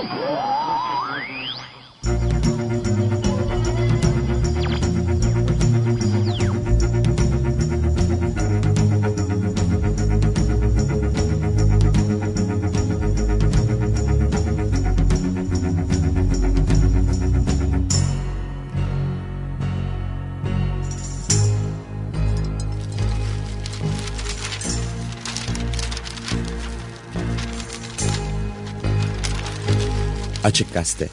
Oh! Açık Gazete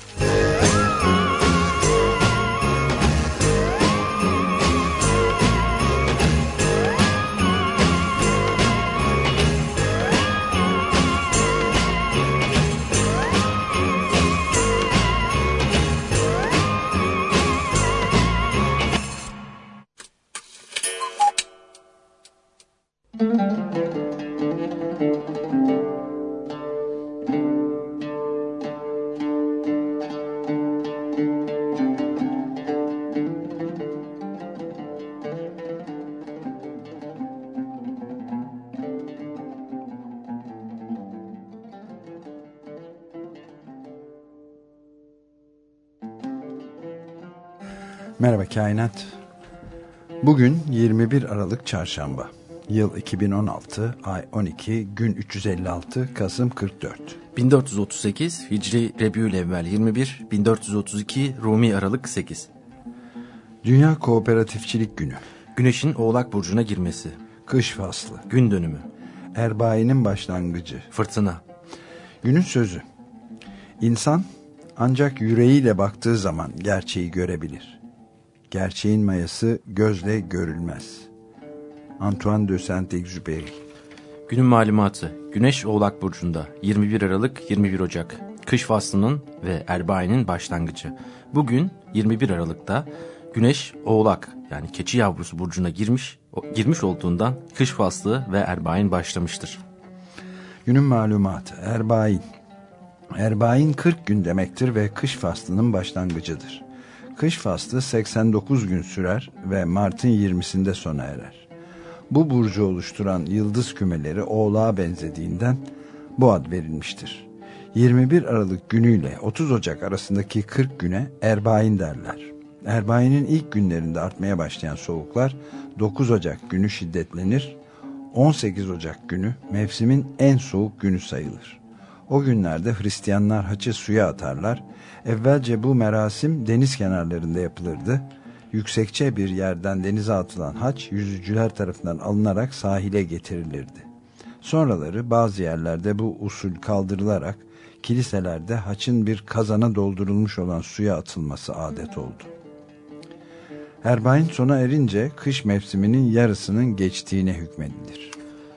Kainat. Bugün 21 Aralık Çarşamba. Yıl 2016, ay 12, gün 356, Kasım 44. 1438 Hicri Rebiülevvel 21, 1432 Rumi Aralık 8. Dünya Kooperatifçilik Günü. Güneşin Oğlak Burcu'na girmesi. Kış faslı. Gün dönümü. Erbainin başlangıcı. Fırtına. Günün sözü. İnsan ancak yüreğiyle baktığı zaman gerçeği görebilir. Gerçeğin mayası gözle görülmez. Antoine de Saint-Exupéry Günün malumatı. Güneş Oğlak Burcu'nda 21 Aralık 21 Ocak. Kış faslının ve Erbainin başlangıcı. Bugün 21 Aralık'ta Güneş Oğlak yani keçi yavrusu burcuna girmiş girmiş olduğundan kış faslı ve Erbain başlamıştır. Günün malumatı Erbain Erbain 40 gün demektir ve kış faslının başlangıcıdır. Kış faslı 89 gün sürer ve Mart'ın 20'sinde sona erer. Bu burcu oluşturan yıldız kümeleri oğlağa benzediğinden bu ad verilmiştir. 21 Aralık günüyle 30 Ocak arasındaki 40 güne Erbain derler. Erbain'in ilk günlerinde artmaya başlayan soğuklar 9 Ocak günü şiddetlenir, 18 Ocak günü mevsimin en soğuk günü sayılır. O günlerde Hristiyanlar haçı suya atarlar. Evvelce bu merasim deniz kenarlarında yapılırdı. Yüksekçe bir yerden denize atılan haç yüzücüler tarafından alınarak sahile getirilirdi. Sonraları bazı yerlerde bu usul kaldırılarak kiliselerde haçın bir kazana doldurulmuş olan suya atılması adet oldu. Erbain sona erince kış mevsiminin yarısının geçtiğine hükmedilir.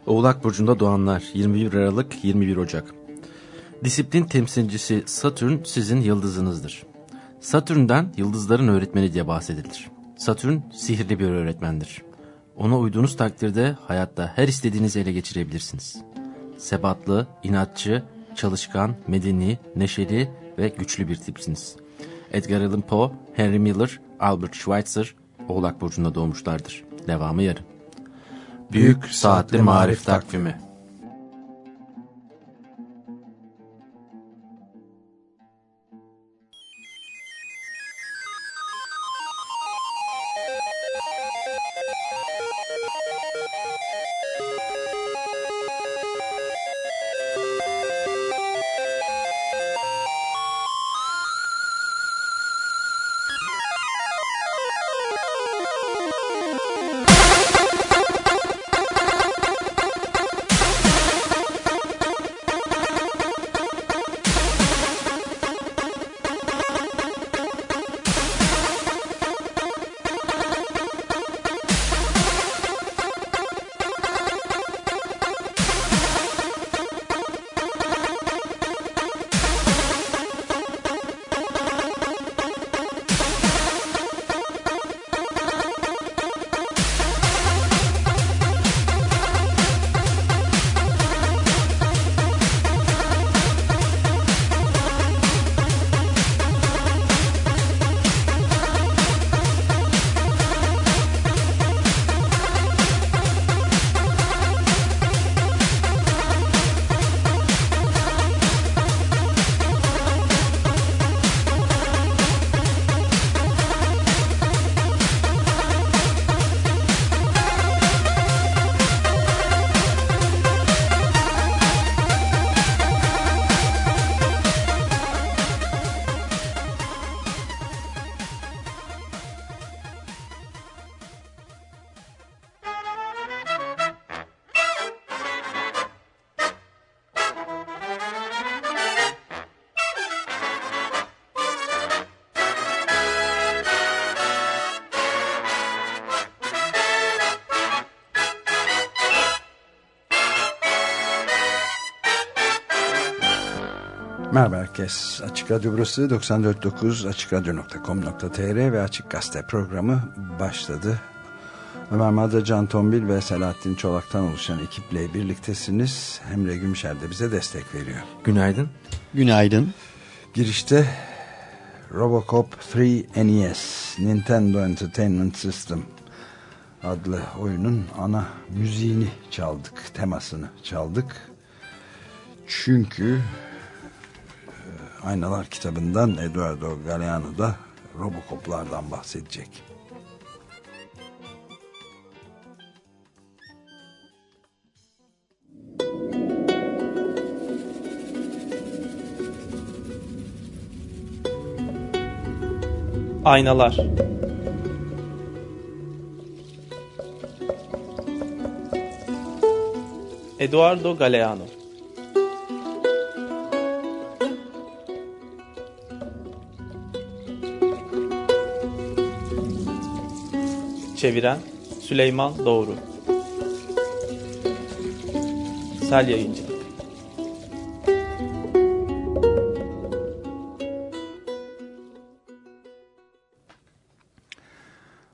Oğlak Burcu'nda doğanlar 21 Aralık 21 Ocak. Disiplin temsilcisi Satürn sizin yıldızınızdır. Satürn'den yıldızların öğretmeni diye bahsedilir. Satürn sihirli bir öğretmendir. Ona uyduğunuz takdirde hayatta her istediğinizi ele geçirebilirsiniz. Sebatlı, inatçı, çalışkan, medeni, neşeli ve güçlü bir tipsiniz. Edgar Allan Poe, Henry Miller, Albert Schweitzer, Oğlak Burcu'nda doğmuşlardır. Devamı yarın. Büyük Saatli Marif Takvimi herkes. Açık Radyo burası 94.9 AçıkRadyo.com.tr ve Açık Gazete programı başladı. Ömer Madra, Can Tombil ve Selahattin Çolak'tan oluşan ekiple birliktesiniz. Emre Gümüşer de bize destek veriyor. Günaydın. Günaydın. Girişte Robocop 3 NES Nintendo Entertainment System adlı oyunun ana müziğini çaldık, temasını çaldık. Çünkü Aynalar kitabından Eduardo Galeano da Robocop'lardan bahsedecek. Aynalar Eduardo Galeano Çeviren Süleyman Doğru Sel Yayıncı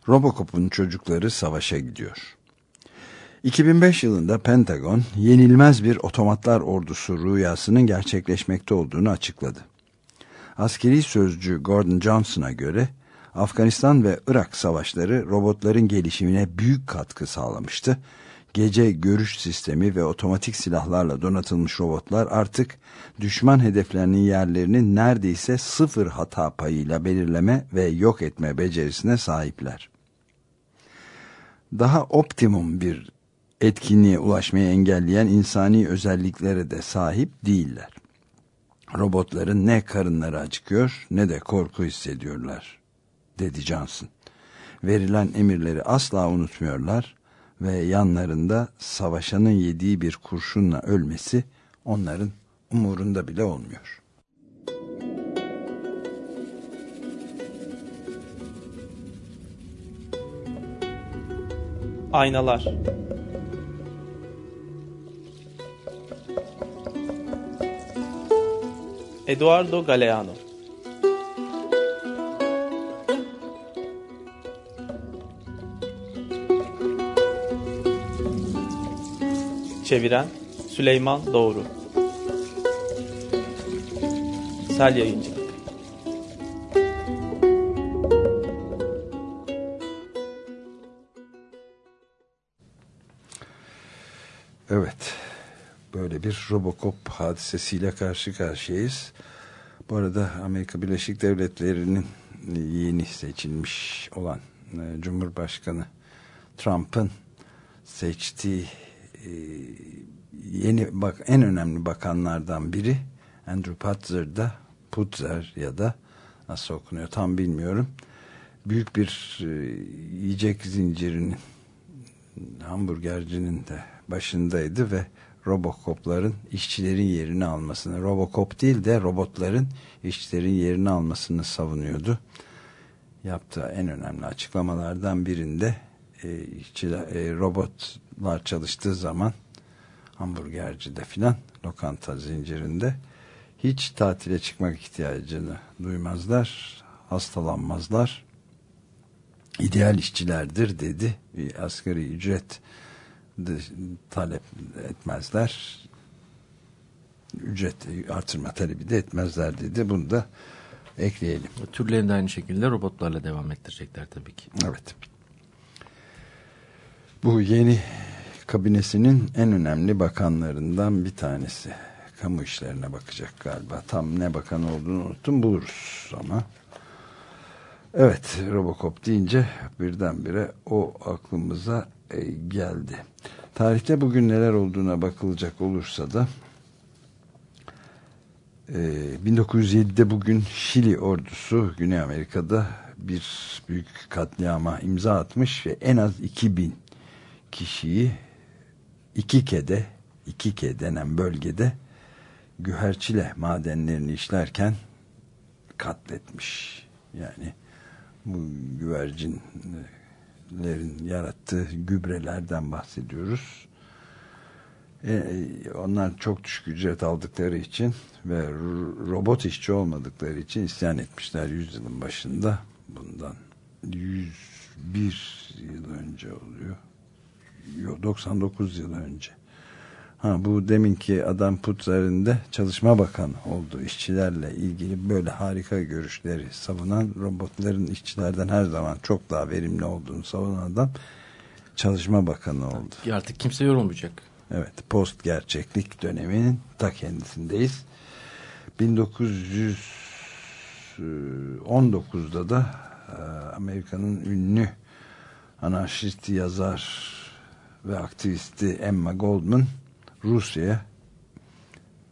Robocop'un çocukları savaşa gidiyor. 2005 yılında Pentagon yenilmez bir otomatlar ordusu rüyasının gerçekleşmekte olduğunu açıkladı. Askeri sözcü Gordon Johnson'a göre Afganistan ve Irak savaşları robotların gelişimine büyük katkı sağlamıştı. Gece görüş sistemi ve otomatik silahlarla donatılmış robotlar artık düşman hedeflerinin yerlerini neredeyse sıfır hata payıyla belirleme ve yok etme becerisine sahipler. Daha optimum bir etkinliğe ulaşmayı engelleyen insani özelliklere de sahip değiller. Robotların ne karınları acıkıyor ne de korku hissediyorlar, dedi Johnson. Verilen emirleri asla unutmuyorlar ve yanlarında savaşanın yediği bir kurşunla ölmesi onların umurunda bile olmuyor. Aynalar Eduardo Galeano Çeviren Süleyman Doğru Sel Yayıncı Evet, böyle bir Robocop hadisesiyle karşı karşıyayız. Bu arada Amerika Birleşik Devletleri'nin yeni seçilmiş olan e, Cumhurbaşkanı Trump'ın seçtiği yeni bak en önemli bakanlardan biri Andrew Putzer'da Putzer ya da nasıl okunuyor tam bilmiyorum. Büyük bir e, yiyecek zincirinin hamburgercinin de başındaydı ve Robocop'ların işçilerin yerini almasını, Robocop değil de robotların işçilerin yerini almasını savunuyordu. Yaptığı en önemli açıklamalardan birinde e, işçiler, e, robotlar çalıştığı zaman hamburgercide filan lokanta zincirinde hiç tatile çıkmak ihtiyacını duymazlar, hastalanmazlar. İdeal işçilerdir dedi. Bir asgari ücret talep etmezler. Ücret artırma talebi de etmezler dedi. Bunu da ekleyelim. Türlerini de aynı şekilde robotlarla devam ettirecekler tabii ki. Evet. Bu yeni kabinesinin en önemli bakanlarından bir tanesi. Kamu işlerine bakacak galiba. Tam ne bakan olduğunu unuttum buluruz ama. Evet Robocop deyince birdenbire o aklımıza e, geldi. Tarihte bugün neler olduğuna bakılacak olursa da e, 1907'de bugün Şili ordusu Güney Amerika'da bir büyük katliama imza atmış ve en az 2000 kişiyi iki kede iki ke denen bölgede güherçile madenlerini işlerken katletmiş. Yani bu güvercinlerin yarattığı gübrelerden bahsediyoruz. E, onlar çok düşük ücret aldıkları için ve robot işçi olmadıkları için isyan etmişler yüzyılın başında. Bundan 101 yıl önce oluyor. Yok 99 yıl önce. Ha, bu deminki adam Putzer'in Çalışma Bakanı oldu. işçilerle ilgili böyle harika görüşleri savunan robotların işçilerden her zaman çok daha verimli olduğunu savunan adam Çalışma Bakanı oldu. Artık kimse yorulmayacak. Evet post gerçeklik döneminin ta kendisindeyiz. 1919'da da e, Amerika'nın ünlü anarşist yazar ve aktivisti Emma Goldman Rusya'ya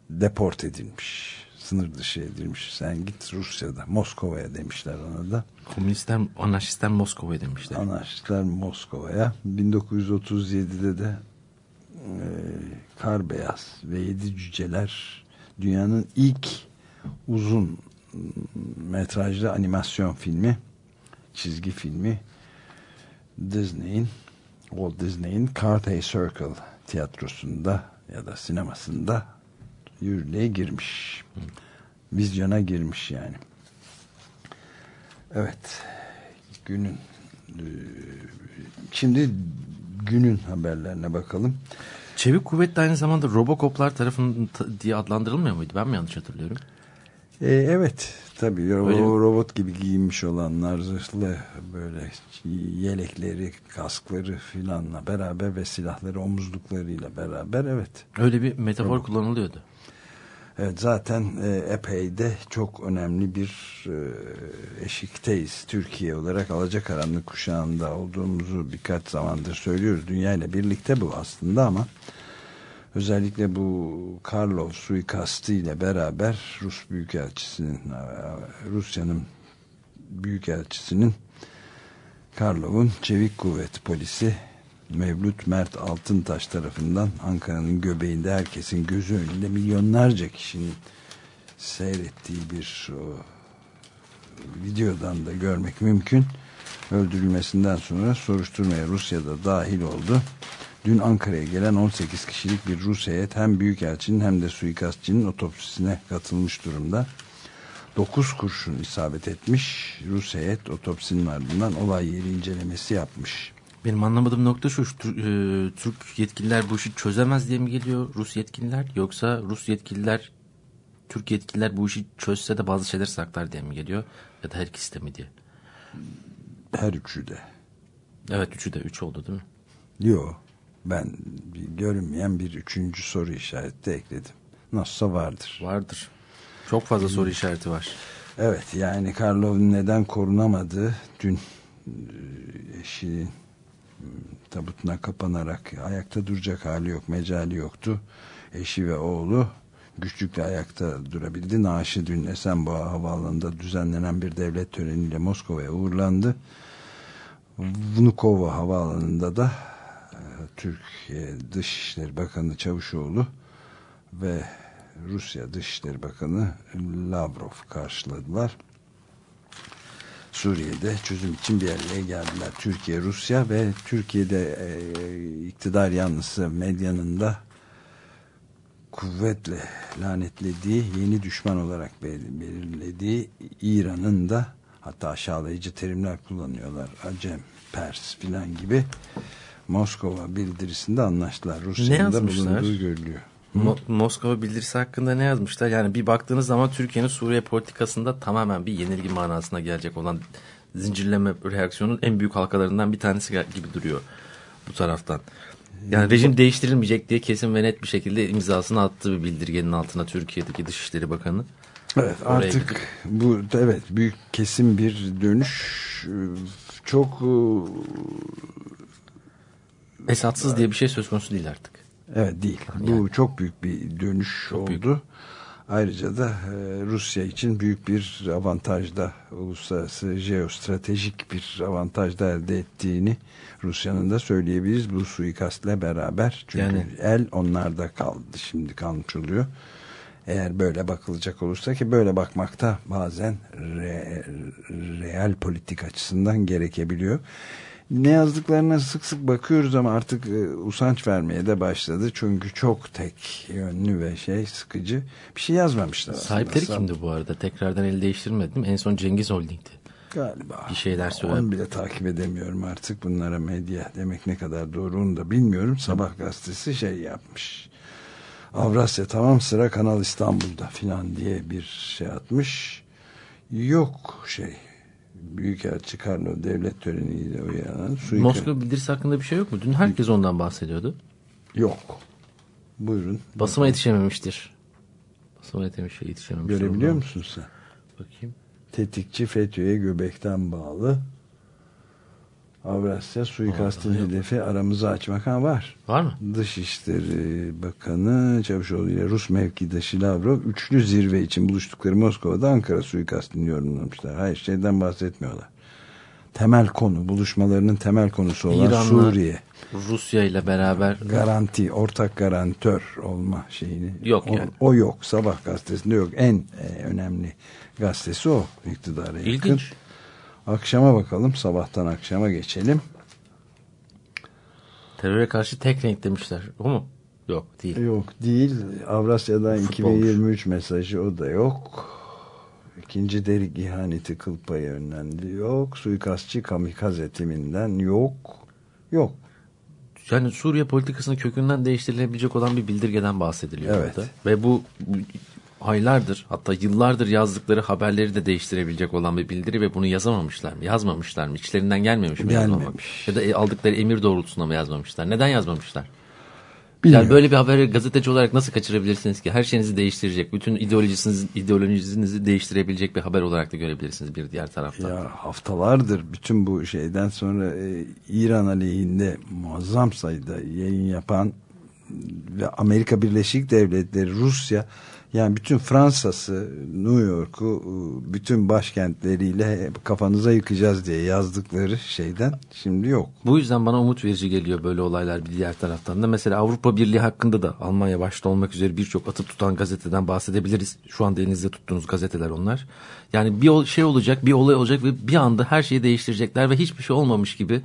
deport edilmiş. Sınır dışı edilmiş. Sen git Rusya'da, Moskova'ya demişler ona da. Komünistler, anarşistler Moskova'ya demişler. Anarşistler Moskova'ya. 1937'de de e, Kar Beyaz ve Yedi Cüceler dünyanın ilk uzun metrajlı animasyon filmi çizgi filmi Disney'in Walt Disney'in Carthay Circle tiyatrosunda ya da sinemasında yürürlüğe girmiş. Vizyona girmiş yani. Evet. Günün e, şimdi günün haberlerine bakalım. Çevik kuvvet de aynı zamanda Robocop'lar tarafından diye adlandırılmıyor muydu? Ben mi yanlış hatırlıyorum? E, evet. Tabii o, robot gibi giyinmiş olanlar zırhlı böyle yelekleri, kaskları filanla beraber ve silahları omuzluklarıyla beraber evet. Öyle bir metafor robot. kullanılıyordu. Evet zaten e, epey de çok önemli bir e, eşikteyiz. Türkiye olarak alacakaranlık kuşağında olduğumuzu birkaç zamandır söylüyoruz. Dünya ile birlikte bu aslında ama özellikle bu Karlov suikastı ile beraber Rus Büyükelçisi'nin Rusya'nın Büyükelçisi'nin Karlov'un Çevik Kuvvet Polisi Mevlüt Mert Altıntaş tarafından Ankara'nın göbeğinde herkesin gözü önünde milyonlarca kişinin seyrettiği bir o, videodan da görmek mümkün. Öldürülmesinden sonra soruşturmaya Rusya'da dahil oldu. Dün Ankara'ya gelen 18 kişilik bir Rus heyet hem Büyükelçinin hem de suikastçının otopsisine katılmış durumda. 9 kurşun isabet etmiş. Rus heyet otopsinin ardından olay yeri incelemesi yapmış. Benim anlamadığım nokta şu, e, Türk yetkililer bu işi çözemez diye mi geliyor Rus yetkililer? Yoksa Rus yetkililer, Türk yetkililer bu işi çözse de bazı şeyler saklar diye mi geliyor? Ya da her ikisi de mi diye? Her üçü de. Evet üçü de, üç oldu değil mi? Yok, ben bir görünmeyen bir üçüncü soru işareti de ekledim. Nasılsa vardır. Vardır. Çok fazla soru işareti var. Evet yani Karlov'un neden korunamadığı dün e, eşinin tabutuna kapanarak ayakta duracak hali yok, mecali yoktu. Eşi ve oğlu güçlükle ayakta durabildi. Naaşı dün Esenboğa Havaalanı'nda düzenlenen bir devlet töreniyle Moskova'ya uğurlandı. Vnukova Havaalanı'nda da e, Türkiye Dışişleri Bakanı Çavuşoğlu ve Rusya Dışişleri Bakanı Lavrov karşıladılar. Suriye'de çözüm için bir araya geldiler. Türkiye, Rusya ve Türkiye'de e, iktidar yanlısı medyanın da kuvvetle lanetlediği, yeni düşman olarak belirlediği İran'ın da hatta aşağılayıcı terimler kullanıyorlar. Acem, Pers filan gibi Moskova bildirisinde anlaştılar. Rusya'nın da bulunduğu görülüyor. Mo Moskova bildirisi hakkında ne yazmışlar? Yani bir baktığınız zaman Türkiye'nin Suriye politikasında tamamen bir yenilgi manasına gelecek olan zincirleme reaksiyonun en büyük halkalarından bir tanesi gibi duruyor bu taraftan. Yani rejim değiştirilmeyecek diye kesin ve net bir şekilde imzasını attığı bir bildirgenin altına Türkiye'deki Dışişleri Bakanı. Evet artık gidip. bu evet büyük kesin bir dönüş çok esatsız diye bir şey söz konusu değil artık. Evet değil. Yani. Bu çok büyük bir dönüş çok oldu. Büyük. Ayrıca da e, Rusya için büyük bir avantajda uluslararası jeostratejik bir avantajda elde ettiğini Rusya'nın da söyleyebiliriz bu suikastle beraber. Çünkü yani, el onlarda kaldı şimdi kalmış oluyor. Eğer böyle bakılacak olursa ki böyle bakmakta bazen re, real politik açısından gerekebiliyor. Ne yazdıklarına sık sık bakıyoruz ama artık e, usanç vermeye de başladı. Çünkü çok tek yönlü ve şey sıkıcı. Bir şey yazmamışlar aslında. Sahipleri Sab- kimdi bu arada? Tekrardan el değiştirmedim. En son Cengiz Holding'ti. Galiba. Bir şeyler söyle. Onu bile takip edemiyorum artık. Bunlara medya demek ne kadar doğru onu da bilmiyorum. Sabah gazetesi şey yapmış. Avrasya tamam sıra Kanal İstanbul'da filan diye bir şey atmış. Yok şey. Büyükelçi Carlo devlet töreniyle uyanan suikast. Moskova bildirisi hakkında bir şey yok mu? Dün herkes ondan bahsediyordu. Yok. Buyurun. Basıma yetişememiştir. Basıma yetişememiş, yetişememiştir. Görebiliyor Ondan. musun sen? Bakayım. Tetikçi FETÖ'ye göbekten bağlı. Avrasya suikastın hedefi aramızı açmak ha var. Var mı? Dışişleri Bakanı Çavuşoğlu ile Rus mevkidaşı Lavrov üçlü zirve için buluştukları Moskova'da Ankara suikastını yorumlamışlar. Hayır şeyden bahsetmiyorlar. Temel konu, buluşmalarının temel konusu olan İran'la Suriye. Rusya ile beraber Garanti, ortak garantör olma şeyini. Yok o, yani. o yok. Sabah gazetesinde yok. En e, önemli gazetesi o iktidara yakın. ilginç. Akşama bakalım. Sabahtan akşama geçelim. Teröre karşı tek renk demişler. O mu? Yok değil. Yok değil. Avrasya'dan Futbolmuş. 2023 mesajı o da yok. İkinci delik ihaneti kıl payı önlendi. Yok. Suikastçı kamikaze timinden yok. Yok. Yani Suriye politikasının kökünden değiştirilebilecek olan bir bildirgeden bahsediliyor Evet. burada. Ve bu aylardır hatta yıllardır yazdıkları haberleri de değiştirebilecek olan bir bildiri ve bunu yazamamışlar mı? Yazmamışlar mı? İçlerinden gelmemiş mi? Gelmemiş. Ya da e, aldıkları emir doğrultusunda mı yazmamışlar? Neden yazmamışlar? Bilmiyorum. Yani böyle bir haberi gazeteci olarak nasıl kaçırabilirsiniz ki? Her şeyinizi değiştirecek, bütün ideolojinizi, ideolojinizi değiştirebilecek bir haber olarak da görebilirsiniz bir diğer taraftan. Ya haftalardır bütün bu şeyden sonra e, İran aleyhinde muazzam sayıda yayın yapan ve Amerika Birleşik Devletleri, Rusya yani bütün Fransa'sı, New York'u e, bütün başkentleriyle kafanıza yıkacağız diye yazdıkları şeyden şimdi yok. Bu yüzden bana umut verici geliyor böyle olaylar bir diğer taraftan da. Mesela Avrupa Birliği hakkında da Almanya başta olmak üzere birçok atıp tutan gazeteden bahsedebiliriz. Şu anda elinizde tuttuğunuz gazeteler onlar. Yani bir şey olacak, bir olay olacak ve bir anda her şeyi değiştirecekler ve hiçbir şey olmamış gibi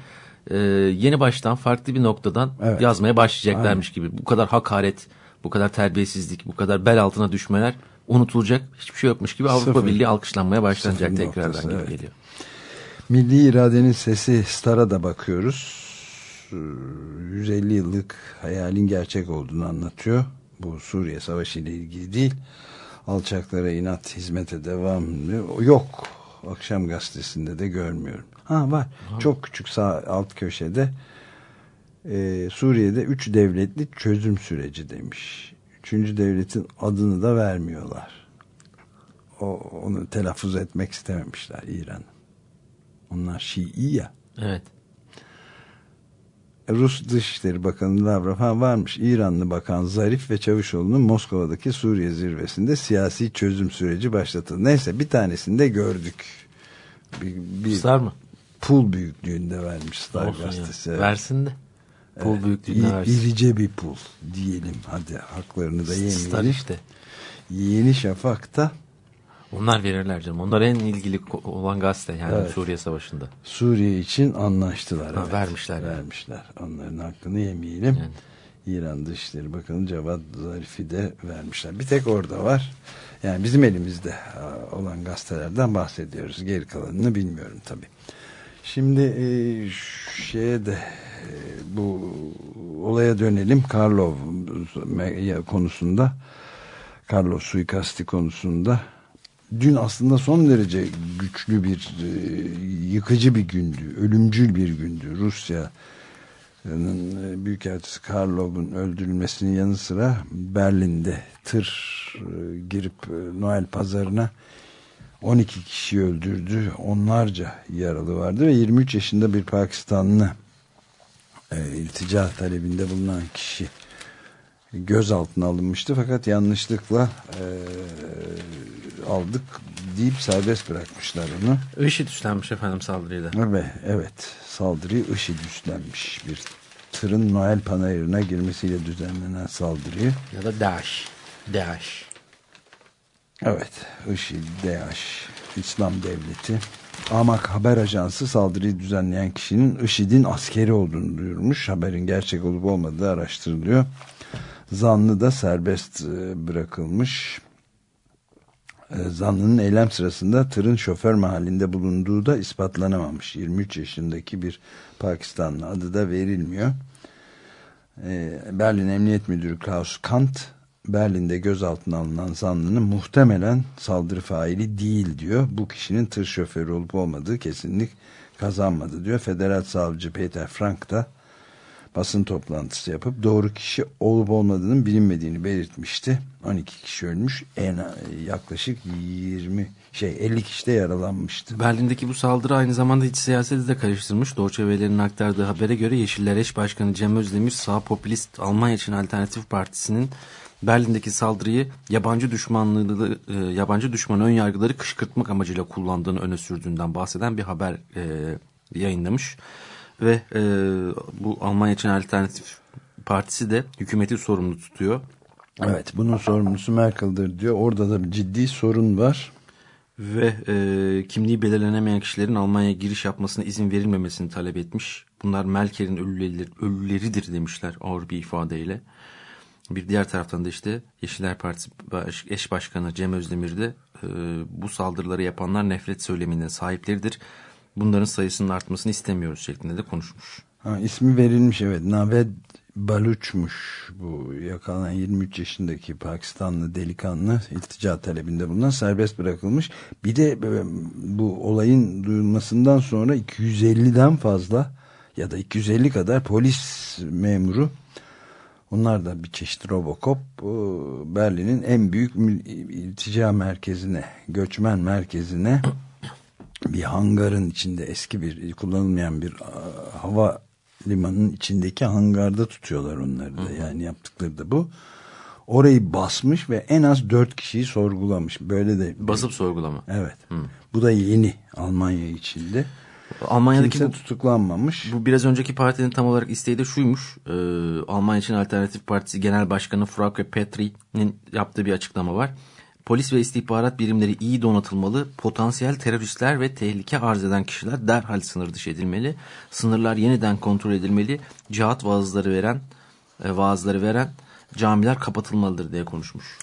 e, yeni baştan farklı bir noktadan Evet. yazmaya başlayacaklarmış gibi. Bu kadar hakaret, bu kadar terbiyesizlik, bu kadar bel altına düşmeler unutulacak. Hiçbir şey yokmuş gibi Avrupa Sıfır. Birliği alkışlanmaya başlanacak Sıfır tekrardan noktası, gibi evet. geliyor. Milli iradenin sesi Star'a da bakıyoruz. Ee, 150 yıllık hayalin gerçek olduğunu anlatıyor. Bu Suriye Savaşı ile ilgili değil. Alçaklara inat hizmete devam diyor. Yok. Akşam gazetesinde de görmüyorum. Ha var. Çok küçük sağ alt köşede e, Suriye'de üç devletli çözüm süreci demiş. Üçüncü devletin adını da vermiyorlar. O, onu telaffuz etmek istememişler İran. Onlar Şii ya. Evet. Rus Dışişleri Bakanı Lavrov ha varmış. İranlı Bakan Zarif ve Çavuşoğlu'nun Moskova'daki Suriye zirvesinde siyasi çözüm süreci başlatıldı. Neyse bir tanesini de gördük. Bir, bir Star mı? pul büyüklüğünde vermiş Star Olsun ya. gazetesi. Evet. Versin de. Pul İ- büyüklüğünde versin. irice bir pul diyelim. Hadi haklarını da Star yemeyelim. işte. Yeni Şafak'ta Onlar verirler canım. Onlar en ilgili olan gazete yani Evet. Suriye Savaşı'nda. Suriye için anlaştılar. Ha, evet. vermişler yani. Vermişler. Onların hakkını yemeyelim. Yani. İran Dışişleri Bakanı Cevat Zarif'i de vermişler. Bir tek orada var. Yani bizim elimizde olan gazetelerden bahsediyoruz. Geri kalanını bilmiyorum tabii. Şimdi e, şeye de bu olaya dönelim. Karlov konusunda Karlov suikasti konusunda dün aslında son derece güçlü bir e, yıkıcı bir gündü. Ölümcül bir gündü. Rusya e, Büyükelçisi Karlov'un öldürülmesinin yanı sıra Berlin'de tır e, girip Noel pazarına 12 kişi öldürdü. Onlarca yaralı vardı ve 23 yaşında bir Pakistanlı e, iltica talebinde bulunan kişi gözaltına alınmıştı fakat yanlışlıkla e, aldık deyip serbest bırakmışlar onu. IŞİD üstlenmiş efendim saldırıyla. Evet, evet saldırıyı IŞİD üstlenmiş bir tırın Noel panayırına girmesiyle düzenlenen saldırıyı. Ya da DAEŞ. DAEŞ. Evet IŞİD, DAEŞ İslam Devleti. Amak Haber Ajansı saldırıyı düzenleyen kişinin IŞİD'in askeri olduğunu duyurmuş. Haberin gerçek olup olmadığı araştırılıyor. Zanlı da serbest e, bırakılmış. E, zanlının eylem sırasında tırın şoför mahallinde bulunduğu da ispatlanamamış. 23 yaşındaki bir Pakistanlı adı da verilmiyor. E, Berlin Emniyet Müdürü Klaus Kant Berlin'de gözaltına alınan zanlının muhtemelen saldırı faili değil diyor. Bu kişinin tır şoförü olup olmadığı kesinlik kazanmadı diyor. Federal savcı Peter Frank da basın toplantısı yapıp doğru kişi olup olmadığının bilinmediğini belirtmişti. 12 kişi ölmüş. En yaklaşık 20 şey 50 kişi de yaralanmıştı. Berlin'deki bu saldırı aynı zamanda iç siyaseti de karıştırmış. Doğu Veli'nin aktardığı habere göre Yeşiller Eş Başkanı Cem Özdemir sağ popülist Almanya için Alternatif Partisi'nin Berlin'deki saldırıyı yabancı düşmanlığı, e, yabancı düşman ön yargıları kışkırtmak amacıyla kullandığını öne sürdüğünden bahseden bir haber e, yayınlamış. Ve e, bu Almanya için Alternatif Partisi de hükümeti sorumlu tutuyor. Evet bunun sorumlusu Merkel'dir diyor. Orada da bir ciddi sorun var. Ve e, kimliği belirlenemeyen kişilerin Almanya'ya giriş yapmasına izin verilmemesini talep etmiş. Bunlar Merkel'in ölüleri, ölüleridir demişler ağır bir ifadeyle. Bir diğer taraftan da işte Yeşiller Partisi eş başkanı Cem Özdemir de e, bu saldırıları yapanlar nefret söyleminin sahipleridir. Bunların sayısının artmasını istemiyoruz şeklinde de konuşmuş. Ha, ismi verilmiş evet. Naved Baluç'muş bu yakalanan 23 yaşındaki Pakistanlı delikanlı iltica talebinde bulunan serbest bırakılmış. Bir de e, bu olayın duyulmasından sonra 250'den fazla ya da 250 kadar polis memuru onlar da bir çeşit Robocop Berlin'in en büyük iltica merkezine, göçmen merkezine bir hangarın içinde eski bir kullanılmayan bir hava limanının içindeki hangarda tutuyorlar onları da. Yani yaptıkları da bu. Orayı basmış ve en az dört kişiyi sorgulamış. Böyle de basıp sorgulama. Evet. Hı. Bu da yeni Almanya içinde. Almanya'daki Kimse bu, tutuklanmamış. Bu biraz önceki partinin tam olarak isteği de şuymuş. Ee, Almanya için Alternatif Partisi Genel Başkanı Frauke Petri'nin yaptığı bir açıklama var. Polis ve istihbarat birimleri iyi donatılmalı, potansiyel teröristler ve tehlike arz eden kişiler derhal sınır dışı edilmeli, sınırlar yeniden kontrol edilmeli, cihat vaazları veren, e, vaazları veren camiler kapatılmalıdır diye konuşmuş.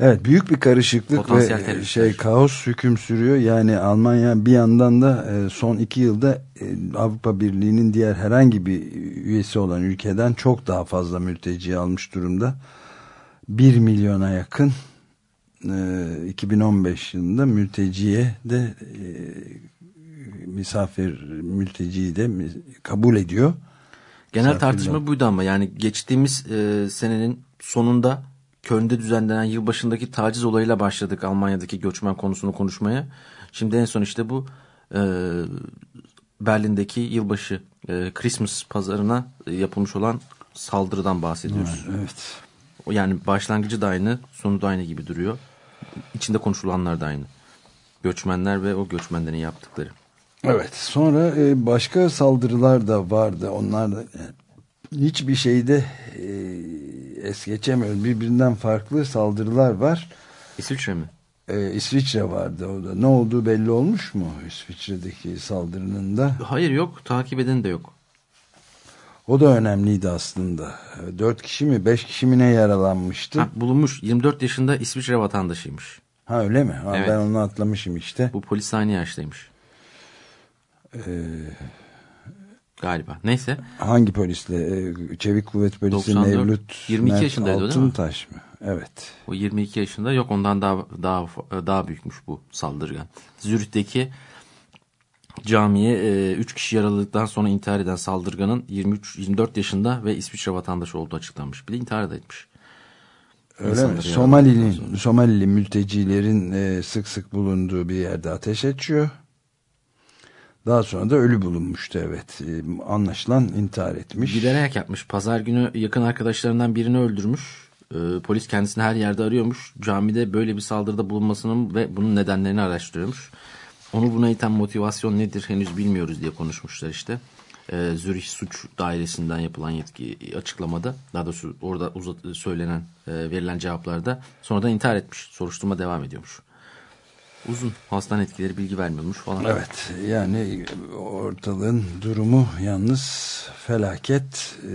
Evet büyük bir karışıklık ve şey kaos hüküm sürüyor. Yani Almanya bir yandan da e, son iki yılda e, Avrupa Birliği'nin diğer herhangi bir üyesi olan ülkeden çok daha fazla mülteci almış durumda. Bir milyona yakın 2015 e, yılında mülteciye de misafir mülteciyi de kabul ediyor. Genel tartışma buydu ama yani geçtiğimiz senenin sonunda Köln'de düzenlenen yılbaşındaki taciz olayıyla başladık Almanya'daki göçmen konusunu konuşmaya. Şimdi en son işte bu e, Berlin'deki yılbaşı e, Christmas pazarına e, yapılmış olan saldırıdan bahsediyoruz. Evet. Yani başlangıcı da aynı, sonu da aynı gibi duruyor. İçinde konuşulanlar da aynı. Göçmenler ve o göçmenlerin yaptıkları. Evet. Sonra e, başka saldırılar da vardı. Onlar da hiçbir şeyde e, es geçemiyoruz. Birbirinden farklı saldırılar var. İsviçre mi? Ee, İsviçre vardı o da. Ne olduğu belli olmuş mu İsviçre'deki saldırının da? Hayır yok. Takip eden de yok. O da önemliydi aslında. Dört kişi mi beş kişi mi ne yaralanmıştı? Ha, bulunmuş. 24 yaşında İsviçre vatandaşıymış. Ha öyle mi? Ha, evet. Ben onu atlamışım işte. Bu polis aynı yaştaymış. Ee, Galiba. Neyse. Hangi polisle? Ee, Çevik Kuvvet Polisi 94, Mevlüt 22 Mert yaşındaydı değil mi? Taş mı? Evet. O 22 yaşında yok ondan daha daha daha büyükmüş bu saldırgan. Zürih'teki camiye 3 e, kişi yaraladıktan sonra intihar eden saldırganın 23 24 yaşında ve İsviçre vatandaşı olduğu açıklanmış. Bir de intihar da etmiş. Öyle mi? Somalili, Somalili mültecilerin e, sık sık bulunduğu bir yerde ateş açıyor. Daha sonra da ölü bulunmuştu evet. Ee, anlaşılan intihar etmiş. Giderek yapmış. Pazar günü yakın arkadaşlarından birini öldürmüş. Ee, polis kendisini her yerde arıyormuş. Camide böyle bir saldırıda bulunmasının ve bunun nedenlerini araştırıyormuş. Onu buna iten motivasyon nedir henüz bilmiyoruz diye konuşmuşlar işte. Ee, Zürih Suç Dairesi'nden yapılan yetki açıklamada daha doğrusu orada uzat, söylenen e, verilen cevaplarda sonradan intihar etmiş. Soruşturma devam ediyormuş. Uzun. Hastane etkileri bilgi vermiyormuş falan. Evet yani ortalığın durumu yalnız felaket. Ee,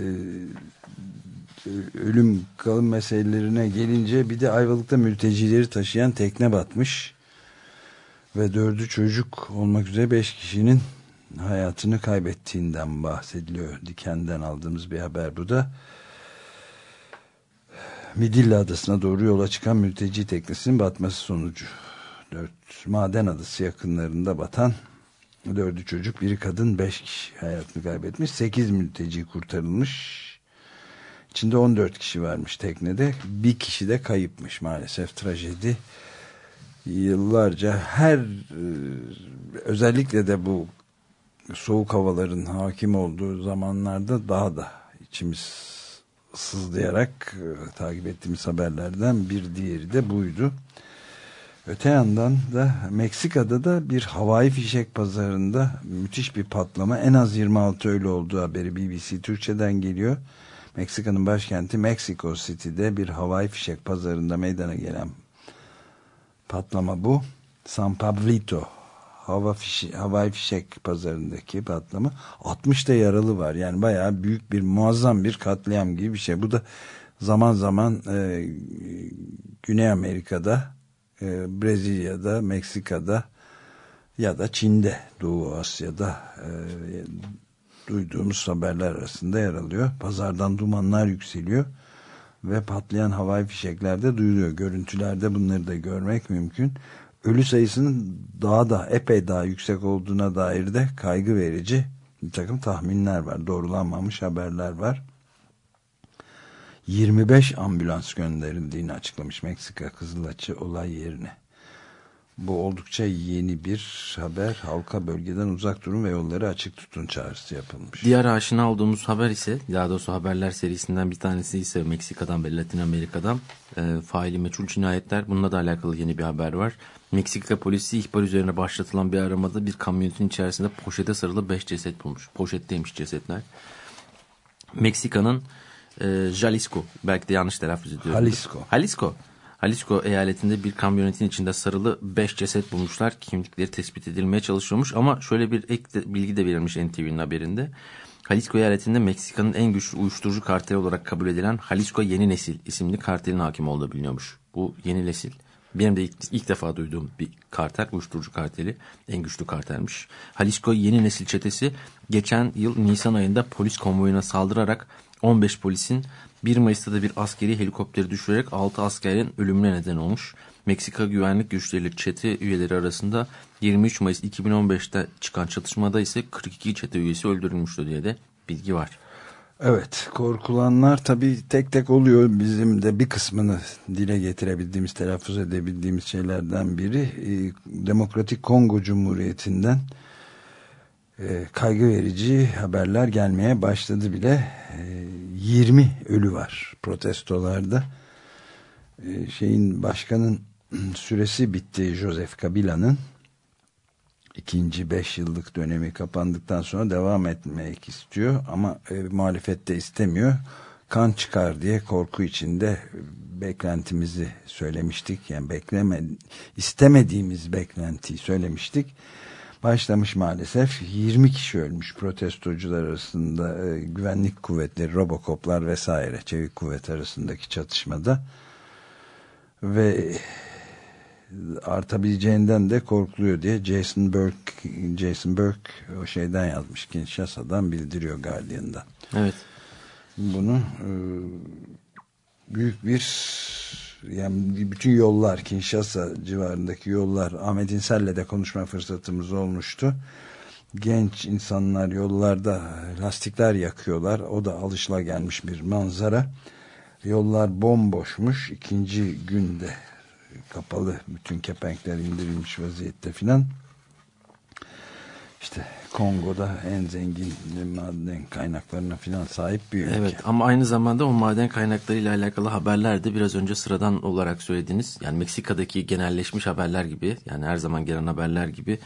ölüm kalım meselelerine gelince bir de Ayvalık'ta mültecileri taşıyan tekne batmış. Ve dördü çocuk olmak üzere beş kişinin hayatını kaybettiğinden bahsediliyor. Diken'den aldığımız bir haber bu da. Midilli Adası'na doğru yola çıkan mülteci teknesinin batması sonucu. Dört maden adası yakınlarında batan dördü çocuk, biri kadın, beş kişi hayatını kaybetmiş. Sekiz mülteci kurtarılmış. İçinde 14 kişi varmış teknede. Bir kişi de kayıpmış maalesef trajedi. Yıllarca her özellikle de bu soğuk havaların hakim olduğu zamanlarda daha da içimiz sızlayarak e, takip ettiğimiz haberlerden bir diğeri de buydu. Öte yandan da Meksika'da da bir havai fişek pazarında müthiş bir patlama en az 26 ölü olduğu haberi BBC Türkçe'den geliyor. Meksika'nın başkenti Mexico City'de bir havai fişek pazarında meydana gelen patlama bu. San Pablito hava fişi, havai fişek pazarındaki patlama 60 da yaralı var. Yani bayağı büyük bir muazzam bir katliam gibi bir şey. Bu da zaman zaman e, Güney Amerika'da, e, Brezilya'da, Meksika'da ya da Çin'de, Doğu Asya'da e, duyduğumuz haberler arasında yer alıyor. Pazardan dumanlar yükseliyor ve patlayan havai fişekler de duyuluyor. Görüntülerde bunları da görmek mümkün ölü sayısının daha da epey daha yüksek olduğuna dair de kaygı verici bir takım tahminler var. Doğrulanmamış haberler var. 25 ambulans gönderildiğini açıklamış Meksika Kızılaçı olay yerine. Bu oldukça yeni bir haber. Halka bölgeden uzak durun ve yolları açık tutun çağrısı yapılmış. Diğer aşina olduğumuz haber ise, daha doğrusu haberler serisinden bir tanesi ise Meksika'dan ve Latin Amerika'dan e, faili meçhul cinayetler. Bununla da alakalı yeni bir haber var. Meksika polisi ihbar üzerine başlatılan bir aramada bir kamyonetin içerisinde poşete sarılı 5 ceset bulmuş. Poşetteymiş cesetler. Meksika'nın e, Jalisco, belki de yanlış telaffuz ediyorum. Jalisco. Jalisco. Jalisco eyaletinde bir kamyonetin içinde sarılı 5 ceset bulmuşlar. Kimlikleri tespit edilmeye çalışıyormuş ama şöyle bir ek de, bilgi de verilmiş NTV'nin haberinde. Jalisco eyaletinde Meksika'nın en güçlü uyuşturucu karteli olarak kabul edilen Jalisco Yeni Nesil isimli kartelin hakim olduğu biliniyormuş. Bu yeni nesil benim de ilk, ilk defa duyduğum bir kartel, uyuşturucu karteli. En güçlü kartelmiş. Jalisco yeni nesil çetesi geçen yıl Nisan ayında polis konvoyuna saldırarak 15 polisin 1 Mayıs'ta da bir askeri helikopteri düşürerek 6 askerin ölümüne neden olmuş. Meksika güvenlik güçleri çete üyeleri arasında 23 Mayıs 2015'te çıkan çatışmada ise 42 çete üyesi öldürülmüştü diye de bilgi var. Evet korkulanlar tabii tek tek oluyor. Bizim de bir kısmını dile getirebildiğimiz, telaffuz edebildiğimiz şeylerden biri. E, Demokratik Kongo Cumhuriyeti'nden e, kaygı verici haberler gelmeye başladı bile. E, 20 ölü var protestolarda. E, şeyin başkanın süresi bitti Joseph Kabila'nın ikinci beş yıllık dönemi kapandıktan sonra devam etmek istiyor ama e, istemiyor. Kan çıkar diye korku içinde beklentimizi söylemiştik. Yani bekleme istemediğimiz beklentiyi söylemiştik. Başlamış maalesef 20 kişi ölmüş protestocular arasında e, güvenlik kuvvetleri, robokoplar vesaire çevik kuvvet arasındaki çatışmada ve artabileceğinden de korkuluyor diye Jason Burke Jason Burke o şeyden yazmış Kinshasa'dan bildiriyor Guardian'da. Evet. Bunu e, büyük bir yani bütün yollar Kinshasa civarındaki yollar Ahmet İnsel'le de konuşma fırsatımız olmuştu. Genç insanlar yollarda lastikler yakıyorlar. O da alışla gelmiş bir manzara. Yollar bomboşmuş. ikinci günde kapalı bütün kepenkler indirilmiş vaziyette filan işte Kongo'da en zengin maden kaynaklarına filan sahip bir ülke. Evet ama aynı zamanda o maden kaynaklarıyla alakalı haberler de biraz önce sıradan olarak söylediğiniz yani Meksika'daki genelleşmiş haberler gibi yani her zaman gelen haberler gibi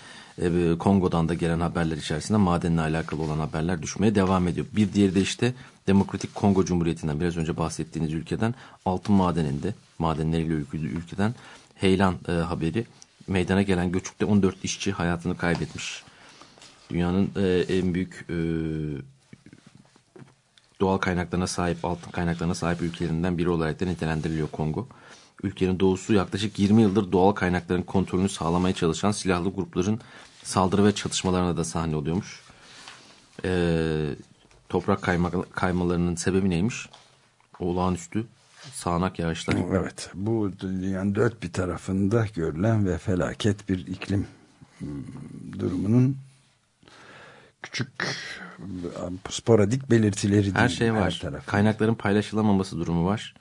e, Kongo'dan da gelen haberler içerisinde madenle alakalı olan haberler düşmeye devam ediyor. Bir diğeri de işte Demokratik Kongo Cumhuriyeti'nden biraz önce bahsettiğiniz ülkeden altın madeninde madenleriyle ülkeden Heylan e, haberi meydana gelen göçükte 14 işçi hayatını kaybetmiş. Dünyanın e, en büyük e, doğal kaynaklarına sahip, altın kaynaklarına sahip ülkelerinden biri olarak da nitelendiriliyor Kongo. Ülkenin doğusu yaklaşık 20 yıldır doğal kaynakların kontrolünü sağlamaya çalışan silahlı grupların saldırı ve çatışmalarına da sahne oluyormuş. Ee, toprak kayma, kaymalarının sebebi neymiş? Olağanüstü sağanak yağışlar. Evet bu dünyanın dört bir tarafında görülen ve felaket bir iklim hmm, durumunun küçük sporadik belirtileri Her şey var. Her Kaynakların paylaşılamaması durumu var.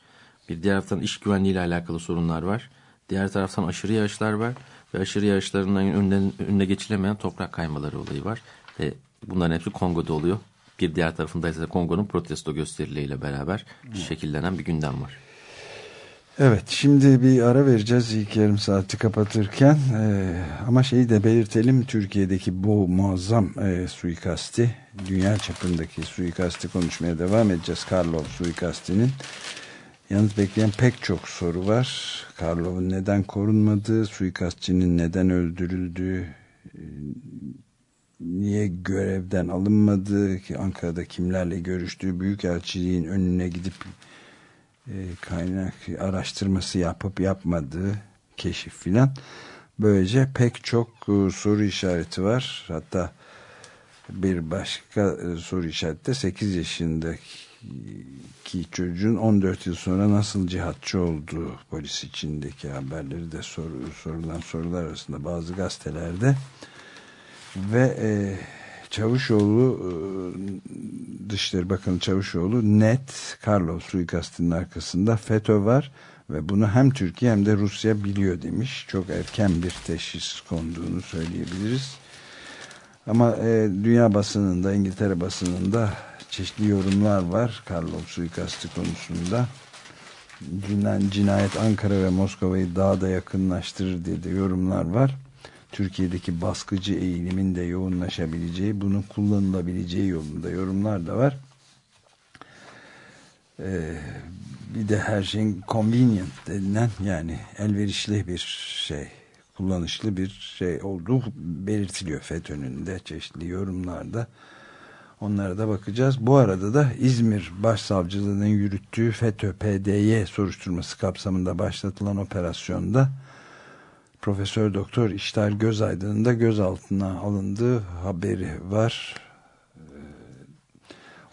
Bir diğer taraftan iş güvenliği ile alakalı sorunlar var. Diğer taraftan aşırı yağışlar var ve aşırı yağışların önüne, önüne geçilemeyen toprak kaymaları olayı var. Ve bunların hepsi Kongo'da oluyor. Bir diğer tarafında ise Kongo'nun protesto gösterileriyle beraber şekillenen bir gündem var. Evet şimdi bir ara vereceğiz ilk yarım saati kapatırken. Ee, ama şeyi de belirtelim Türkiye'deki bu muazzam e, suikasti dünya çapındaki suikasti konuşmaya devam edeceğiz. Karlov suikastinin. Yalnız bekleyen pek çok soru var. Karlov'un neden korunmadığı, suikastçinin neden öldürüldüğü, e, niye görevden alınmadığı, Ankara'da kimlerle görüştüğü, Büyükelçiliğin önüne gidip kaynak araştırması yapıp yapmadığı keşif filan. Böylece pek çok e, soru işareti var. Hatta bir başka soru işareti de 8 yaşındaki ki çocuğun 14 yıl sonra nasıl cihatçı olduğu polis içindeki haberleri de sor, sorulan sorular arasında bazı gazetelerde ve e, Çavuşoğlu e, Dışişleri Bakanı Çavuşoğlu net Karlov suikastının arkasında FETÖ var ve bunu hem Türkiye hem de Rusya biliyor demiş. Çok erken bir teşhis konduğunu söyleyebiliriz. Ama e, dünya basınında, İngiltere basınında çeşitli yorumlar var Karlov suikastı konusunda. Cinayet Ankara ve Moskova'yı daha da yakınlaştırır diye de yorumlar var. Türkiye'deki baskıcı eğilimin de yoğunlaşabileceği, bunun kullanılabileceği yolunda yorumlar da var. Ee, bir de her şeyin convenient denilen yani elverişli bir şey, kullanışlı bir şey olduğu belirtiliyor FETÖ'nün de çeşitli yorumlarda. Onlara da bakacağız. Bu arada da İzmir Başsavcılığı'nın yürüttüğü FETÖ-PDY soruşturması kapsamında başlatılan operasyonda Profesör Doktor İştar Gözaydın'ın da gözaltına alındığı haberi var. Ee,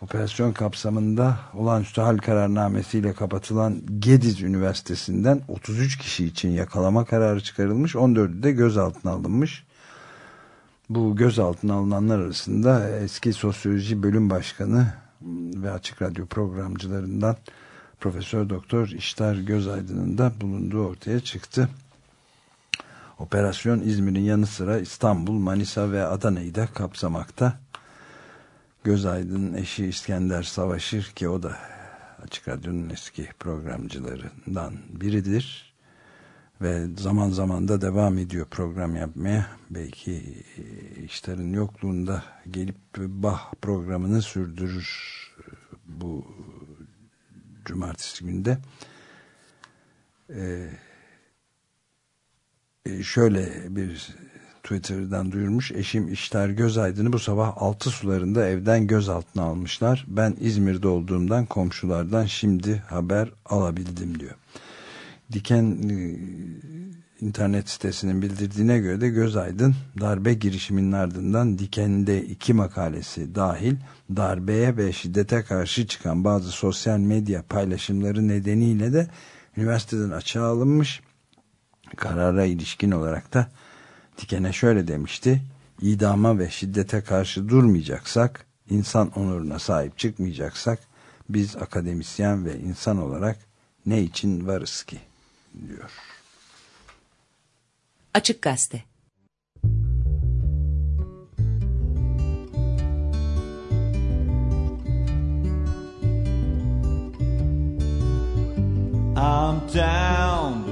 operasyon kapsamında olağanüstü hal kararnamesiyle kapatılan Gediz Üniversitesi'nden 33 kişi için yakalama kararı çıkarılmış. 14'ü de gözaltına alınmış. Bu gözaltına alınanlar arasında eski sosyoloji bölüm başkanı ve açık radyo programcılarından Profesör Doktor İştar Gözaydın'ın da bulunduğu ortaya çıktı. Operasyon İzmir'in yanı sıra İstanbul, Manisa ve Adana'yı da kapsamakta. Gözaydın'ın eşi İskender Savaşır ki o da Açık Radyo'nun eski programcılarından biridir ve zaman zaman da devam ediyor program yapmaya. Belki e, işlerin yokluğunda gelip Bah programını sürdürür e, bu cumartesi günde. Ee, şöyle bir Twitter'dan duyurmuş. Eşim İşler Gözaydın'ı bu sabah altı sularında evden gözaltına almışlar. Ben İzmir'de olduğumdan komşulardan şimdi haber alabildim diyor. Diken e, internet sitesinin bildirdiğine göre de Gözaydın darbe girişiminin ardından Diken'de iki makalesi dahil darbeye ve şiddete karşı çıkan bazı sosyal medya paylaşımları nedeniyle de üniversiteden açığa alınmış. Karara ilişkin olarak da Diken'e şöyle demişti. İdama ve şiddete karşı durmayacaksak, insan onuruna sahip çıkmayacaksak biz akademisyen ve insan olarak ne için varız ki? diyor. Açık Gazete I'm down,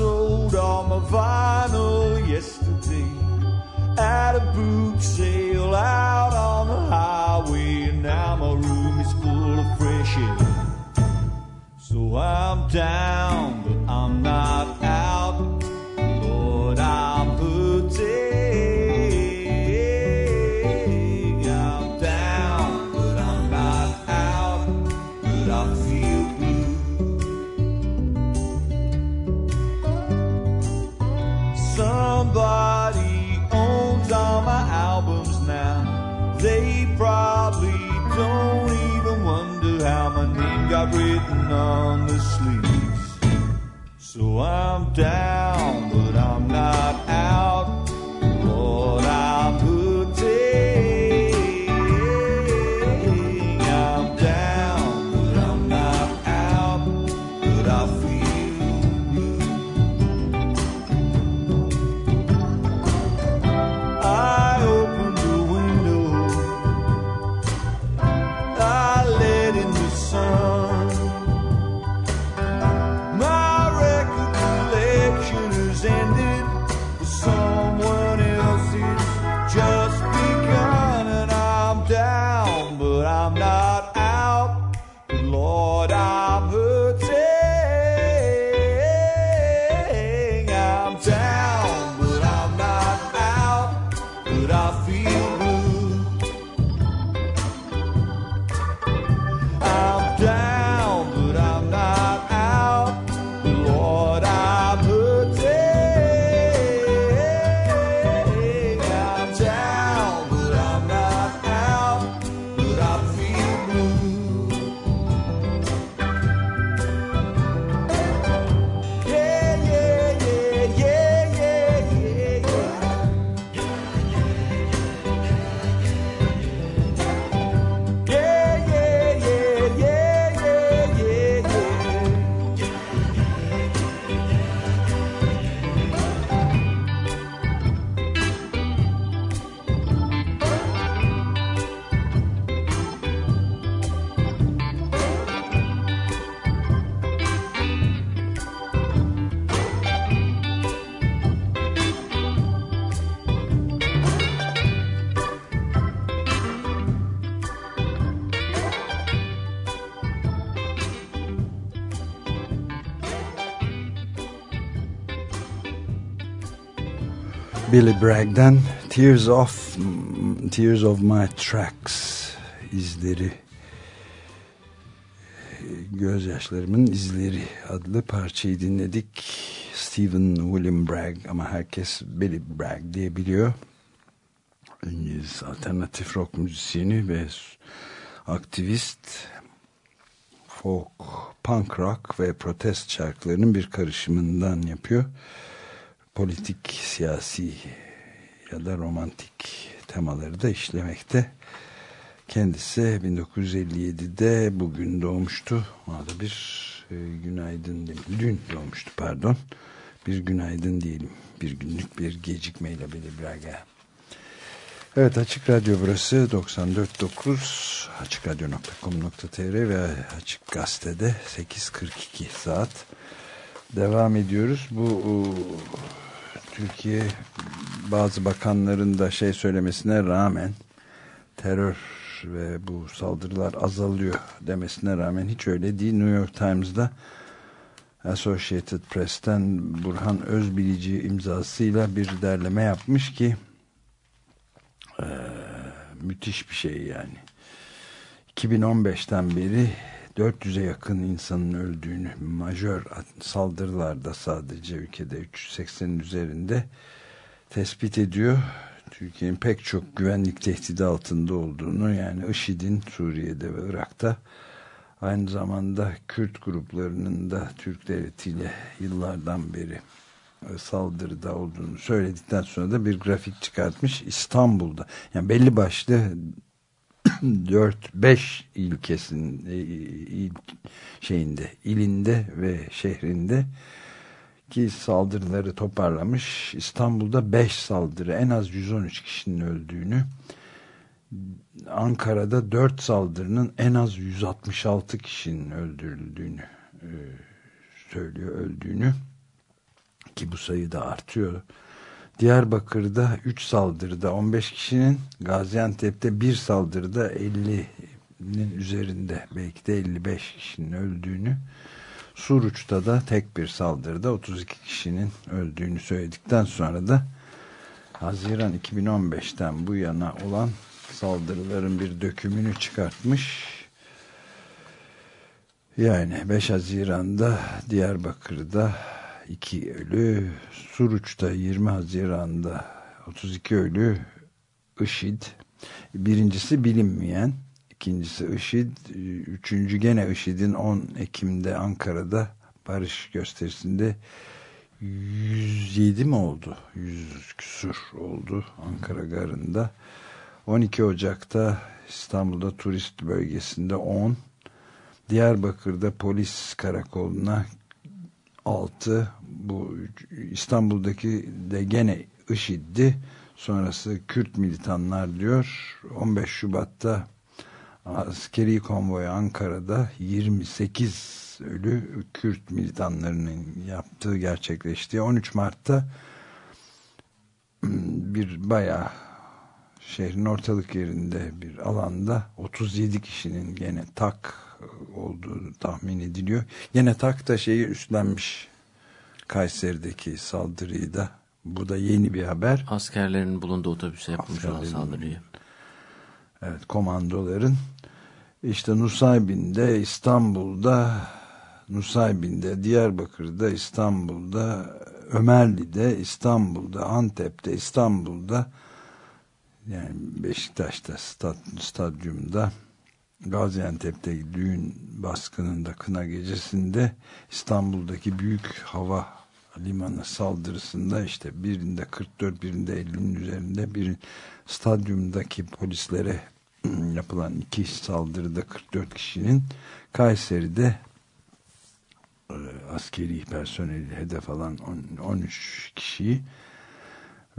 sold all my vinyl yesterday at a boot sale out on the highway, and now my room is full of fresh air. So I'm down, but I'm not out. Got written on the sleeves. So I'm down, Billy Bragg'den Tears of Tears of My Tracks izleri Gözyaşlarımın izleri adlı parçayı dinledik. Stephen William Bragg ama herkes Billy Bragg diye biliyor. İngiliz alternatif rock müzisyeni ve aktivist folk, punk rock ve protest şarkılarının bir karışımından yapıyor. Politik, siyasi ya da romantik temaları da işlemekte. Kendisi 1957'de bugün doğmuştu. Ona da bir e, günaydın diyelim. Dün doğmuştu pardon. Bir günaydın diyelim. Bir günlük bir gecikmeyle Billy Bragg'a. Evet Açık Radyo burası 94.9 açıkradyo.com.tr ve Açık Gazete'de 8.42 saat devam ediyoruz. Bu Türkiye bazı bakanların da şey söylemesine rağmen terör ve bu saldırılar azalıyor demesine rağmen hiç öyle değil. New York Times'da Associated Press'ten Burhan Özbilici imzasıyla bir derleme yapmış ki müthiş bir şey yani. 2015'ten beri 400'e yakın insanın öldüğünü majör saldırılarda sadece ülkede 380'in üzerinde tespit ediyor. Türkiye'nin pek çok güvenlik tehdidi altında olduğunu yani IŞİD'in Suriye'de ve Irak'ta aynı zamanda Kürt gruplarının da Türk devletiyle yıllardan beri e, saldırıda olduğunu söyledikten sonra da bir grafik çıkartmış İstanbul'da. Yani belli başlı 4-5 ilkesin il, şeyinde ilinde ve şehrinde ki saldırıları toparlamış. İstanbul'da 5 saldırı en az 113 kişinin öldüğünü Ankara'da 4 saldırının en az 166 kişinin öldürüldüğünü e, söylüyor öldüğünü ki bu sayı da artıyor. Diyarbakır'da 3 saldırıda 15 kişinin Gaziantep'te bir saldırıda 50'nin üzerinde belki de 55 kişinin öldüğünü Suruç'ta da tek bir saldırıda 32 kişinin öldüğünü söyledikten sonra da Haziran 2015'ten bu yana olan saldırıların bir dökümünü çıkartmış. Yani 5 Haziran'da Diyarbakır'da 2 ölü, Suruç'ta 20 Haziran'da 32 ölü, IŞİD, birincisi bilinmeyen, ikincisi IŞİD, üçüncü gene IŞİD'in 10 Ekim'de Ankara'da barış gösterisinde 107 mi oldu? 100 küsur oldu Ankara garında. 12 Ocak'ta İstanbul'da turist bölgesinde 10, Diyarbakır'da polis karakoluna 6, bu İstanbul'daki de gene IŞİD'di. Sonrası Kürt militanlar diyor. 15 Şubat'ta askeri konvoy Ankara'da 28 ölü Kürt militanlarının yaptığı gerçekleşti. 13 Mart'ta bir bayağı şehrin ortalık yerinde bir alanda 37 kişinin gene tak olduğu tahmin ediliyor. Yine tak da şeyi üstlenmiş Kayseri'deki saldırıyı da bu da yeni bir haber. Askerlerin bulunduğu otobüse yapılmış olan saldırıyı. Evet komandoların işte Nusaybin'de İstanbul'da Nusaybin'de Diyarbakır'da İstanbul'da Ömerli'de İstanbul'da Antep'te İstanbul'da yani Beşiktaş'ta stat, stadyumda Gaziantep'te düğün baskınında kına gecesinde İstanbul'daki büyük hava limanı saldırısında işte birinde 44 birinde 50'nin üzerinde bir stadyumdaki polislere yapılan iki saldırıda 44 kişinin Kayseri'de e, askeri personeli hedef alan 13 kişiyi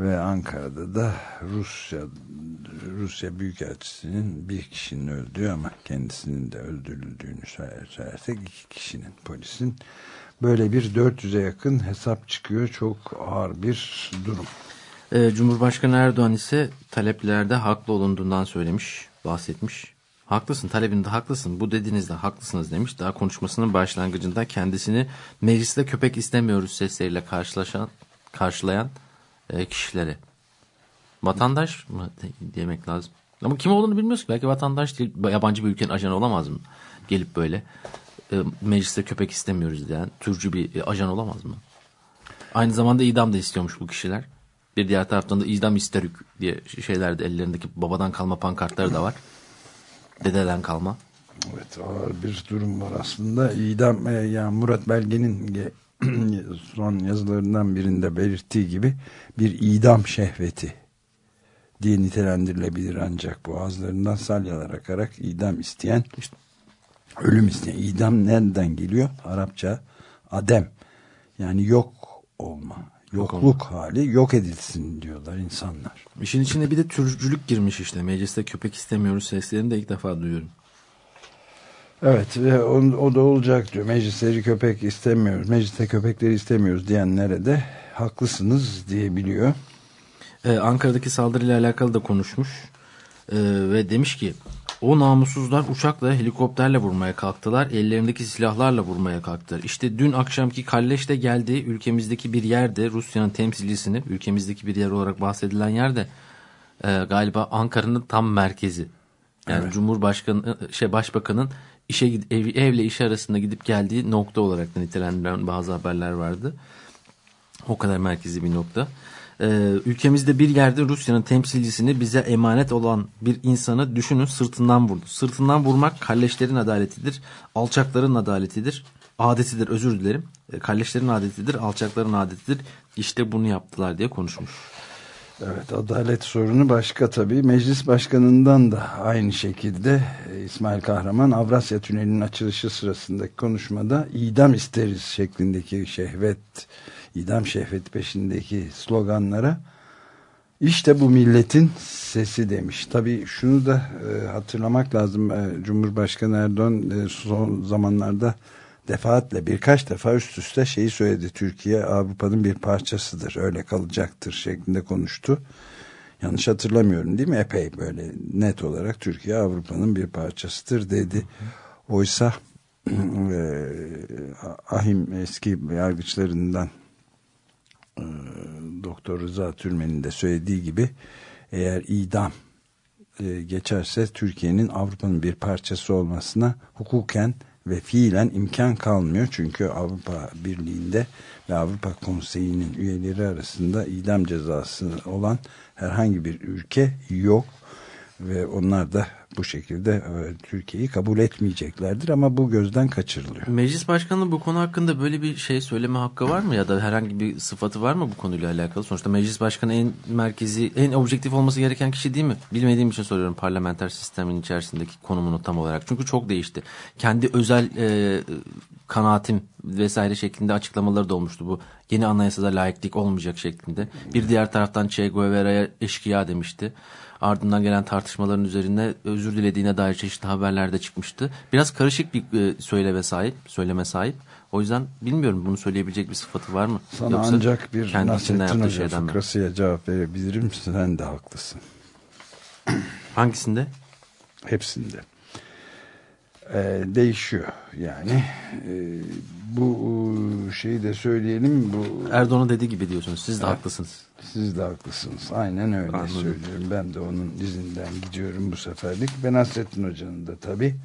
ve Ankara'da da Rusya Rusya Büyükelçisi'nin bir kişinin öldüğü ama kendisinin de öldürüldüğünü söylersek iki kişinin polisin böyle bir 400'e yakın hesap çıkıyor. Çok ağır bir durum. Ee, Cumhurbaşkanı Erdoğan ise taleplerde haklı olunduğundan söylemiş, bahsetmiş. Haklısın talebinde haklısın bu dediğinizde haklısınız demiş. Daha konuşmasının başlangıcında kendisini mecliste köpek istemiyoruz sesleriyle karşılaşan, karşılayan e, kişileri. Vatandaş mı demek lazım? Ama kim olduğunu bilmiyoruz ki. Belki vatandaş değil, yabancı bir ülkenin ajanı olamaz mı? Gelip böyle e, mecliste köpek istemiyoruz diyen türcü bir e, ajan olamaz mı? Aynı zamanda idam da istiyormuş bu kişiler. Bir diğer taraftan da idam isterük diye şeyler de ellerindeki babadan kalma pankartları da var. Dededen kalma. Evet ağır bir durum var aslında. İdam e, yani Murat Belge'nin son yazılarından birinde belirttiği gibi bir idam şehveti diye nitelendirilebilir ancak boğazlarından salyalar akarak idam isteyen işte, ölüm isteyen idam nereden geliyor? Arapça adem yani yok olma yokluk yok hali yok edilsin diyorlar insanlar. İşin içine bir de türcülük girmiş işte mecliste köpek istemiyoruz seslerini de ilk defa duyuyorum. Evet ve o, o da olacak diyor. Meclisleri köpek istemiyoruz. Mecliste köpekleri istemiyoruz diyenlere de haklısınız diyebiliyor. Ee, Ankara'daki saldırıyla alakalı da konuşmuş. Ee, ve demiş ki o namussuzlar uçakla helikopterle vurmaya kalktılar. Ellerindeki silahlarla vurmaya kalktılar. İşte dün akşamki Kalleş'te geldiği ülkemizdeki bir yerde Rusya'nın temsilcisini ülkemizdeki bir yer olarak bahsedilen yerde e, galiba Ankara'nın tam merkezi. Yani evet. Cumhurbaşkanı şey başbakanın işe ev, evle iş arasında gidip geldiği nokta olarak da nitelendirilen bazı haberler vardı. O kadar merkezi bir nokta. Ee, ülkemizde bir yerde Rusya'nın temsilcisini bize emanet olan bir insanı düşünün sırtından vurdu. Sırtından vurmak kalleşlerin adaletidir, alçakların adaletidir, adetidir özür dilerim. E, kalleşlerin adetidir, alçakların adetidir. İşte bunu yaptılar diye konuşmuş. Evet adalet sorunu başka tabii. Meclis başkanından da aynı şekilde e, İsmail Kahraman Avrasya Tüneli'nin açılışı sırasındaki konuşmada idam isteriz şeklindeki şehvet, idam şehveti peşindeki sloganlara işte bu milletin sesi demiş. Tabii şunu da e, hatırlamak lazım. E, Cumhurbaşkanı Erdoğan e, son zamanlarda defaatle birkaç defa üst üste şeyi söyledi. Türkiye Avrupa'nın bir parçasıdır. Öyle kalacaktır şeklinde konuştu. Yanlış hatırlamıyorum değil mi? Epey böyle net olarak Türkiye Avrupa'nın bir parçasıdır dedi. Oysa e, Ahim eski yargıçlarından e, Doktor Rıza Türmen'in de söylediği gibi eğer idam e, geçerse Türkiye'nin Avrupa'nın bir parçası olmasına hukuken ve fiilen imkan kalmıyor. Çünkü Avrupa Birliği'nde ve Avrupa Konseyi'nin üyeleri arasında idam cezası olan herhangi bir ülke yok ve onlar da bu şekilde e, Türkiye'yi kabul etmeyeceklerdir ama bu gözden kaçırılıyor. Meclis Başkanı bu konu hakkında böyle bir şey söyleme hakkı var mı ya da herhangi bir sıfatı var mı bu konuyla alakalı? Sonuçta Meclis Başkanı en merkezi, en objektif olması gereken kişi değil mi? Bilmediğim için soruyorum parlamenter sistemin içerisindeki konumunu tam olarak. Çünkü çok değişti. Kendi özel e, kanaatim vesaire şeklinde açıklamaları da olmuştu bu. Yeni anayasada layıklık olmayacak şeklinde. Bir diğer taraftan Che Guevara'ya eşkıya demişti. Ardından gelen tartışmaların üzerine özür dilediğine dair çeşitli haberler de çıkmıştı. Biraz karışık bir e, söyleme sahip, söyleme sahip. O yüzden bilmiyorum bunu söyleyebilecek bir sıfatı var mı? Sana Yoksa ancak bir Nasrettin Hoca şeyden mi? fıkrasıya cevap verebilirim. Sen de haklısın. Hangisinde? Hepsinde. Ee, değişiyor yani. Ee, bu şeyi de söyleyelim. Bu Erdoğan'ın dediği gibi diyorsunuz. Siz de haklısınız. Siz de haklısınız. Aynen öyle Anladım. söylüyorum. Ben de onun izinden gidiyorum bu seferlik. Ben Nasrettin Hoca'nın da tabii.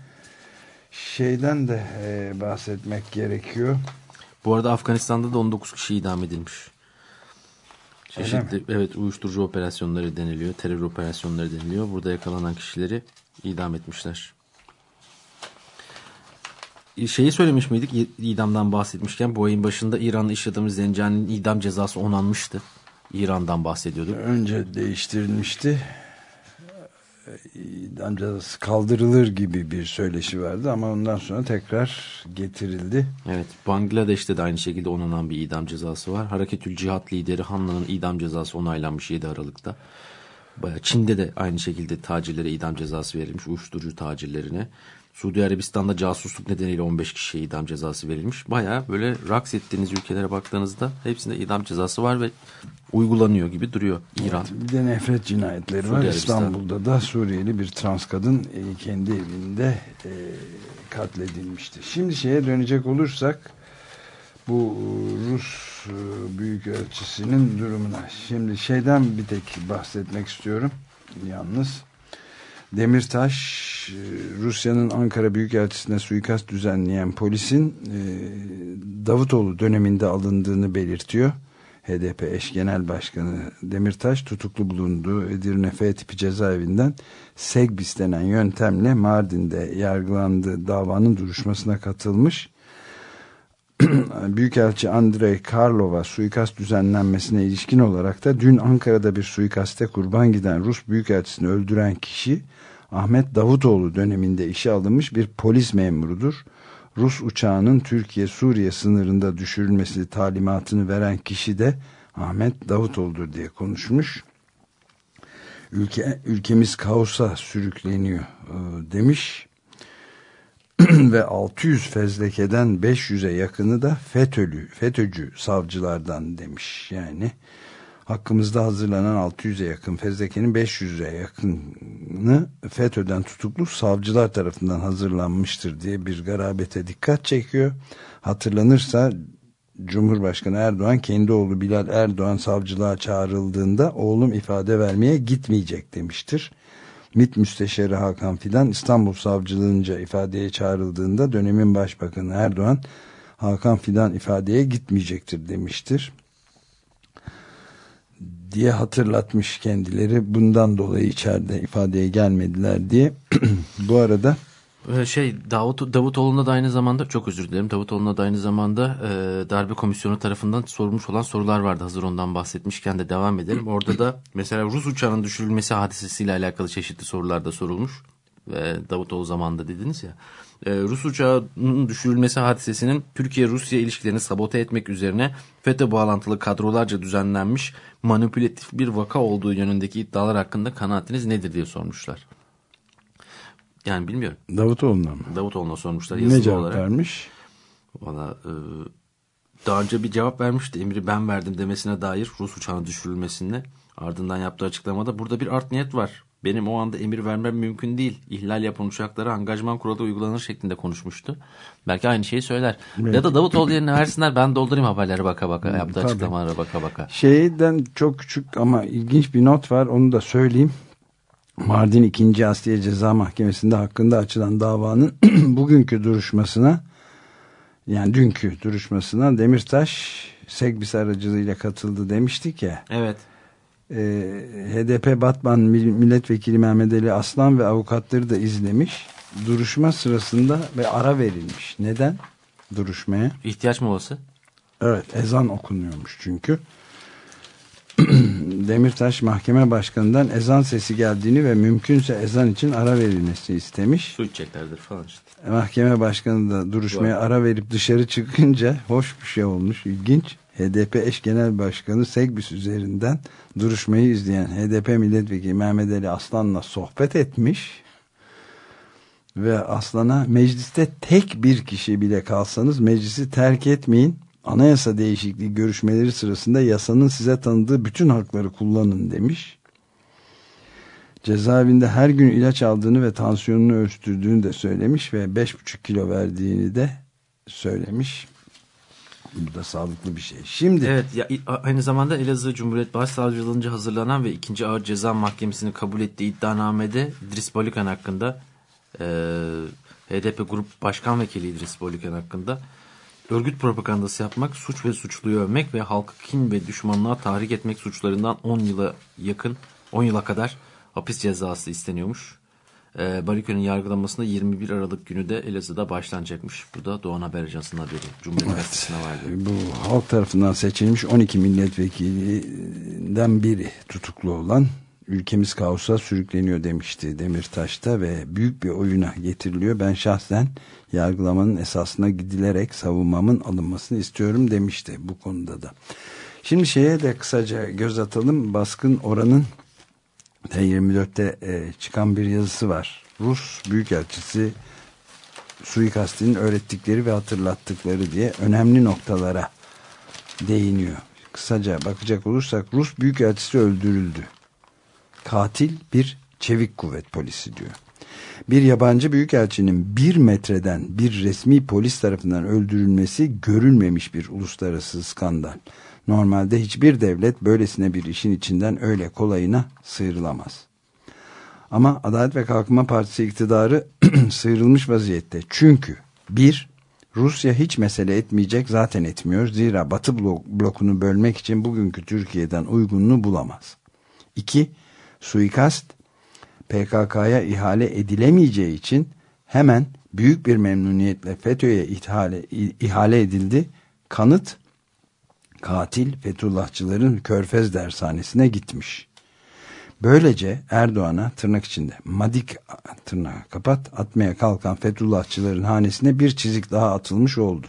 Şeyden de e, bahsetmek gerekiyor. Bu arada Afganistan'da da 19 kişi idam edilmiş. Çeşitli evet uyuşturucu operasyonları deniliyor, terör operasyonları deniliyor. Burada yakalanan kişileri idam etmişler. Şeyi söylemiş miydik idamdan bahsetmişken bu ayın başında İran'da iş adamı Zencani'nin idam cezası onanmıştı. İran'dan bahsediyorduk. Önce değiştirilmişti. İdam cezası kaldırılır gibi bir söyleşi vardı ama ondan sonra tekrar getirildi. Evet Bangladeş'te de aynı şekilde onanan bir idam cezası var. Hareketül Cihat lideri Hanla'nın idam cezası onaylanmış 7 Aralık'ta. Çin'de de aynı şekilde tacirlere idam cezası verilmiş. Uyuşturucu tacirlerine. Suudi Arabistan'da casusluk nedeniyle 15 kişiye idam cezası verilmiş. Bayağı böyle raks ettiğiniz ülkelere baktığınızda hepsinde idam cezası var ve uygulanıyor gibi duruyor İran. Bir de nefret cinayetleri Suudi var. Arabistan. İstanbul'da da Suriyeli bir trans kadın e, kendi evinde e, katledilmişti. Şimdi şeye dönecek olursak bu Rus e, Büyükelçisi'nin durumuna. Şimdi şeyden bir tek bahsetmek istiyorum. Yalnız Demirtaş e, Rusya'nın Ankara Büyükelçisi'ne suikast düzenleyen polisin e, Davutoğlu döneminde alındığını belirtiyor. HDP eş genel başkanı Demirtaş tutuklu bulunduğu Edirne F tipi cezaevinden Segbis denen yöntemle Mardin'de yargılandığı davanın duruşmasına katılmış. Büyükelçi Andrei Karlova suikast düzenlenmesine ilişkin olarak da dün Ankara'da bir suikaste kurban giden Rus Büyükelçisini öldüren kişi Ahmet Davutoğlu döneminde işe alınmış bir polis memurudur. Rus uçağının Türkiye-Suriye sınırında düşürülmesi talimatını veren kişi de Ahmet Davutoğlu'dur diye konuşmuş. Ülke, ülkemiz kaosa sürükleniyor e, demiş ve 600 fezlekeden 500'e yakını da FETÖ'lü, FETÖ'cü savcılardan demiş. Yani hakkımızda hazırlanan 600'e yakın fezlekenin 500'e yakını FETÖ'den tutuklu savcılar tarafından hazırlanmıştır diye bir garabete dikkat çekiyor. Hatırlanırsa Cumhurbaşkanı Erdoğan kendi oğlu Bilal Erdoğan savcılığa çağrıldığında oğlum ifade vermeye gitmeyecek demiştir. MİT Müsteşarı Hakan Fidan İstanbul Savcılığınca ifadeye çağrıldığında dönemin Başbakanı Erdoğan Hakan Fidan ifadeye gitmeyecektir demiştir. Diye hatırlatmış kendileri bundan dolayı içeride ifadeye gelmediler diye. Bu arada Ee, Şey Davut Davutoğlu'na da aynı zamanda çok özür dilerim. Davutoğlu'na da aynı zamanda e, darbe komisyonu tarafından sorulmuş olan sorular vardı. Hazır ondan bahsetmişken de devam edelim. Orada da mesela Rus uçağının düşürülmesi hadisesiyle alakalı çeşitli sorular da sorulmuş. Ve Davutoğlu zamanında dediniz ya. E, Rus uçağının düşürülmesi hadisesinin Türkiye-Rusya ilişkilerini sabote etmek üzerine FETÖ bağlantılı kadrolarca düzenlenmiş manipülatif bir vaka olduğu yönündeki iddialar hakkında kanaatiniz nedir diye sormuşlar. Yani bilmiyorum. Davutoğlu'na mı? Davutoğlu'na sormuşlar Ne yazılı cevap olarak. vermiş? Valla e, daha önce bir cevap vermişti. Emri ben verdim demesine dair Rus uçağının düşürülmesine. Ardından yaptığı açıklamada burada bir art niyet var. Benim o anda emir vermem mümkün değil. İhlal yapan uçaklara angajman kuralı uygulanır şeklinde konuşmuştu. Belki aynı şeyi söyler. Ya da Davutoğlu yerine versinler ben doldurayım haberleri baka baka. Yaptığı tabii. açıklamalara baka baka. Şeyden çok küçük ama ilginç bir not var. Onu da söyleyeyim. Mardin 2. Asliye Ceza Mahkemesi'nde hakkında açılan davanın bugünkü duruşmasına yani dünkü duruşmasına Demirtaş Segbis aracılığıyla katıldı demiştik ya. Evet. Ee, HDP Batman Mil- Milletvekili Mehmet Ali Aslan ve avukatları da izlemiş. Duruşma sırasında ve ara verilmiş. Neden? Duruşmaya. İhtiyaç molası. Evet ezan okunuyormuş çünkü. Demirtaş mahkeme başkanından ezan sesi geldiğini ve mümkünse ezan için ara verilmesi istemiş. Su içeceklerdir falan işte. Mahkeme başkanı da duruşmaya ara verip dışarı çıkınca hoş bir şey olmuş, ilginç. HDP eş genel başkanı Segbis üzerinden duruşmayı izleyen HDP milletvekili Mehmet Ali Aslan'la sohbet etmiş. Ve Aslan'a mecliste tek bir kişi bile kalsanız meclisi terk etmeyin. Anayasa değişikliği görüşmeleri sırasında yasanın size tanıdığı bütün hakları kullanın demiş. Cezaevinde her gün ilaç aldığını ve tansiyonunu ölçtürdüğünü de söylemiş ve 5,5 kilo verdiğini de söylemiş. Bu da sağlıklı bir şey. Şimdi Evet ya, aynı zamanda Elazığ Cumhuriyet Başsavcılığınca hazırlanan ve 2. Ağır Ceza Mahkemesi'nin kabul ettiği iddianamede İdris Balıkan hakkında e, HDP Grup Başkan Vekili İdris Balıkan hakkında örgüt propagandası yapmak, suç ve suçluyu övmek ve halkı kin ve düşmanlığa tahrik etmek suçlarından 10 yıla yakın 10 yıla kadar hapis cezası isteniyormuş. E, Balıkan'ın yargılanmasında 21 Aralık günü de Elazığ'da başlanacakmış. Bu da Doğan Haber Ajansı'nın haberi. Cumhuriyet Gazetesi'ne vardı. bu halk tarafından seçilmiş 12 milletvekilinden biri tutuklu olan ülkemiz kaosa sürükleniyor demişti Demirtaş'ta ve büyük bir oyuna getiriliyor. Ben şahsen yargılamanın esasına gidilerek savunmamın alınmasını istiyorum demişti bu konuda da. Şimdi şeye de kısaca göz atalım. Baskın oranın T24'te e, çıkan bir yazısı var. Rus Büyükelçisi suikastinin öğrettikleri ve hatırlattıkları diye önemli noktalara değiniyor. Kısaca bakacak olursak Rus Büyükelçisi öldürüldü. Katil bir çevik kuvvet polisi diyor. Bir yabancı büyükelçinin bir metreden bir resmi polis tarafından öldürülmesi görülmemiş bir uluslararası skandal. Normalde hiçbir devlet böylesine bir işin içinden öyle kolayına sıyrılamaz. Ama Adalet ve Kalkınma Partisi iktidarı sıyrılmış vaziyette. Çünkü bir, Rusya hiç mesele etmeyecek zaten etmiyor. Zira Batı blok- blokunu bölmek için bugünkü Türkiye'den uygununu bulamaz. İki, suikast PKK'ya ihale edilemeyeceği için hemen büyük bir memnuniyetle FETÖ'ye ihale, ihale edildi. Kanıt katil Fethullahçıların Körfez dershanesine gitmiş. Böylece Erdoğan'a tırnak içinde madik tırnağı kapat atmaya kalkan Fethullahçıların hanesine bir çizik daha atılmış oldu.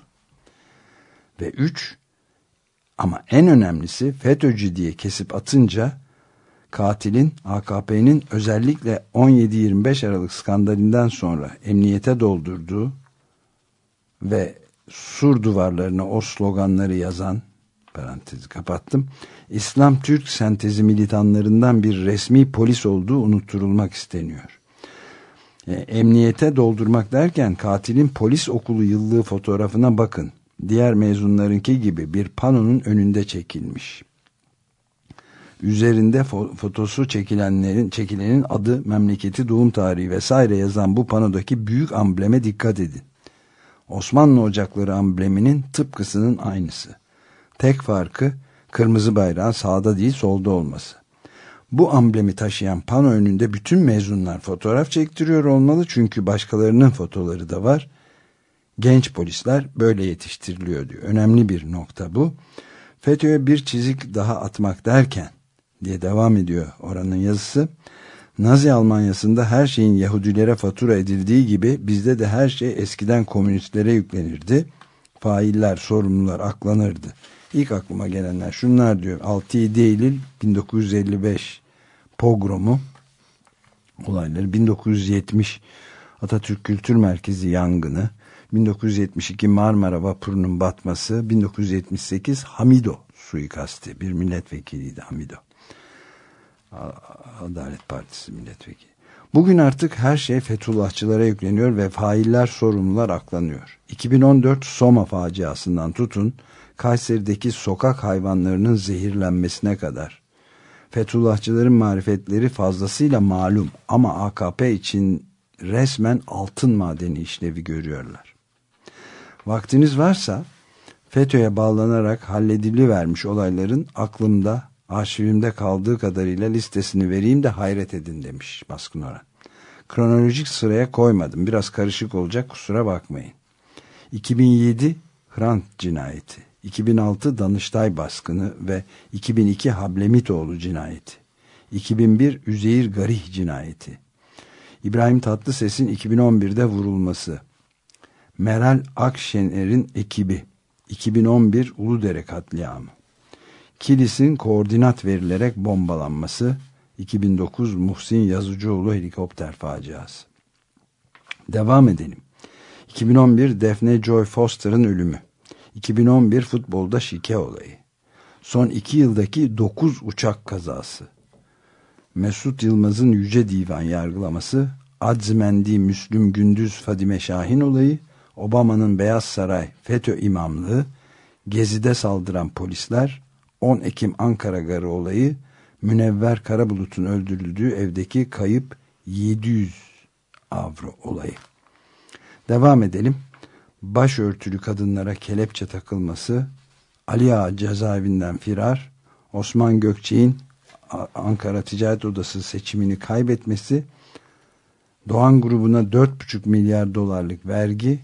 Ve üç ama en önemlisi FETÖ'cü diye kesip atınca katilin AKP'nin özellikle 17-25 Aralık skandalinden sonra emniyete doldurduğu ve sur duvarlarına o sloganları yazan parantezi kapattım. İslam Türk sentezi militanlarından bir resmi polis olduğu unutturulmak isteniyor. E, emniyete doldurmak derken katilin polis okulu yıllığı fotoğrafına bakın. Diğer mezunlarınki gibi bir panonun önünde çekilmiş. Üzerinde fo fotosu çekilenlerin çekilenin adı, memleketi, doğum tarihi vesaire yazan bu panodaki büyük ambleme dikkat edin. Osmanlı Ocakları ambleminin tıpkısının aynısı. Tek farkı kırmızı bayrağın sağda değil solda olması. Bu amblemi taşıyan pano önünde bütün mezunlar fotoğraf çektiriyor olmalı çünkü başkalarının fotoları da var. Genç polisler böyle yetiştiriliyor diyor. Önemli bir nokta bu. FETÖ'ye bir çizik daha atmak derken diye devam ediyor oranın yazısı. Nazi Almanyası'nda her şeyin Yahudilere fatura edildiği gibi bizde de her şey eskiden komünistlere yüklenirdi. Failler, sorumlular aklanırdı. İlk aklıma gelenler şunlar diyor. 6-7 Eylül 1955 pogromu olayları, 1970 Atatürk Kültür Merkezi yangını, 1972 Marmara vapurunun batması, 1978 Hamido suikasti. Bir milletvekiliydi Hamido. Adalet Partisi milletvekili. Bugün artık her şey Fethullahçılara yükleniyor ve failler sorumlular aklanıyor. 2014 Soma faciasından tutun Kayseri'deki sokak hayvanlarının zehirlenmesine kadar. Fethullahçıların marifetleri fazlasıyla malum ama AKP için resmen altın madeni işlevi görüyorlar. Vaktiniz varsa FETÖ'ye bağlanarak halledilivermiş olayların aklımda, arşivimde kaldığı kadarıyla listesini vereyim de hayret edin demiş Baskın Oran. Kronolojik sıraya koymadım. Biraz karışık olacak kusura bakmayın. 2007 Hrant cinayeti, 2006 Danıştay baskını ve 2002 Hablemitoğlu cinayeti, 2001 Üzeyir Garih cinayeti, İbrahim Tatlıses'in 2011'de vurulması, Meral Akşener'in ekibi 2011 Uludere katliamı. Kilis'in koordinat verilerek bombalanması 2009 Muhsin Yazıcıoğlu helikopter faciası. Devam edelim. 2011 Defne Joy Foster'ın ölümü 2011 futbolda şike olayı son iki yıldaki 9 uçak kazası Mesut Yılmaz'ın Yüce Divan yargılaması Adzmendi Müslüm Gündüz Fadime Şahin olayı Obama'nın Beyaz Saray FETÖ imamlığı, Gezi'de saldıran polisler, 10 Ekim Ankara Garı olayı, Münevver Karabulut'un öldürüldüğü evdeki kayıp 700 avro olayı. Devam edelim. Başörtülü kadınlara kelepçe takılması, Ali Ağa cezaevinden firar, Osman Gökçe'nin Ankara Ticaret Odası seçimini kaybetmesi, Doğan grubuna 4,5 milyar dolarlık vergi,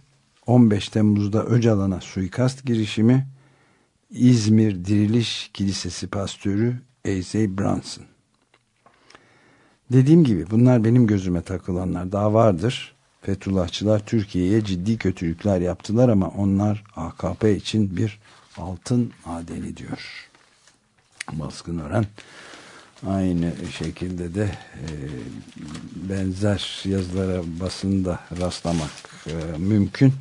15 Temmuz'da Öcalan'a suikast girişimi İzmir Diriliş Kilisesi pastörü A.Z. Brunson. Dediğim gibi bunlar benim gözüme takılanlar daha vardır. Fethullahçılar Türkiye'ye ciddi kötülükler yaptılar ama onlar AKP için bir altın madeni diyor. Baskın Ören aynı şekilde de e, benzer yazılara basında rastlamak e, mümkün.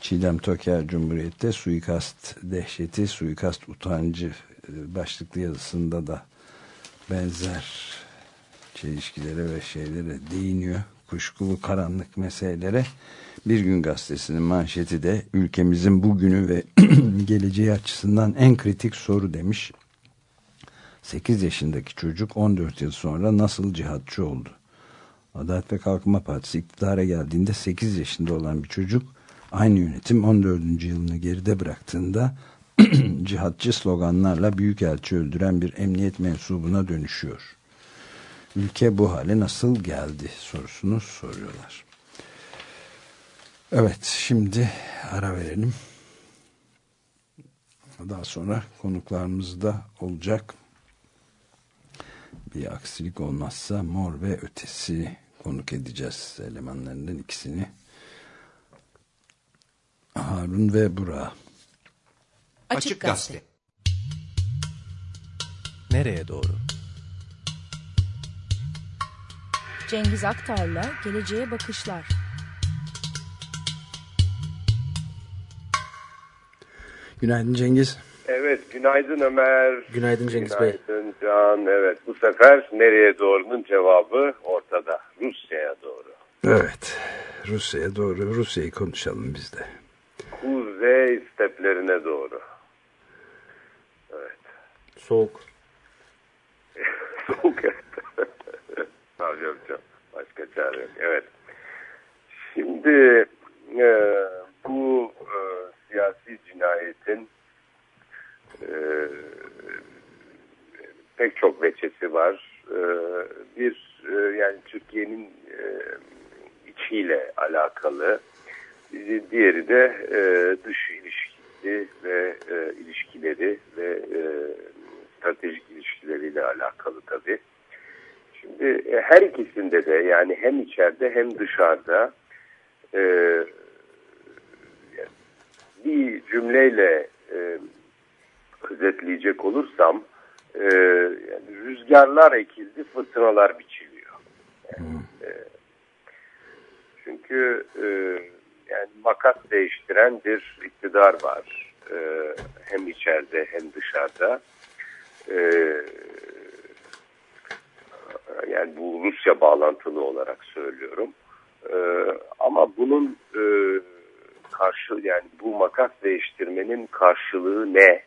Çiğdem Toker Cumhuriyet'te suikast dehşeti, suikast utancı e, başlıklı yazısında da benzer çelişkilere ve şeylere değiniyor. Kuşkulu karanlık meselelere. Bir gün gazetesinin manşeti de ülkemizin bugünü ve geleceği açısından en kritik soru demiş. 8 yaşındaki çocuk 14 yıl sonra nasıl cihatçı oldu? Adalet ve Kalkınma Partisi iktidara geldiğinde 8 yaşında olan bir çocuk Aynı yönetim 14. yılını geride bıraktığında cihatçı sloganlarla büyükelçi öldüren bir emniyet mensubuna dönüşüyor. Ülke bu hale nasıl geldi sorusunu soruyorlar. Evet şimdi ara verelim. Daha sonra konuklarımız da olacak. Bir aksilik olmazsa mor ve ötesi konuk edeceğiz elemanlarından ikisini. Harun ve Bura. Açık Gazete. Nereye doğru? Cengiz Aktar'la Geleceğe Bakışlar. Günaydın Cengiz. Evet, günaydın Ömer. Günaydın Cengiz Bey. Günaydın Can. Evet, bu sefer nereye doğrunun cevabı ortada. Rusya'ya doğru. Evet, Rusya'ya doğru. Rusya'yı konuşalım biz de. Kuzey steplerine doğru. Evet. Soğuk. Soğuk evet. Tabii yapacağım. Başka çare yok. Evet. Şimdi e, bu e, siyasi cinayetin e, pek çok veçesi var. e, bir e, yani Türkiye'nin e, içiyle alakalı. Diğeri de e, dış ilişkisi ve e, ilişkileri ve e, stratejik ilişkileriyle alakalı tabii. Şimdi e, her ikisinde de yani hem içeride hem dışarıda e, bir cümleyle e, özetleyecek olursam e, yani rüzgarlar ekildi, fırtınalar biçiliyor. Yani, e, çünkü e, yani makas değiştiren bir iktidar var. E, hem içeride hem dışarıda. E, yani bu Rusya bağlantılı olarak söylüyorum. E, ama bunun e, karşı yani bu makas değiştirmenin karşılığı ne?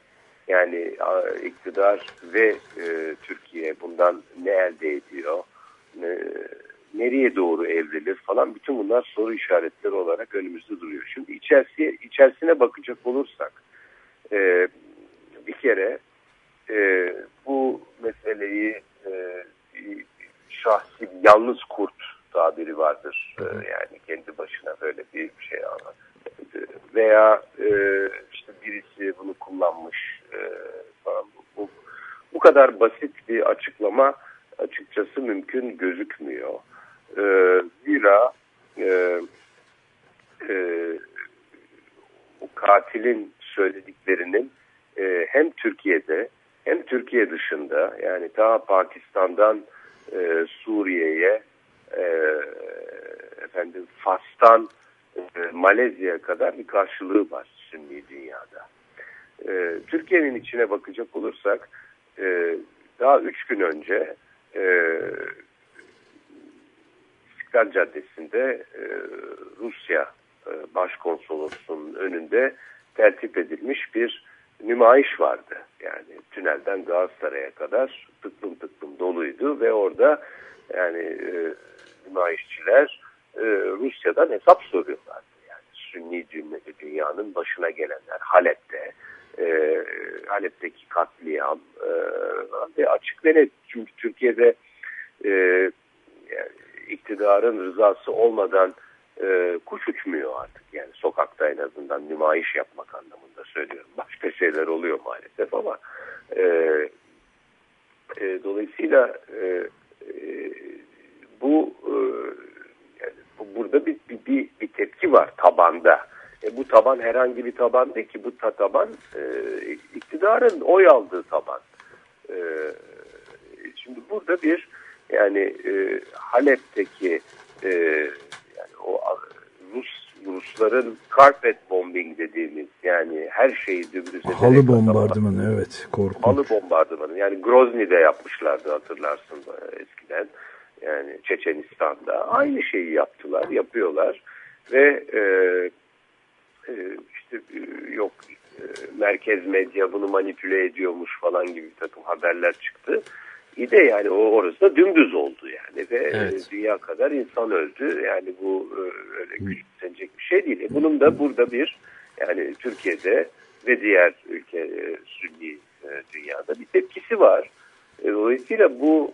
Yani iktidar ve e, Türkiye bundan ne elde ediyor? E, nereye doğru evrilir falan bütün bunlar soru işaretleri olarak önümüzde duruyor. Şimdi içerisi, içerisine bakacak olursak e, bir kere e, bu meseleyi e, şahsi yalnız kurt tabiri vardır. E, yani kendi başına böyle bir şey anlat. Veya e, işte birisi bunu kullanmış e, falan. Bu, bu, bu kadar basit bir açıklama açıkçası mümkün gözükmüyor. E, zira e, e, o katilin söylediklerinin e, hem Türkiye'de hem Türkiye dışında yani ta Pakistan'dan e, Suriye'ye e, efendim Fas'tan e, Malezya'ya kadar bir karşılığı var Sünni dünyada. E, Türkiye'nin içine bakacak olursak e, daha üç gün önce e, İstiklal Caddesi'nde e, Rusya e, Başkonsolosunun önünde tertip edilmiş bir nümayiş vardı. Yani tünelden Galatasaray'a kadar tıklım tıklım doluydu ve orada yani e, e, Rusya'dan hesap soruyorlardı. Yani Sünni dünyanın başına gelenler Halep'te, e, Halep'teki katliam e, ve açık ve net çünkü Türkiye'de e, yani iktidarın rızası olmadan e, kuş uçmuyor artık. Yani sokakta en azından nümayiş yapmak anlamında söylüyorum. Başka şeyler oluyor maalesef ama e, e, dolayısıyla e, e, bu, e, yani bu burada bir, bir, bir, bir tepki var tabanda. E, bu taban herhangi bir taban değil ki bu taban e, iktidarın oy aldığı taban. E, şimdi burada bir yani e, Halep'teki e, yani o Rus Rusların carpet bombing dediğimiz yani her şeyi dümdüz ederek halı bombardımanı evet korkunç. Halı bombardımanı yani Grozny'de yapmışlardı hatırlarsın eskiden yani Çeçenistan'da aynı şeyi yaptılar yapıyorlar ve e, e, işte e, yok e, merkez medya bunu manipüle ediyormuş falan gibi bir takım haberler çıktı. İyi de yani o orası da dümdüz oldu yani ve e, evet. dünya kadar insan öldü. Yani bu e, öyle küçümsenecek bir şey değil. E bunun da burada bir yani Türkiye'de ve diğer ülke Sünni dünyada bir tepkisi var. Dolayısıyla bu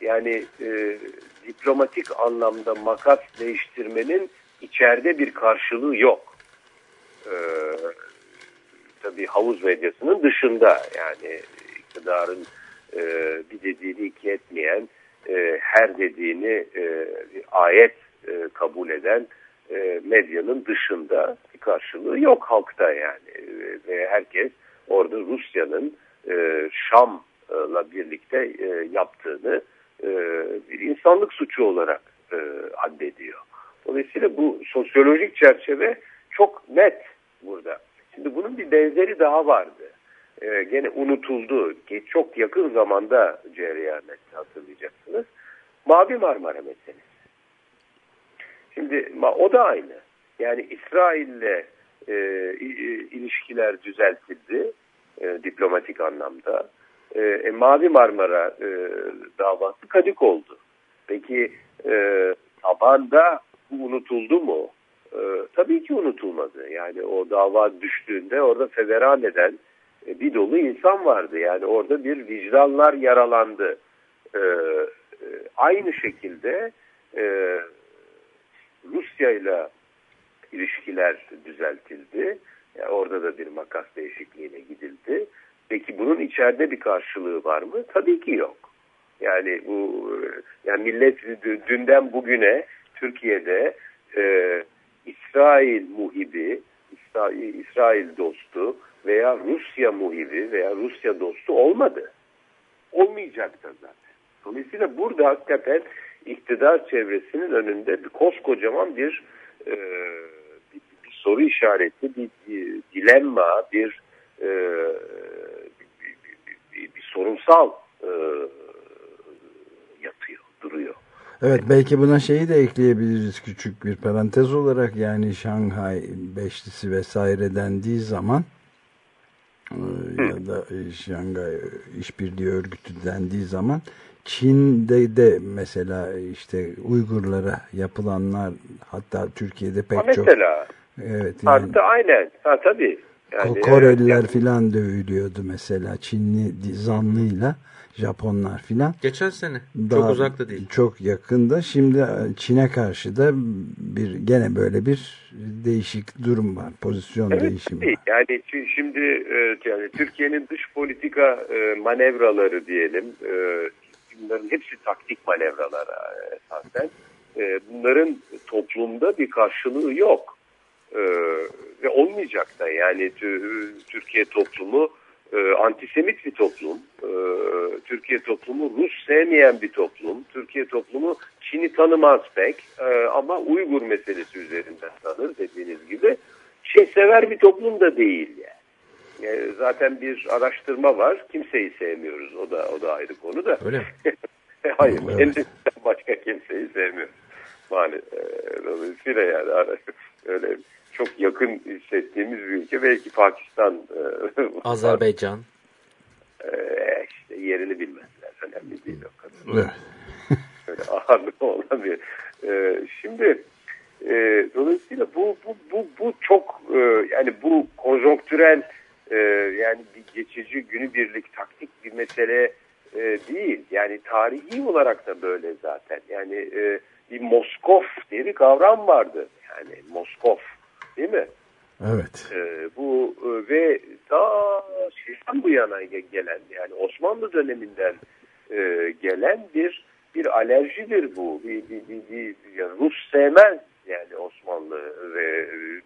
yani diplomatik anlamda makas değiştirmenin içeride bir karşılığı yok. Tabii havuz medyasının dışında yani iktidarın e, bir dediğini iki etmeyen, e, her dediğini e, ayet e, kabul eden e, medyanın dışında bir karşılığı yok halkta yani. E, ve herkes orada Rusya'nın e, Şam'la birlikte e, yaptığını e, bir insanlık suçu olarak e, addediyor. Dolayısıyla bu sosyolojik çerçeve çok net burada. Şimdi bunun bir benzeri daha vardı e, gene unutuldu ki çok yakın zamanda cereyan etti hatırlayacaksınız. Mavi Marmara meselesi. Şimdi o da aynı. Yani İsrail'le e, ilişkiler düzeltildi e, diplomatik anlamda. E, e, Mavi Marmara e, davası kadık oldu. Peki e, tabanda bu unutuldu mu? E, tabii ki unutulmadı. Yani o dava düştüğünde orada federal eden bir dolu insan vardı. Yani orada bir vicdanlar yaralandı. e, e, aynı şekilde e, Rusya ile ilişkiler düzeltildi. Yani orada da bir makas değişikliğine gidildi. Peki bunun içeride bir karşılığı var mı? Tabii ki yok. Yani bu yani millet dünden bugüne Türkiye'de e, İsrail muhibi, İsrail, İsrail dostu veya Rusya muhibi veya Rusya dostu olmadı. Olmayacak da zaten. Dolayısıyla burada hakikaten iktidar çevresinin önünde bir koskocaman bir, e, bir, bir soru işareti, bir, bir dilemma, bir, e, bir, bir, bir, bir sorunsal e, yatıyor, duruyor. Evet belki buna şeyi de ekleyebiliriz küçük bir parantez olarak yani Şanghay Beşlisi vesaire dendiği zaman e, ya da Şanghay İşbirliği Örgütü dendiği zaman Çin'de de mesela işte Uygurlara yapılanlar hatta Türkiye'de pek ha, çok mesela, evet yani, hatta aynen. Ha tabii. Yani, Koreliler evet, filan dövülüyordu mesela Çinli zanlıyla Japonlar filan. Geçen sene. Daha çok uzakta değil. Çok yakında. Şimdi Çin'e karşı da bir gene böyle bir değişik durum var. Pozisyon evet, değişimi. Yani şimdi yani Türkiye'nin dış politika manevraları diyelim bunların hepsi taktik manevralara esasen. Bunların toplumda bir karşılığı yok. Ve olmayacak da yani Türkiye toplumu antisemit bir toplum. Türkiye toplumu Rus sevmeyen bir toplum. Türkiye toplumu Çin'i tanımaz pek ama Uygur meselesi üzerinden tanır dediğiniz gibi. Şey sever bir toplum da değil yani. Yani zaten bir araştırma var. Kimseyi sevmiyoruz. O da o da ayrı konu da. Öyle? Hayır. Evet. Başka kimseyi sevmiyoruz. Maalesef. Dolayısıyla yani öyle çok yakın hissettiğimiz bir ülke. Belki Pakistan. Azerbaycan. Ee, işte yerini bilmezler. Önemli değil o kadar. Evet. Öyle ağırlığı olan bir. Ee, şimdi e, dolayısıyla bu, bu, bu, bu çok e, yani bu konjonktürel e, yani bir geçici günübirlik taktik bir mesele e, değil. Yani tarihi olarak da böyle zaten. Yani e, bir Moskov diye bir kavram vardı. Yani Moskov değil mi? Evet. E, bu e, ve ta şeyden bu yana gelen yani Osmanlı döneminden e, gelen bir bir alerjidir bu. Bir, bir, bir, bir, yani Rus sevmez yani Osmanlı ve e,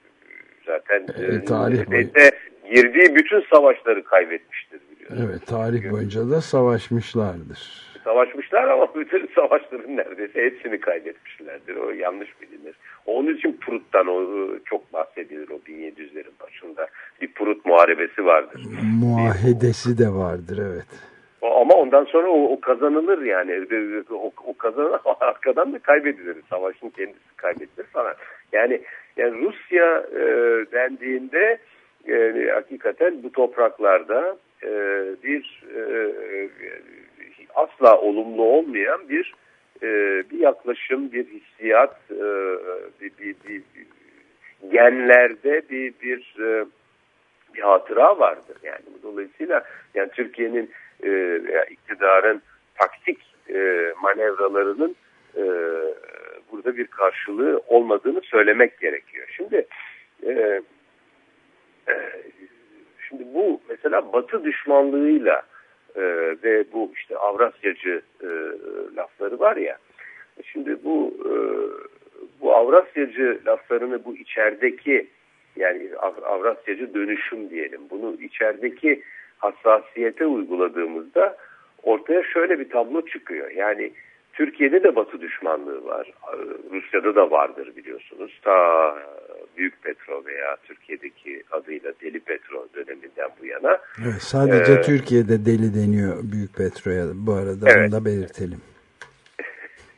zaten e, tarih boyunca girdiği bütün savaşları kaybetmiştir biliyorsunuz. Evet tarih boyunca da savaşmışlardır. Savaşmışlar ama bütün savaşların neredeyse hepsini kaybetmişlerdir. O yanlış bilinir. Onun için Prut'tan o çok bahsedilir o 1700'lerin başında. Bir Prut muharebesi vardır. Muahedesi de vardır evet. Ama ondan sonra o, o kazanılır yani. O, o kazanır arkadan da kaybedilir. Savaşın kendisi kaybedilir falan. Yani yani Rusya e, dendiğinde e, hakikaten bu topraklarda e, bir e, asla olumlu olmayan bir e, bir yaklaşım, bir hissiyat, e, bir, bir, bir, bir genlerde bir bir e, bir hatıra vardır. Yani dolayısıyla yani Türkiye'nin e, iktidarın taktik e, manevralarının e, burada bir karşılığı olmadığını söylemek gerekiyor. Şimdi e, e, şimdi bu mesela Batı düşmanlığıyla e, ve bu işte Avrasyacı e, lafları var ya. Şimdi bu e, bu Avrasyacı laflarını bu içerideki yani Avrasyacı dönüşüm diyelim. Bunu içerideki hassasiyete uyguladığımızda ortaya şöyle bir tablo çıkıyor. Yani Türkiye'de de batı düşmanlığı var. Rusya'da da vardır biliyorsunuz. Ta Büyük Petro veya Türkiye'deki adıyla Deli Petro döneminden bu yana. Evet, sadece ee, Türkiye'de deli deniyor Büyük Petro'ya. Bu arada evet. onu da belirtelim.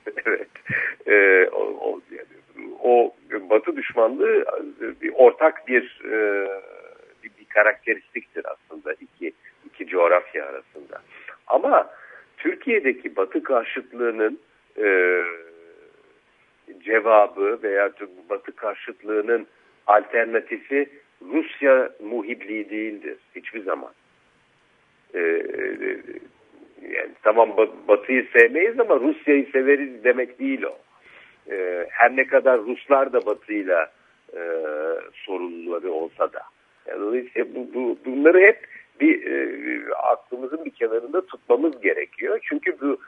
evet. Ee, o, o, yani, o batı düşmanlığı bir ortak bir, e, bir, bir karakteristiktir aslında iki, iki coğrafya arasında. Ama Türkiye'deki batı karşıtlığının e, cevabı veya batı karşıtlığının alternatifi Rusya muhibliği değildir hiçbir zaman. E, yani tamam Batı'yı sevmeyiz ama Rusya'yı severiz demek değil o. E, her ne kadar Ruslar da Batı'yla e, sorunları olsa da. Yani bu, bu, bunları hep bir e, aklımızın bir kenarında tutmamız gerekiyor. Çünkü bu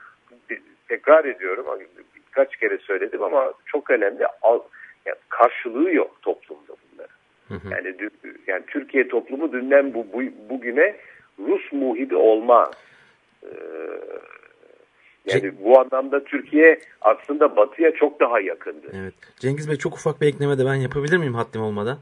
tekrar ediyorum birkaç kere söyledim ama çok önemli yani karşılığı yok toplumda bunların. Yani yani Türkiye toplumu dünden bu, bu bugüne Rus muhibi olmaz. Ee, yani bu anlamda Türkiye aslında batıya çok daha yakındı. Evet. Cengiz Bey çok ufak bir ekleme de ben yapabilir miyim haddim olmadan?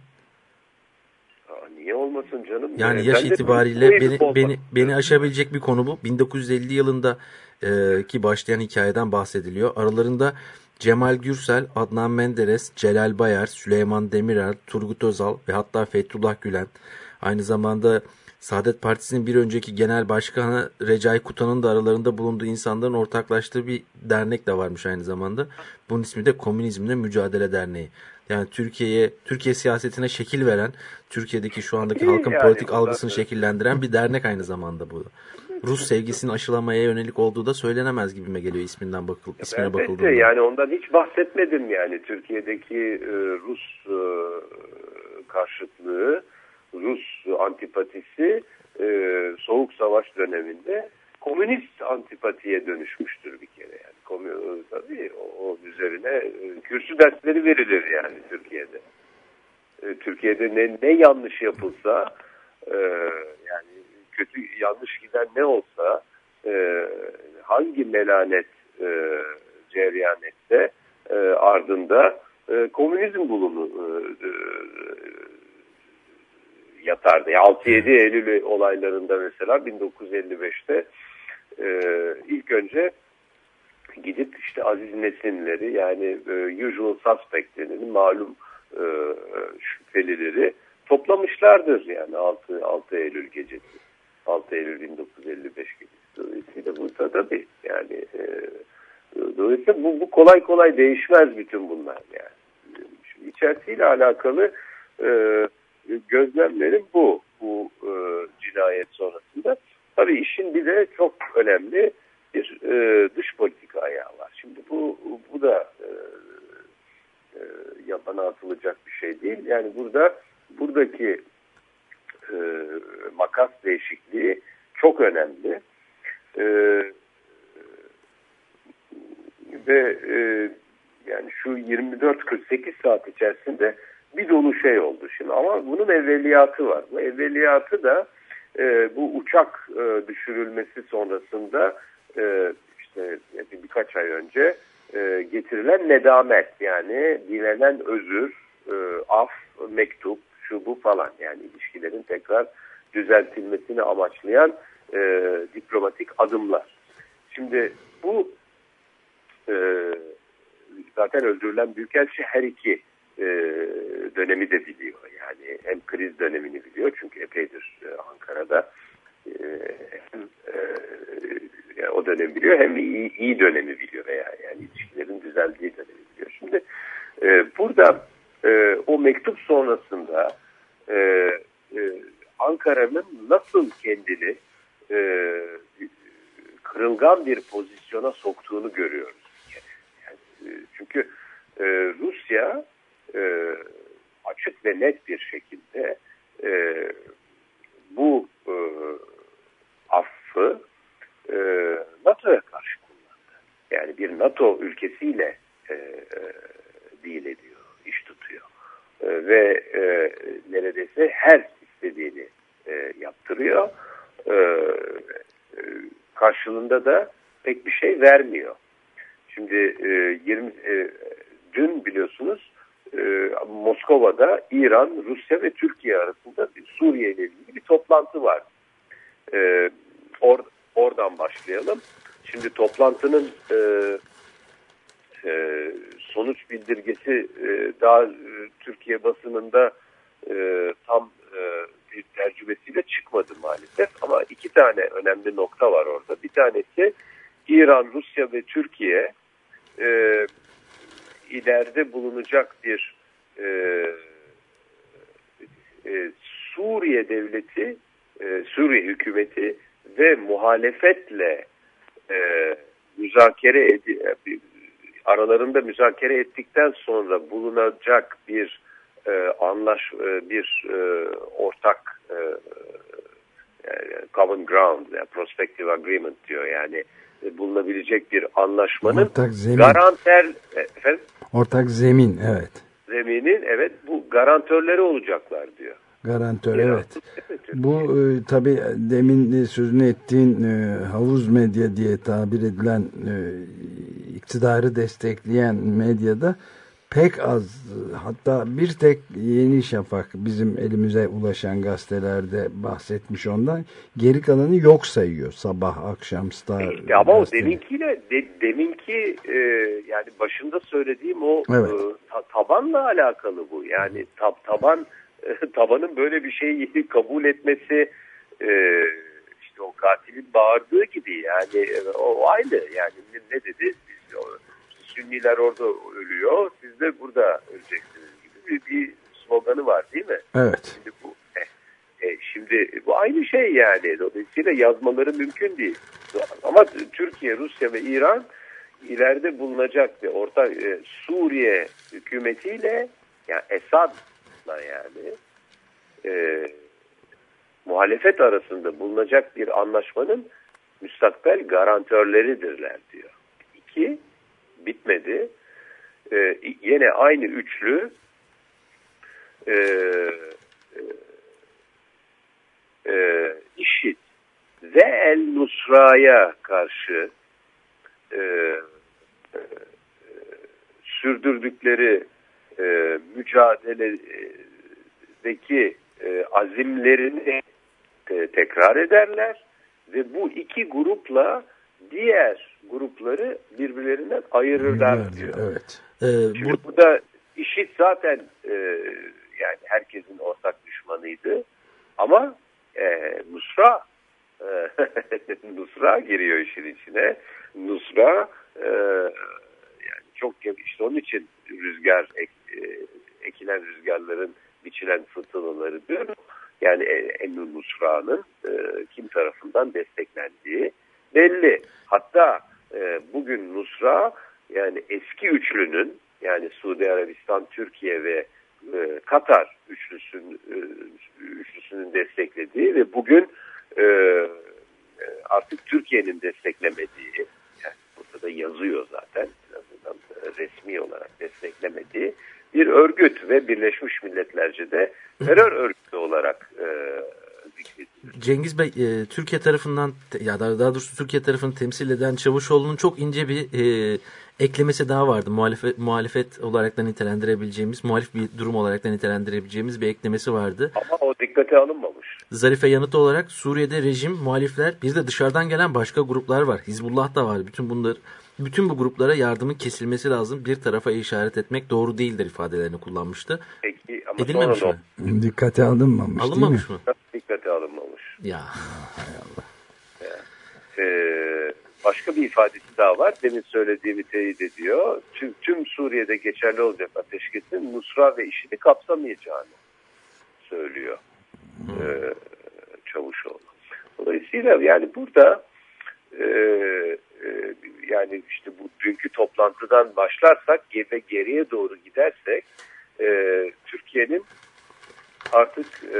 Niye olmasın canım? Yani yaş ben itibariyle beni, beni, beni aşabilecek bir konu bu. 1950 yılında e, ki başlayan hikayeden bahsediliyor. Aralarında Cemal Gürsel, Adnan Menderes, Celal Bayar, Süleyman Demirel, Turgut Özal ve hatta Fethullah Gülen aynı zamanda Saadet Partisi'nin bir önceki genel başkanı Recai Kutan'ın da aralarında bulunduğu insanların ortaklaştığı bir dernek de varmış aynı zamanda. Bunun ismi de Komünizmle Mücadele Derneği. Yani Türkiye'ye, Türkiye siyasetine şekil veren, Türkiye'deki şu andaki halkın yani, politik algısını şekillendiren bir dernek aynı zamanda bu. Rus sevgisinin aşılamaya yönelik olduğu da söylenemez gibime geliyor isminden bakıl, ismine Elbette, bakıldığında. Yani ondan hiç bahsetmedim yani Türkiye'deki e, Rus e, karşıtlığı Rus antipatisi e, Soğuk Savaş döneminde komünist antipatiye dönüşmüştür bir kere yani. Komün, tabii o, o üzerine e, kürsü dersleri verilir yani Türkiye'de. E, Türkiye'de ne, ne yanlış yapılsa e, yani kötü yanlış giden ne olsa e, hangi melanet e, cereyan etse e, ardında e, komünizm bulunur e, e, yatardı. 6-7 Eylül olaylarında mesela 1955'te e, ilk önce gidip işte Aziz Nesinleri yani e, usual suspect malum e, şüphelileri toplamışlardır yani 6, 6 Eylül gecesi. 6 Eylül 1955 gecesi. Dolayısıyla bu tabii yani e, dolayısıyla bu, bu kolay kolay değişmez bütün bunlar yani. Şimdi içerisiyle alakalı e, gözlemlerim bu. Bu e, cinayet sonrasında. Tabii işin bir de çok önemli bir e, dış politika ayağı var. Şimdi bu bu da e, e, yabana atılacak bir şey değil. Yani burada buradaki e, makas değişikliği çok önemli. E, ve e, yani şu 24-48 saat içerisinde bir dolu şey oldu şimdi ama bunun evveliyatı var. Bu evveliyatı da e, bu uçak e, düşürülmesi sonrasında e, işte birkaç ay önce e, getirilen nedamet yani dilenen özür, e, af, mektup, şu bu falan yani ilişkilerin tekrar düzeltilmesini amaçlayan e, diplomatik adımlar. Şimdi bu zaten öldürülen Büyükelçi her iki dönemi de biliyor. Yani hem kriz dönemini biliyor çünkü epeydir Ankara'da hem o dönemi biliyor hem iyi, iyi dönemi biliyor veya yani ilişkilerin düzeldiği dönemi biliyor. Şimdi e, burada e, o mektup sonrasında e, e, Ankara'nın nasıl kendini e, kırılgan bir pozisyona soktuğunu görüyoruz. Yani, e, çünkü e, Rusya e, açık ve net bir şekilde e, bu e, affı e, NATO'ya karşı kullandı. Yani bir NATO ülkesiyle e, e, deal ediyor, iş tutuyor. E, ve e, neredeyse her istediğini e, yaptırıyor. E, e, karşılığında da pek bir şey vermiyor. Şimdi e, 20 e, dün biliyorsunuz e, Moskova'da İran, Rusya ve Türkiye arasında Suriye ile ilgili bir toplantı var. E, or, oradan başlayalım. Şimdi toplantının e, e, sonuç bildirgesi e, daha e, Türkiye basınında e, tam e, bir tercümesiyle çıkmadı maalesef. Ama iki tane önemli nokta var orada. Bir tanesi İran, Rusya ve Türkiye e, ileride bulunacak bir e, e, Suriye devleti, e, Suriye hükümeti ve muhalefetle e, müzakere edi, e, aralarında müzakere ettikten sonra bulunacak bir e, anlaş e, bir e, ortak e, yani common ground yani prospective agreement diyor yani e, bulunabilecek bir anlaşmanın Ortak zemin. garanter e, efendim Ortak zemin evet. zeminin evet bu garantörleri olacaklar diyor. Garantör evet. Bu e, tabi demin sözünü ettiğin e, havuz medya diye tabir edilen e, iktidarı destekleyen medyada pek az e, hatta bir tek Yeni Şafak bizim elimize ulaşan gazetelerde bahsetmiş ondan geri kalanı yok sayıyor sabah akşam star İşte ama o deminkiyle de, deminki e, yani başında söylediğim o Evet. e, ta- tabanla alakalı bu. Yani tab, taban e, tabanın böyle bir şeyi kabul etmesi e, işte o katilin bağırdığı gibi yani e, o aynı yani ne, dedi? Biz, o, Sünniler orada ölüyor siz de burada öleceksiniz gibi bir, bir sloganı var değil mi? Evet. Şimdi bu e, e, şimdi bu aynı şey yani. Dolayısıyla yazmaları mümkün değil. Ama Türkiye, Rusya ve İran ileride bulunacak bir ortak e, Suriye hükümetiyle yani Esad'la yani e, muhalefet arasında bulunacak bir anlaşmanın müstakbel garantörleridirler diyor. İki, bitmedi. E, yine aynı üçlü e, e, e, IŞİD ve El Nusra'ya karşı e, e, sürdürdükleri e, mücadeledeki e, azimlerini e, tekrar ederler ve bu iki grupla diğer grupları birbirlerinden ayırırlar diyor. Evet. Ee, Şimdi bu, burada IŞİD zaten e, yani herkesin ortak düşmanıydı ama e, Nusra e, Nusra giriyor işin içine. Nusra e, çok işte onun için rüzgar ek, e, ekilen rüzgarların biçilen fırtınaları diyor. Yani Ennur Nusra'nın e, kim tarafından desteklendiği belli. Hatta e, bugün Nusra yani eski üçlünün yani Suudi Arabistan, Türkiye ve e, Katar üçlüsün, e, üçlüsünün desteklediği ve bugün e, e, artık Türkiye'nin desteklemediği yani burada da yazıyor zaten resmi olarak desteklemediği bir örgüt ve Birleşmiş Milletlerce de terör örgütü olarak e. Cengiz Bey e, Türkiye tarafından ya daha, daha doğrusu Türkiye tarafını temsil eden Çavuşoğlu'nun çok ince bir e, eklemesi daha vardı. Muhalefet, muhalefet olarak da nitelendirebileceğimiz, muhalif bir durum olarak da nitelendirebileceğimiz bir eklemesi vardı. Ama o dikkate alınmamış. Zarife yanıt olarak Suriye'de rejim, muhalifler, bir de dışarıdan gelen başka gruplar var. Hizbullah da var. Bütün bunlar bütün bu gruplara yardımın kesilmesi lazım. Bir tarafa işaret etmek doğru değildir ifadelerini kullanmıştı. Peki ama Edilmemiş sonra mi? Dikkate alınmamış, Alınmamış mı? dikkate alınmamış. Ya Ee, başka bir ifadesi daha var. Demin söylediğimi teyit ediyor. Tüm, tüm Suriye'de geçerli olacak ateşkesin Nusra ve işini kapsamayacağını söylüyor ee, Çavuşoğlu. Dolayısıyla yani burada e, e, yani işte bu dünkü toplantıdan başlarsak ve geriye doğru gidersek e, Türkiye'nin artık e,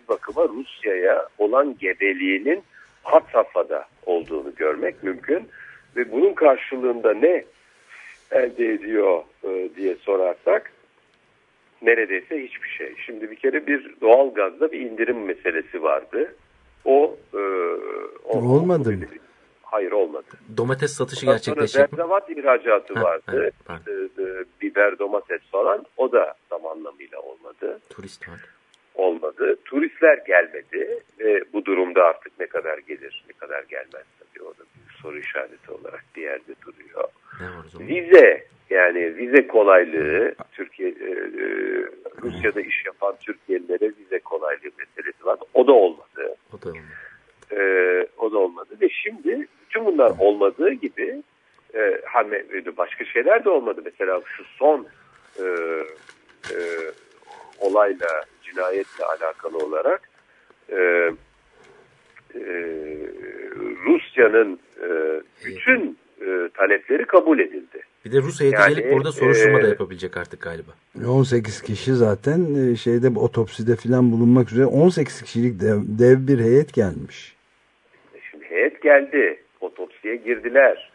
bir bakıma Rusya'ya olan gebeliğinin had safhada olduğunu görmek mümkün. Ve bunun karşılığında ne elde ediyor e, diye sorarsak neredeyse hiçbir şey. Şimdi bir kere bir doğal gazda bir indirim meselesi vardı. O, e, o Olmadı mı? Hayır olmadı. domates satışı mi? zerzevat ihracatı Ha, vardı. evet, pardon. E, biber, domates falan. O da tam anlamıyla olmadı. Turist var. Olmadı. Turistler gelmedi ve bu durumda artık ne kadar gelir, ne kadar gelmez tabii o da bir soru işareti olarak bir yerde duruyor. Ne var o? Vize yani vize kolaylığı Türkiye e, e, Rusya'da iş yapan Türkiye'lilere vize kolaylığı meselesi var. O da olmadı. O da olmadı. E, o da olmadı ve şimdi bütün bunlar olmadığı gibi e, hani başka şeyler de olmadı. Mesela şu son e, e, olayla cinayetle alakalı olarak e, e, Rus Rusya'nın e, bütün e, talepleri kabul edildi. Bir de Rus heyeti Yani, gelip burada soruşturma da e, yapabilecek artık galiba. 18 kişi zaten e, şeyde otopside filan bulunmak üzere 18 kişilik dev, dev bir heyet gelmiş. Şimdi heyet geldi, otopsiye girdiler.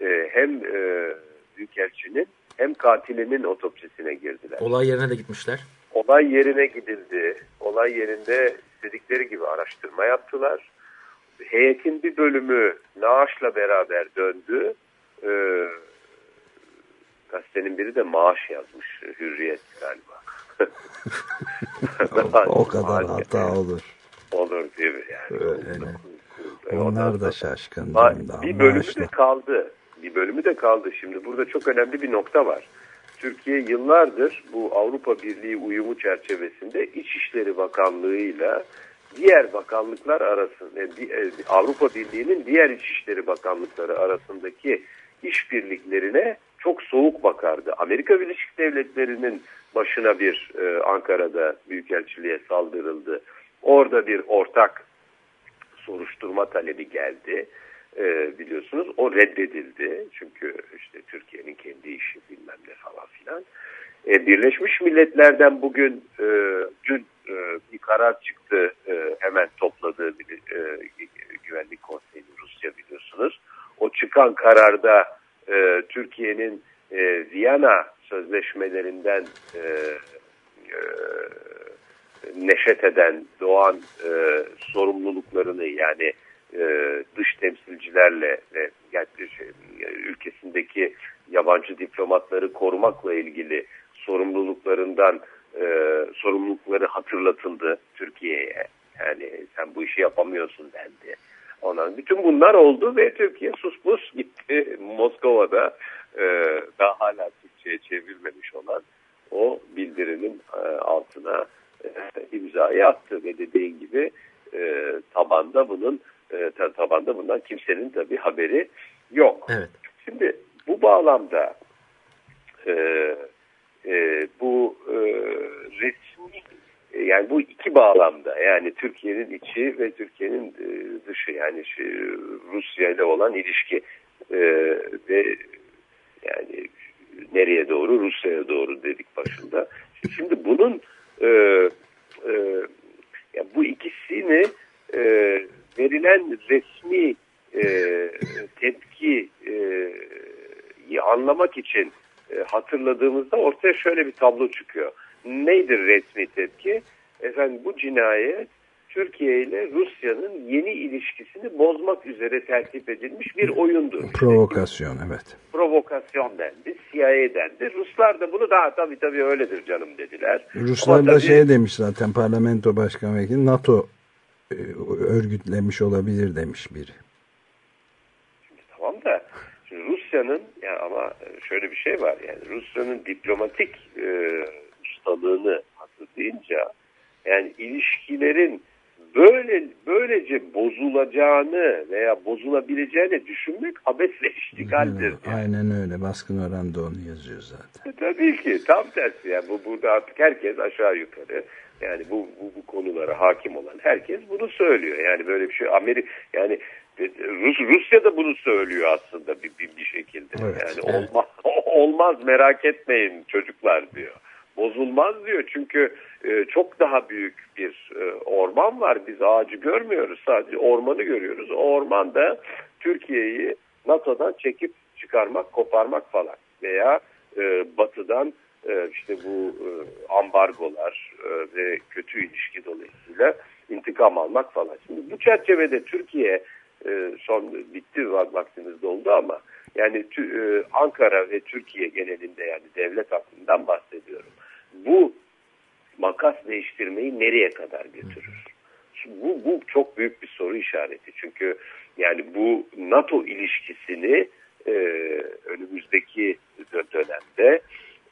E, hem e, Büyükelçinin hem katilinin otopsisine girdiler. Olay yerine de gitmişler. Olay yerine gidildi. Olay yerinde istedikleri gibi araştırma yaptılar. Heyetin bir bölümü Naaş'la beraber döndü. E, gazetenin biri de maaş yazmış. Hürriyet galiba. O, o kadar hata olur. Olur değil mi? Yani. Öyle. E, Onlar da şaşkın. Durumda. bir bölümü Maaşla. de kaldı. Bir bölümü de kaldı. Şimdi burada çok önemli bir nokta var. Türkiye yıllardır bu Avrupa Birliği uyumu çerçevesinde İçişleri Bakanlığı'yla diğer bakanlıklar arasında e, e, Avrupa Birliği'nin diğer İçişleri Bakanlıkları arasındaki işbirliklerine çok soğuk bakardı. Amerika Birleşik Devletleri'nin başına bir e, Ankara'da Büyükelçiliğe saldırıldı. Orada bir ortak soruşturma talebi geldi. Ee, biliyorsunuz o reddedildi. Çünkü işte Türkiye'nin kendi işi bilmem ne falan filan. Ee, Birleşmiş Milletler'den bugün e, dün e, bir karar çıktı. E, hemen topladığı bir e, Güvenlik Konseyi Rusya biliyorsunuz. O çıkan kararda e, Türkiye'nin e, Viyana sözleşmelerinden e, e, neşet eden, doğan e, sorumluluklarını yani e, dış temsilcilerle ve yani, şey, ülkesindeki yabancı diplomatları korumakla ilgili sorumluluklarından e, sorumlulukları hatırlatıldı Türkiye'ye. Yani sen bu işi yapamıyorsun dendi. Ondan bütün bunlar oldu ve Türkiye sus pus gitti Moskova'da e, daha hala Türkçe'ye çevrilmemiş olan o bildirinin e, altına e, imzayı attı ve dediğin gibi e, tabanda bunun e, ta- tabanda bundan kimsenin tabii haberi yok. Evet. Şimdi bu bağlamda e, e, bu e, resmi e, yani bu iki bağlamda yani Türkiye'nin içi ve Türkiye'nin e, dışı yani şey, Rusya ile olan ilişki e, ve yani nereye doğru Rusya'ya doğru dedik başında. Şimdi bunun e, e, bu ikisini e, verilen resmi e, tepki e, anlamak için e, hatırladığımızda ortaya şöyle bir tablo çıkıyor. Nedir resmi tepki? Efendim bu cinayet Türkiye ile Rusya'nın yeni ilişkisini bozmak üzere tertip edilmiş bir oyundur. Provokasyon evet. Provokasyon dendi, CIA dendi. Ruslar da bunu daha tabii tabii öyledir canım dediler. Ruslar Ama da tabii- şey demiş zaten parlamento başkan vekili NATO e, örgütlemiş olabilir demiş biri. Tamam da şimdi Rusya'nın ya ama şöyle bir şey var yani Rusya'nın diplomatik e, ustalığını hatırlayınca yani ilişkilerin böyle böylece bozulacağını veya bozulabileceğini düşünmek abes ve iştigaldir. Evet, Aynen öyle. Baskın Ören de onu yazıyor zaten. E, Tabii ki tam tersi yani bu burada artık herkes aşağı yukarı yani bu, bu bu konulara hakim olan herkes bunu söylüyor. Yani böyle bir şey Amerika yani Rus Rusya da bunu söylüyor aslında bir bir, bir şekilde. Evet, yani evet. olmaz olmaz merak etmeyin çocuklar diyor. Bozulmaz diyor çünkü e, çok daha büyük bir e, orman var. Biz ağacı görmüyoruz sadece ormanı görüyoruz. O orman da Türkiye'yi NATO'dan çekip çıkarmak, koparmak falan veya e, batıdan e, işte bu ambargolar ve kötü ilişki dolayısıyla intikam almak falan. Şimdi bu çerçevede Türkiye son bitti vak- vaktimiz doldu ama yani Ankara ve Türkiye genelinde yani devlet aklından bahsediyorum. Bu makas değiştirmeyi nereye kadar götürür? Şimdi Bu, bu çok büyük bir soru işareti. Çünkü yani bu NATO ilişkisini e, önümüzdeki dö- dönemde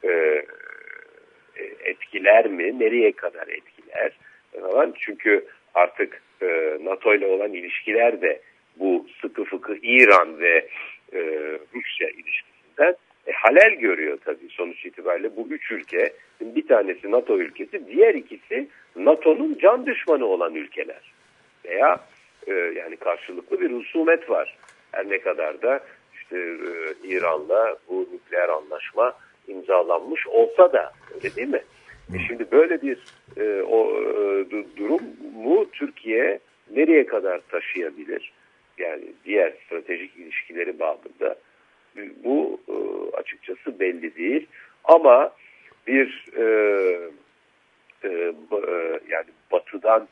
e, etkiler mi? Nereye kadar etkiler? Falan. Çünkü artık e, NATO ile olan ilişkiler de bu sıkı fıkı İran ve e, Rusya ilişkisinden e, halel görüyor tabii sonuç itibariyle bu üç ülke bir tanesi NATO ülkesi diğer ikisi NATO'nun can düşmanı olan ülkeler veya e, yani karşılıklı bir husumet var. Her ne kadar da işte e, İran'la bu nükleer anlaşma imzalanmış olsa da öyle değil mi? E şimdi böyle bir e, o e, durumu Türkiye nereye kadar taşıyabilir? Yani diğer stratejik ilişkileri babında bu e, açıkçası belli değil. Ama bir e, e, e, yani batıdan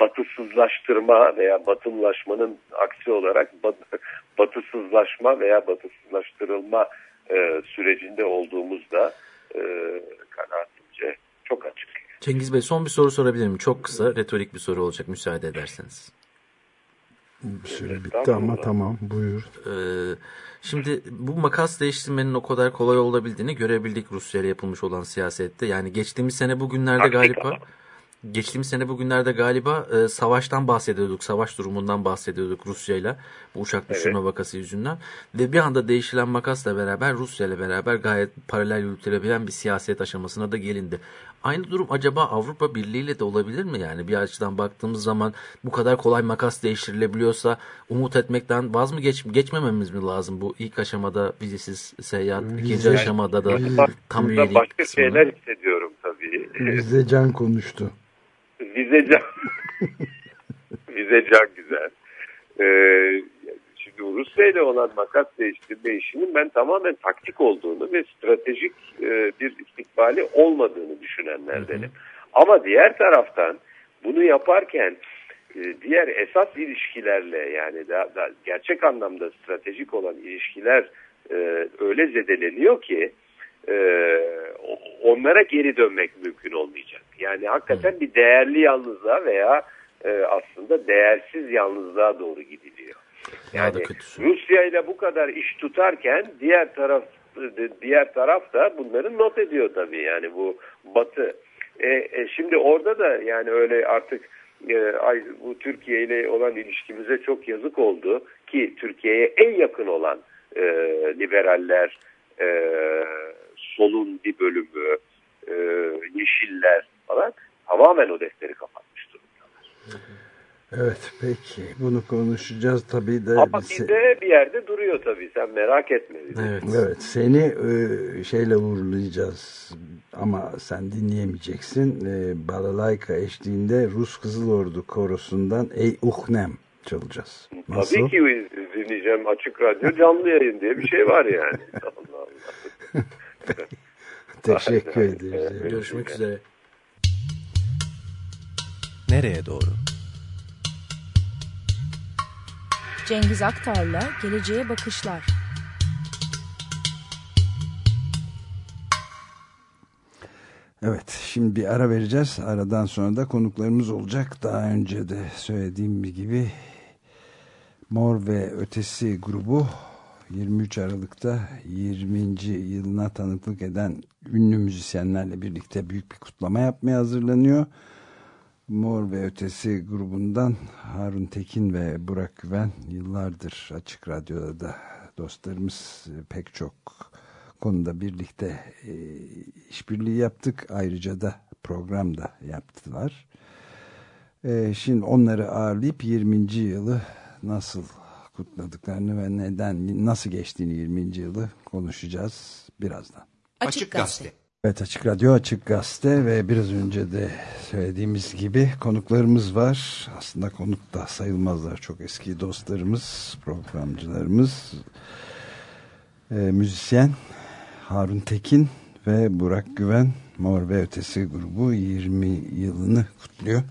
batısızlaştırma veya batımlaşmanın aksi olarak bat, batısızlaşma veya batısızlaştırılma e, sürecinde olduğumuzda e, kanaatimce çok açık. Cengiz Bey son bir soru sorabilir miyim? Çok kısa retorik bir soru olacak müsaade ederseniz. Süre bitti ama tamam buyur. Ee, şimdi bu makas değiştirmenin o kadar kolay olabildiğini görebildik Rusya ile yapılmış olan siyasette. Yani geçtiğimiz sene bugünlerde galiba geçtiğimiz sene bugünlerde galiba e, savaştan bahsediyorduk. Savaş durumundan bahsediyorduk Rusya ile bu uçak düşürme evet. vakası yüzünden. Ve bir anda değişilen makasla beraber Rusya ile beraber gayet paralel yürütülebilen bir siyaset aşamasına da gelindi. Aynı durum acaba Avrupa Birliği ile de olabilir mi? Yani bir açıdan baktığımız zaman bu kadar kolay makas değiştirilebiliyorsa umut etmekten vaz mı geç, geçmememiz mi lazım? Bu ilk aşamada vizesiz seyahat, Vize, ikinci yani, aşamada da tam üyelik Başka kısmını. şeyler hissediyorum tabii. Vize can konuştu. Vize can. Vize can güzel. Ee, şimdi Rusya ile olan makas değiştirme işinin ben tamamen taktik olduğunu ve stratejik e, bir istikbali olmadığını düşünenlerdenim. Ama diğer taraftan bunu yaparken e, diğer esas ilişkilerle yani da, da gerçek anlamda stratejik olan ilişkiler e, öyle zedeleniyor ki e, onlara geri dönmek mümkün olmayacak. Yani hakikaten bir değerli yalnızlığa veya e, aslında değersiz yalnızlığa doğru gidiliyor. Yani Rusya ile bu kadar iş tutarken diğer taraf diğer taraf da bunları not ediyor tabii yani bu Batı. E, e, şimdi orada da yani öyle artık e, ay, bu Türkiye ile olan ilişkimize çok yazık oldu ki Türkiye'ye en yakın olan e, liberaller, e, solun bir bölümü, e, yeşiller falan tamamen o defteri kapatmış durumdalar. Evet peki bunu konuşacağız tabii de. Ama bizde bir yerde duruyor tabii sen merak etme. Evet. evet seni e, şeyle uğurlayacağız ama sen dinleyemeyeceksin. E, Balalayka eşliğinde Rus Kızıl Ordu korosundan Ey Uhnem çalacağız. Nasıl? Tabii ki dinleyeceğim açık radyo canlı yayın diye bir şey var yani. Allah Allah. Teşekkür ederiz. Görüşmek üzere. Nereye doğru? Cengiz Aktar'la Geleceğe Bakışlar. Evet şimdi bir ara vereceğiz. Aradan sonra da konuklarımız olacak. Daha önce de söylediğim gibi Mor ve Ötesi grubu 23 Aralık'ta 20. yılına tanıklık eden ünlü müzisyenlerle birlikte büyük bir kutlama yapmaya hazırlanıyor. Mor ve Ötesi grubundan Harun Tekin ve Burak Güven yıllardır Açık Radyo'da da dostlarımız pek çok konuda birlikte e, işbirliği yaptık. Ayrıca da program da yaptılar. E, şimdi onları ağırlayıp 20. yılı nasıl kutladıklarını ve neden nasıl geçtiğini 20. yılı konuşacağız birazdan. Açık Gazete. Evet Açık Radyo Açık Gazete ve biraz önce de söylediğimiz gibi konuklarımız var. Aslında konuk da sayılmazlar çok eski dostlarımız, programcılarımız. E, müzisyen Harun Tekin ve Burak Güven Mor ve Ötesi grubu 20 yılını kutluyor.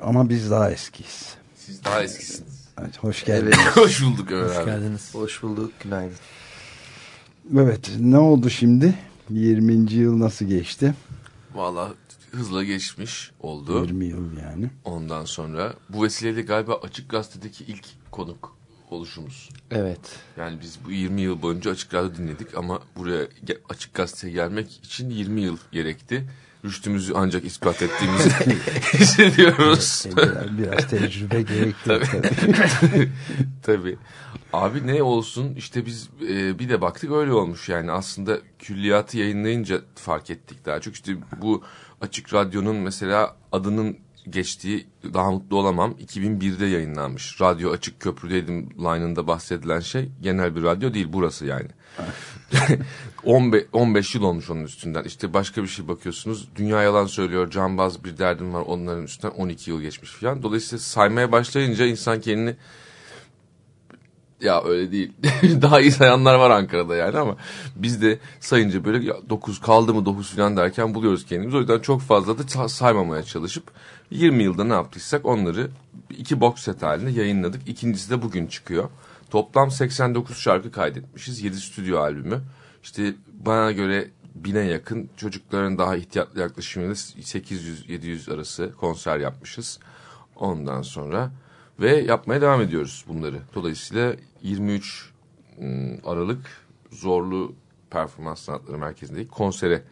Ama biz daha eskiyiz. Siz daha eskisiniz. Hoş geldiniz. Evet, hoş bulduk Ömer Hoş abi. geldiniz. Hoş bulduk. Günaydın. Evet ne oldu şimdi? 20. yıl nasıl geçti? Valla hızla geçmiş oldu. 20 yıl yani. Ondan sonra bu vesileyle galiba Açık Gazete'deki ilk konuk oluşumuz. Evet. Yani biz bu 20 yıl boyunca Açık Radyo dinledik ama buraya Açık Gazete'ye gelmek için 20 yıl gerekti. Rüştümüzü ancak ispat ettiğimizi hissediyoruz. Biraz, biraz tecrübe gerekti. Tabii. Tabii. Abi ne olsun işte biz e, bir de baktık öyle olmuş yani aslında külliyatı yayınlayınca fark ettik daha çok işte bu açık radyonun mesela adının geçtiği daha mutlu olamam. 2001'de yayınlanmış. Radyo Açık Köprüdeydim line'ında bahsedilen şey genel bir radyo değil burası yani. 15, 15 yıl olmuş onun üstünden. İşte başka bir şey bakıyorsunuz. Dünya yalan söylüyor. Cambaz bir derdim var. Onların üstünden 12 yıl geçmiş falan. Dolayısıyla saymaya başlayınca insan kendini ya öyle değil. Daha iyi sayanlar var Ankara'da yani ama biz de sayınca böyle ya 9 kaldı mı 9 falan derken buluyoruz kendimizi. O yüzden çok fazla da saymamaya çalışıp 20 yılda ne yaptıysak onları iki box set halinde yayınladık. İkincisi de bugün çıkıyor. Toplam 89 şarkı kaydetmişiz. 7 stüdyo albümü. İşte bana göre bine yakın çocukların daha ihtiyatlı yaklaşımıyla 800-700 arası konser yapmışız. Ondan sonra ve yapmaya devam ediyoruz bunları. Dolayısıyla 23 ıı, Aralık Zorlu Performans Sanatları Merkezi'ndeki konsere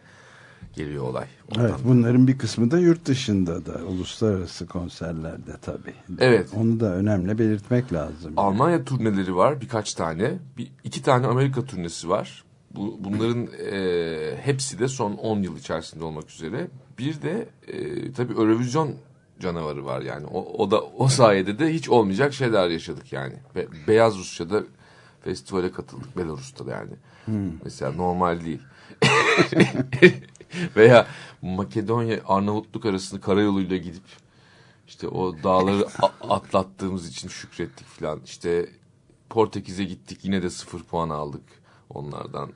geliyor olay. Ondan. Evet bunların bir kısmı da yurt dışında da uluslararası konserlerde tabii. Evet. Onu da önemli belirtmek lazım. Almanya yani. turneleri var birkaç tane. Bir, iki tane Amerika turnesi var. Bu, bunların e, hepsi de son 10 yıl içerisinde olmak üzere. Bir de e, tabii Eurovision canavarı var yani. O, o da o sayede de hiç olmayacak şeyler yaşadık yani. Be, Beyaz Rusya'da festivale katıldık Belarus'ta da yani. Hmm. Mesela normal değil. Veya Makedonya Arnavutluk arasında karayoluyla gidip işte o dağları atlattığımız için şükrettik falan. İşte Portekiz'e gittik yine de sıfır puan aldık onlardan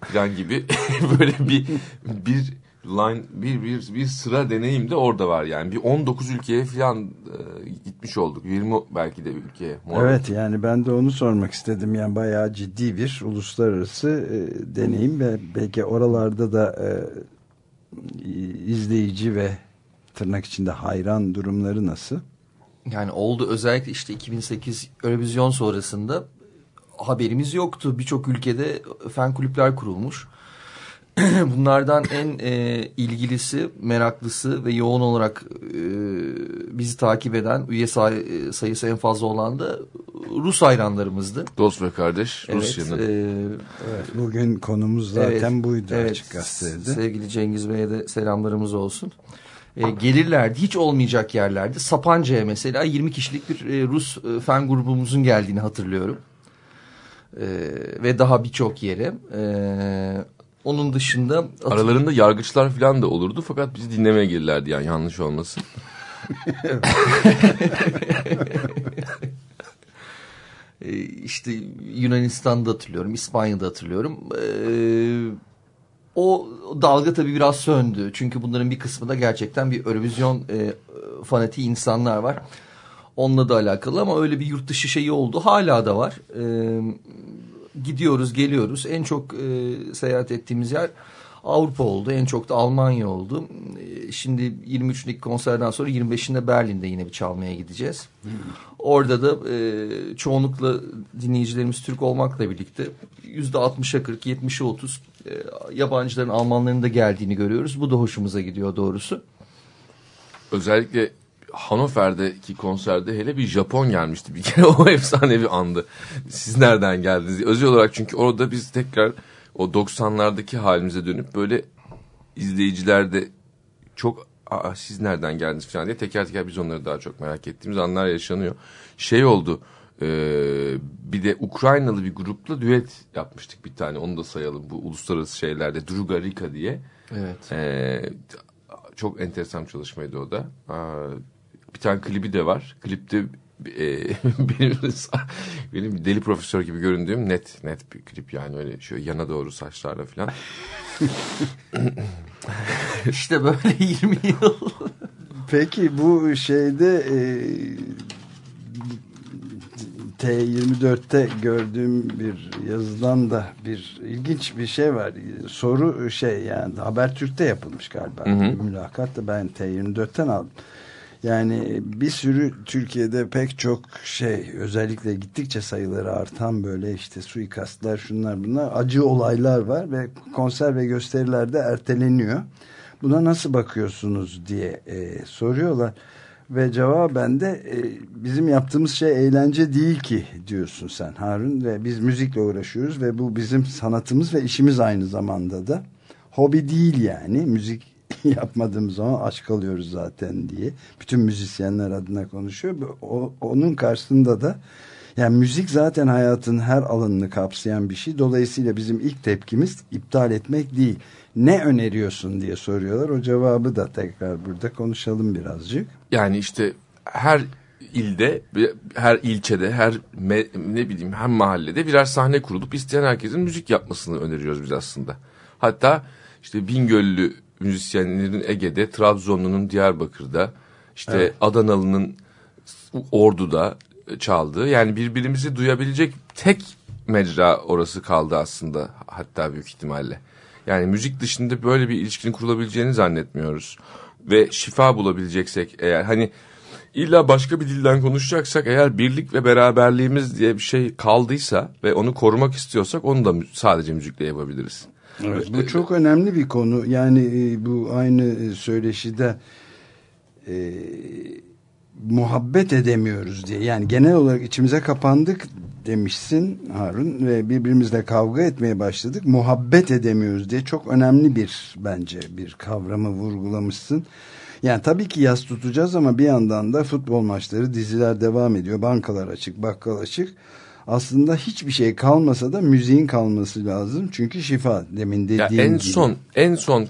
falan gibi böyle bir bir line bir bir bir sıra deneyim de orada var yani. Bir 19 ülkeye falan e, gitmiş olduk. 20 belki de ülkeye. Evet yani ben de onu sormak istedim. Yani bayağı ciddi bir uluslararası e, deneyim ve belki oralarda da e, izleyici ve tırnak içinde hayran durumları nasıl? Yani oldu özellikle işte 2008 Eurovision sonrasında haberimiz yoktu. Birçok ülkede fen kulüpler kurulmuş. Bunlardan en e, ilgilisi, meraklısı ve yoğun olarak e, bizi takip eden, üye say sayısı en fazla olan da Rus hayranlarımızdı. Dost ve kardeş evet, Rusya'nın. E, evet, bugün konumuz zaten evet, buydu evet, açık gazetede. Sevgili Cengiz Bey'e de selamlarımız olsun. E, gelirlerdi. Hiç olmayacak yerlerde. Sapanca'ya mesela 20 kişilik bir e, Rus e, fen grubumuzun geldiğini hatırlıyorum. E, ve daha birçok yere. E, onun dışında... Aralarında yargıçlar falan da olurdu fakat bizi dinlemeye gelirlerdi yani yanlış olmasın. Ee, işte Yunanistan'da hatırlıyorum, İspanya'da hatırlıyorum. Ee, o dalga tabii biraz söndü. Çünkü bunların bir kısmı da gerçekten bir Eurovision e, fanatiği insanlar var. Onunla da alakalı ama öyle bir yurt dışı şeyi oldu. Hala da var. Ee, gidiyoruz geliyoruz. En çok e, seyahat ettiğimiz yer Avrupa oldu. En çok da Almanya oldu. E, şimdi 23'lük konserden sonra 25'inde Berlin'de yine bir çalmaya gideceğiz. Orada da e, çoğunlukla dinleyicilerimiz Türk olmakla birlikte %60'a 40, 70'e 30 e, yabancıların, Almanların da geldiğini görüyoruz. Bu da hoşumuza gidiyor doğrusu. Özellikle Hannover'deki konserde hele bir Japon gelmişti bir kere o efsane bir andı. Siz nereden geldiniz? Özel olarak çünkü orada biz tekrar o 90'lardaki halimize dönüp böyle izleyiciler de çok Aa, siz nereden geldiniz falan diye teker teker biz onları daha çok merak ettiğimiz anlar yaşanıyor. Şey oldu e, bir de Ukraynalı bir grupla düet yapmıştık bir tane onu da sayalım bu uluslararası şeylerde Druga Rika diye. Evet. E, çok enteresan çalışmaydı o da bir tane klibi de var. Klipte e, benim, benim deli profesör gibi göründüğüm net net bir klip yani öyle şöyle yana doğru saçlarla falan. İşte böyle 20 yıl. Peki bu şeyde e, T24'te gördüğüm bir yazıdan da bir ilginç bir şey var. Soru şey yani Habertürk'te yapılmış galiba. Hı hı. Mülakat da ben T24'ten aldım. Yani bir sürü Türkiye'de pek çok şey özellikle gittikçe sayıları artan böyle işte suikastlar şunlar bunlar acı olaylar var ve konser ve gösterilerde erteleniyor. Buna nasıl bakıyorsunuz diye e, soruyorlar. Ve cevaben de e, bizim yaptığımız şey eğlence değil ki diyorsun sen Harun. Ve biz müzikle uğraşıyoruz ve bu bizim sanatımız ve işimiz aynı zamanda da. Hobi değil yani müzik yapmadığımız zaman aç kalıyoruz zaten diye. Bütün müzisyenler adına konuşuyor. O, onun karşısında da yani müzik zaten hayatın her alanını kapsayan bir şey. Dolayısıyla bizim ilk tepkimiz iptal etmek değil. Ne öneriyorsun diye soruyorlar. O cevabı da tekrar burada konuşalım birazcık. Yani işte her ilde, her ilçede, her me, ne bileyim her mahallede birer sahne kurulup isteyen herkesin müzik yapmasını öneriyoruz biz aslında. Hatta işte Bingöllü müzisyenlerin Ege'de, Trabzonlu'nun Diyarbakır'da, işte evet. Adanalı'nın Ordu'da çaldığı yani birbirimizi duyabilecek tek mecra orası kaldı aslında hatta büyük ihtimalle. Yani müzik dışında böyle bir ilişkinin kurulabileceğini zannetmiyoruz. Ve şifa bulabileceksek eğer hani illa başka bir dilden konuşacaksak eğer birlik ve beraberliğimiz diye bir şey kaldıysa ve onu korumak istiyorsak onu da sadece müzikle yapabiliriz. Evet, bu çok önemli bir konu. Yani e, bu aynı e, söyleşide e, muhabbet edemiyoruz diye. Yani genel olarak içimize kapandık demişsin Harun ve birbirimizle kavga etmeye başladık. Muhabbet edemiyoruz diye çok önemli bir bence bir kavramı vurgulamışsın. Yani tabii ki yas tutacağız ama bir yandan da futbol maçları, diziler devam ediyor. Bankalar açık, bakkal açık. Aslında hiçbir şey kalmasa da müziğin kalması lazım. Çünkü şifa demin dediğim ya en gibi. son en son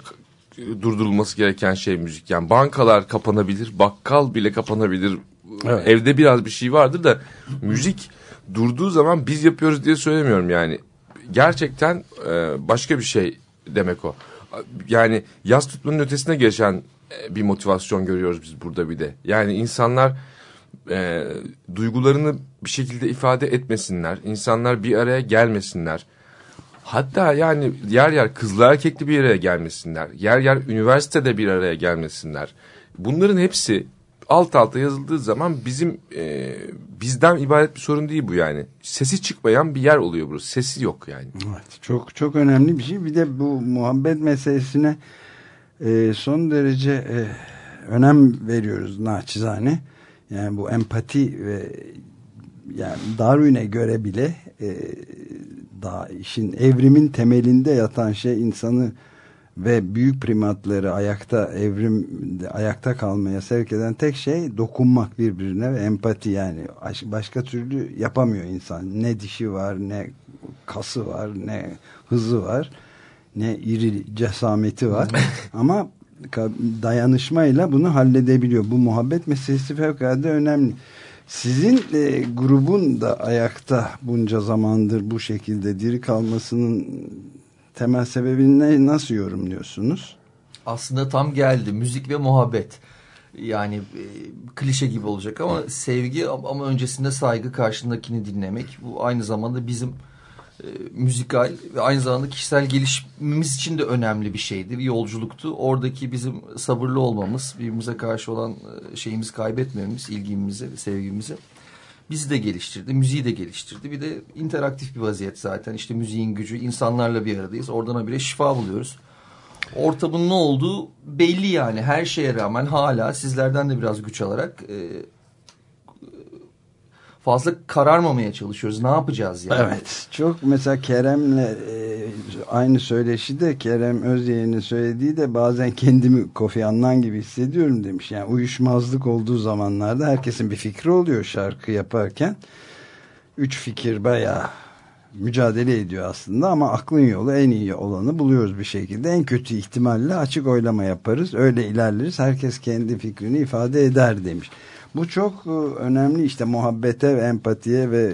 durdurulması gereken şey müzik. Yani bankalar kapanabilir, bakkal bile kapanabilir. Evet. Evde biraz bir şey vardır da müzik durduğu zaman biz yapıyoruz diye söylemiyorum yani. Gerçekten e, başka bir şey demek o. Yani yaz tutmanın ötesine geçen e, bir motivasyon görüyoruz biz burada bir de. Yani insanlar e, duygularını bir şekilde ifade etmesinler. İnsanlar bir araya gelmesinler. Hatta yani yer yer kızlı erkekli bir araya gelmesinler. Yer yer üniversitede bir araya gelmesinler. Bunların hepsi alt alta yazıldığı zaman bizim e, bizden ibaret bir sorun değil bu yani. Sesi çıkmayan bir yer oluyor burası. Sesi yok yani. Evet, çok çok önemli bir şey. Bir de bu muhabbet meselesine e, son derece e, önem veriyoruz naçizane. Yani bu empati ve yani Darwin'e göre bile e, daha işin evrimin temelinde yatan şey insanı ve büyük primatları ayakta evrim ayakta kalmaya sevk eden tek şey dokunmak birbirine ve empati. Yani başka türlü yapamıyor insan. Ne dişi var ne kası var ne hızı var ne iri cesameti var. Ama dayanışmayla bunu halledebiliyor bu muhabbet meselesi fevkalade önemli sizin e, grubun da ayakta bunca zamandır bu şekilde diri kalmasının temel sebebini nasıl yorumluyorsunuz? Aslında tam geldi. Müzik ve muhabbet. Yani e, klişe gibi olacak ama sevgi ama öncesinde saygı karşındakini dinlemek. Bu aynı zamanda bizim e, müzikal ve aynı zamanda kişisel gelişimimiz için de önemli bir şeydi. Bir yolculuktu. Oradaki bizim sabırlı olmamız, birbirimize karşı olan e, şeyimizi kaybetmememiz, ilgimizi, sevgimizi bizi de geliştirdi, müziği de geliştirdi. Bir de interaktif bir vaziyet zaten. İşte müziğin gücü, insanlarla bir aradayız. Oradan bile şifa buluyoruz. Ortamın ne olduğu belli yani. Her şeye rağmen hala sizlerden de biraz güç alarak e, fazla kararmamaya çalışıyoruz. Ne yapacağız yani? Evet. Çok mesela Kerem'le e, aynı söyleşi de Kerem Özyeğin'in söylediği de bazen kendimi Kofi Annan gibi hissediyorum demiş. Yani uyuşmazlık olduğu zamanlarda herkesin bir fikri oluyor şarkı yaparken. Üç fikir bayağı mücadele ediyor aslında ama aklın yolu en iyi olanı buluyoruz bir şekilde. En kötü ihtimalle açık oylama yaparız. Öyle ilerleriz. Herkes kendi fikrini ifade eder demiş. Bu çok e, önemli işte muhabbete ve empatiye ve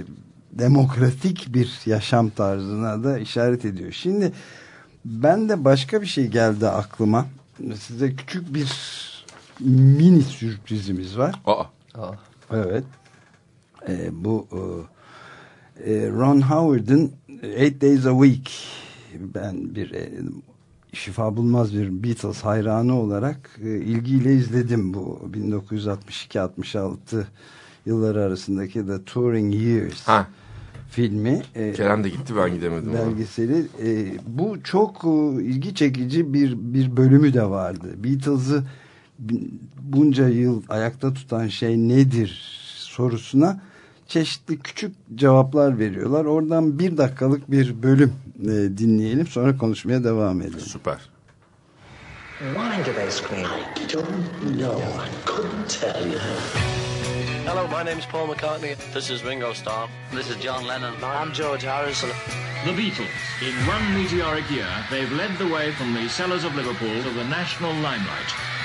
demokratik bir yaşam tarzına da işaret ediyor. Şimdi ben de başka bir şey geldi aklıma. Size küçük bir mini sürprizimiz var. Aa. Aa. Evet. Ee, bu e, Ron Howard'ın Eight Days a Week ben bir e, şifa bulmaz bir Beatles hayranı olarak e, ilgiyle izledim bu 1962-66 yılları arasındaki The Touring Years ha. filmi. E, Kerem de gitti ben gidemedim. Belgeseli. E, bu çok e, ilgi çekici bir bir bölümü de vardı. Beatles'ı bunca yıl ayakta tutan şey nedir sorusuna çeşitli küçük cevaplar veriyorlar. Oradan bir dakikalık bir bölüm e, dinleyelim sonra konuşmaya devam edelim. Süper. Why do they scream? I don't know. I couldn't tell you. Hello, my name's Paul McCartney. This is Ringo Starr. This is John Lennon. I'm George Harrison. The Beatles. In one meteoric year, they've led the way from the cellars of Liverpool to the national limelight.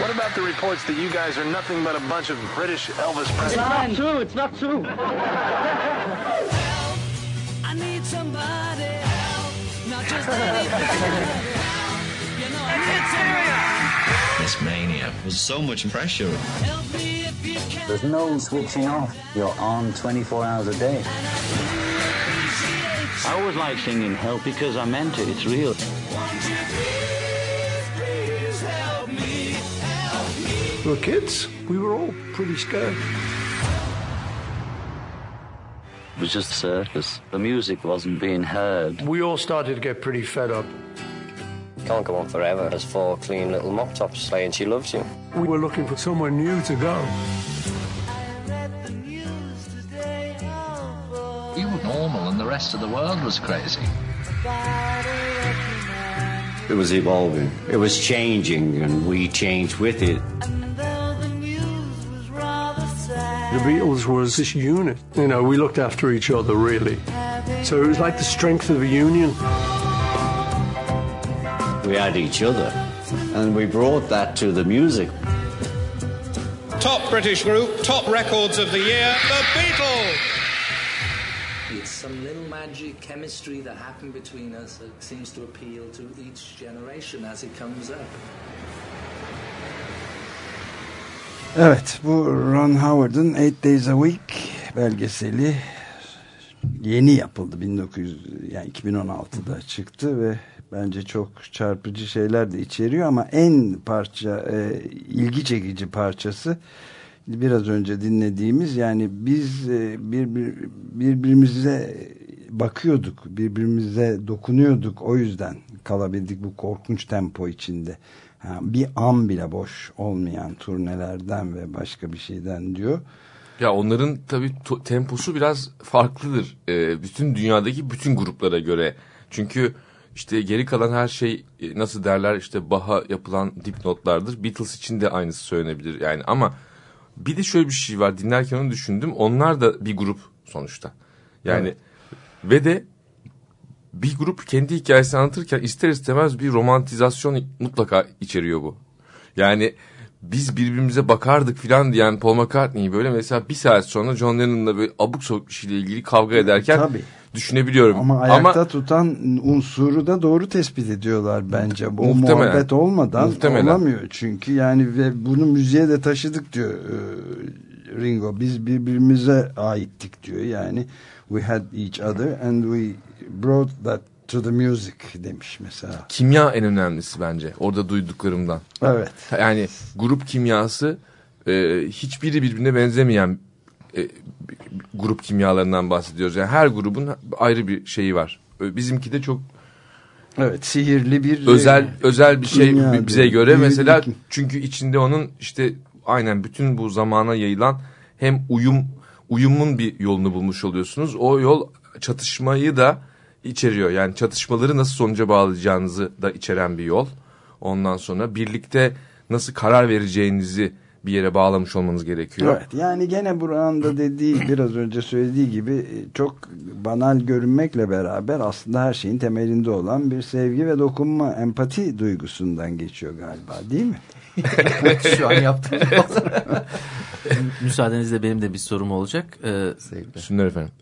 What about the reports that you guys are nothing but a bunch of British Elvis Presley? It's not true. It's not true. I need somebody help, not just anybody You know I need somebody. This mania was so much pressure. Help me if you can. There's no switching off. You're on 24 hours a day. I always like singing Help because I meant it. It's real. We were kids. We were all pretty scared. It was just a circus. The music wasn't being heard. We all started to get pretty fed up. Can't go on forever as four clean little mop tops saying she loves you. We were looking for somewhere new to go. You were normal and the rest of the world was crazy. It was evolving. It was changing, and we changed with it. The Beatles was this unit. You know, we looked after each other, really. So it was like the strength of a union. We had each other, and we brought that to the music. Top British group, top records of the year, The Beatles! It's some little magic chemistry that happened between us that seems to appeal to each generation as it comes up. Evet bu Ron Howard'ın Eight Days a Week belgeseli yeni yapıldı 1900 yani 2016'da çıktı ve bence çok çarpıcı şeyler de içeriyor ama en parça e, ilgi çekici parçası biraz önce dinlediğimiz yani biz e, birbir, birbirimize bakıyorduk birbirimize dokunuyorduk o yüzden kalabildik bu korkunç tempo içinde Ha, bir an bile boş olmayan turnelerden ve başka bir şeyden diyor. Ya onların tabii temposu biraz farklıdır. Ee, bütün dünyadaki bütün gruplara göre. Çünkü işte geri kalan her şey e, nasıl derler işte Baha yapılan dipnotlardır. Beatles için de aynısı söylenebilir yani ama bir de şöyle bir şey var dinlerken onu düşündüm. Onlar da bir grup sonuçta. Yani Evet. ve de bir grup kendi hikayesini anlatırken ister istemez bir romantizasyon mutlaka içeriyor bu. Yani biz birbirimize bakardık filan diyen Paul McCartney'i böyle mesela bir saat sonra John Lennon'la böyle abuk sabuk bir şeyle ilgili kavga ederken Tabii. düşünebiliyorum. Ama ayakta tutan unsuru da doğru tespit ediyorlar bence. Bu Muhtemelen. muhabbet olmadan Muhtemelen. olamıyor. Çünkü yani ve bunu müziğe de taşıdık diyor e, Ringo. Biz birbirimize aittik diyor. Yani we had each other and we brought that to the music demiş mesela. kimya en önemlisi bence orada duyduklarımdan. Evet. Yani grup kimyası e, hiçbiri birbirine benzemeyen e, grup kimyalarından bahsediyoruz. Yani her grubun ayrı bir şeyi var. E, Bizimki de çok Evet sihirli bir özel e, özel bir şey kimya bize diyor. göre mesela bir- çünkü içinde onun işte aynen bütün bu zamana yayılan hem uyum uyumun bir yolunu bulmuş oluyorsunuz. O yol çatışmayı da içeriyor. Yani çatışmaları nasıl sonuca bağlayacağınızı da içeren bir yol. Ondan sonra birlikte nasıl karar vereceğinizi bir yere bağlamış olmanız gerekiyor. Evet yani gene Burak'ın da dediği biraz önce söylediği gibi e, çok banal görünmekle beraber aslında her şeyin temelinde olan bir sevgi ve dokunma empati duygusundan geçiyor galiba değil mi? Şu an yaptım. Müsaadenizle benim de bir sorum olacak. Ee, Sünder efendim.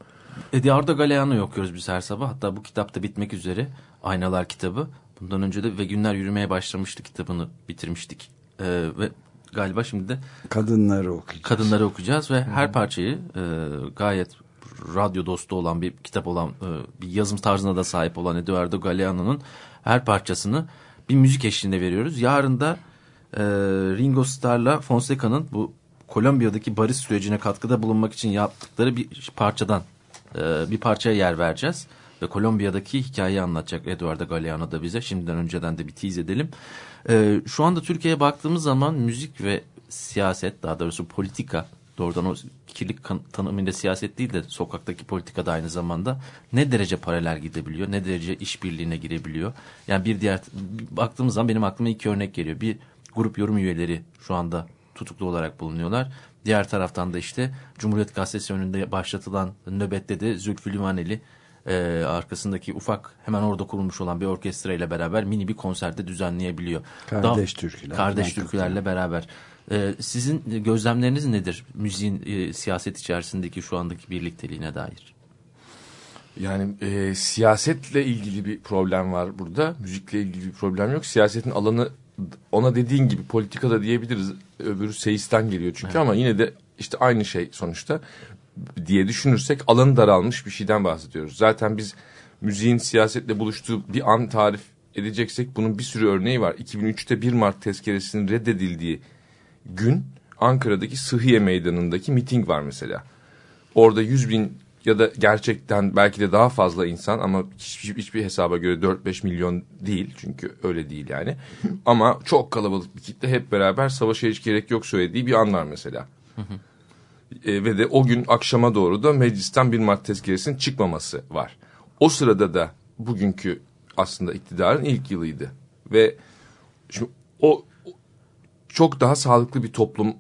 Eduardo Galeano'yu okuyoruz biz her sabah. Hatta bu kitap da bitmek üzere. Aynalar kitabı. Bundan önce de Ve Günler Yürümeye Başlamıştı kitabını bitirmiştik. Ee, ve galiba şimdi de Kadınları okuyacağız. kadınları okuyacağız ve her parçayı e, gayet radyo dostu olan bir kitap olan e, bir yazım tarzına da sahip olan Eduardo Galeano'nun her parçasını bir müzik eşliğinde veriyoruz. Yarın da e, Ringo Starr'la Fonseca'nın bu Kolombiya'daki barış sürecine katkıda bulunmak için yaptıkları bir parçadan e, bir parçaya yer vereceğiz. Ve Kolombiya'daki hikayeyi anlatacak Eduardo Galeano da bize. Şimdiden önceden de bir tease edelim. E, şu anda Türkiye'ye baktığımız zaman müzik ve siyaset daha doğrusu politika doğrudan o kirlilik kan- tanımıyla siyaset değil de sokaktaki politika da aynı zamanda ne derece paralel gidebiliyor, ne derece işbirliğine girebiliyor. Yani bir diğer baktığımız zaman benim aklıma iki örnek geliyor. Bir grup yorum üyeleri şu anda tutuklu olarak bulunuyorlar. Diğer taraftan da işte Cumhuriyet Gazetesi önünde başlatılan nöbette de Zülfü Livaneli e, arkasındaki ufak hemen orada kurulmuş olan bir orkestra ile beraber mini bir konserde düzenleyebiliyor. Kardeş türküler Kardeş türkülerle beraber. E, sizin gözlemleriniz nedir müziğin e, siyaset içerisindeki şu andaki birlikteliğine dair? Yani e, siyasetle ilgili bir problem var burada. Müzikle ilgili bir problem yok. Siyasetin alanı ona dediğin gibi politikada diyebiliriz. Öbürü seyisten geliyor çünkü ama yine de işte aynı şey sonuçta diye düşünürsek alanı daralmış bir şeyden bahsediyoruz. Zaten biz müziğin siyasetle buluştuğu bir an tarif edeceksek bunun bir sürü örneği var. 2003'te 1 Mart tezkeresinin reddedildiği gün Ankara'daki Sıhhiye Meydanı'ndaki miting var mesela. Orada 100 bin ya da gerçekten belki de daha fazla insan ama hiçbir, hiçbir hesaba göre 4-5 milyon değil çünkü öyle değil yani. ama çok kalabalık bir kitle hep beraber savaşa hiç gerek yok söylediği bir an var mesela. E, ve de o gün akşama doğru da meclisten bir Mart tezkeresinin çıkmaması var. O sırada da bugünkü aslında iktidarın ilk yılıydı. Ve şimdi o çok daha sağlıklı bir toplum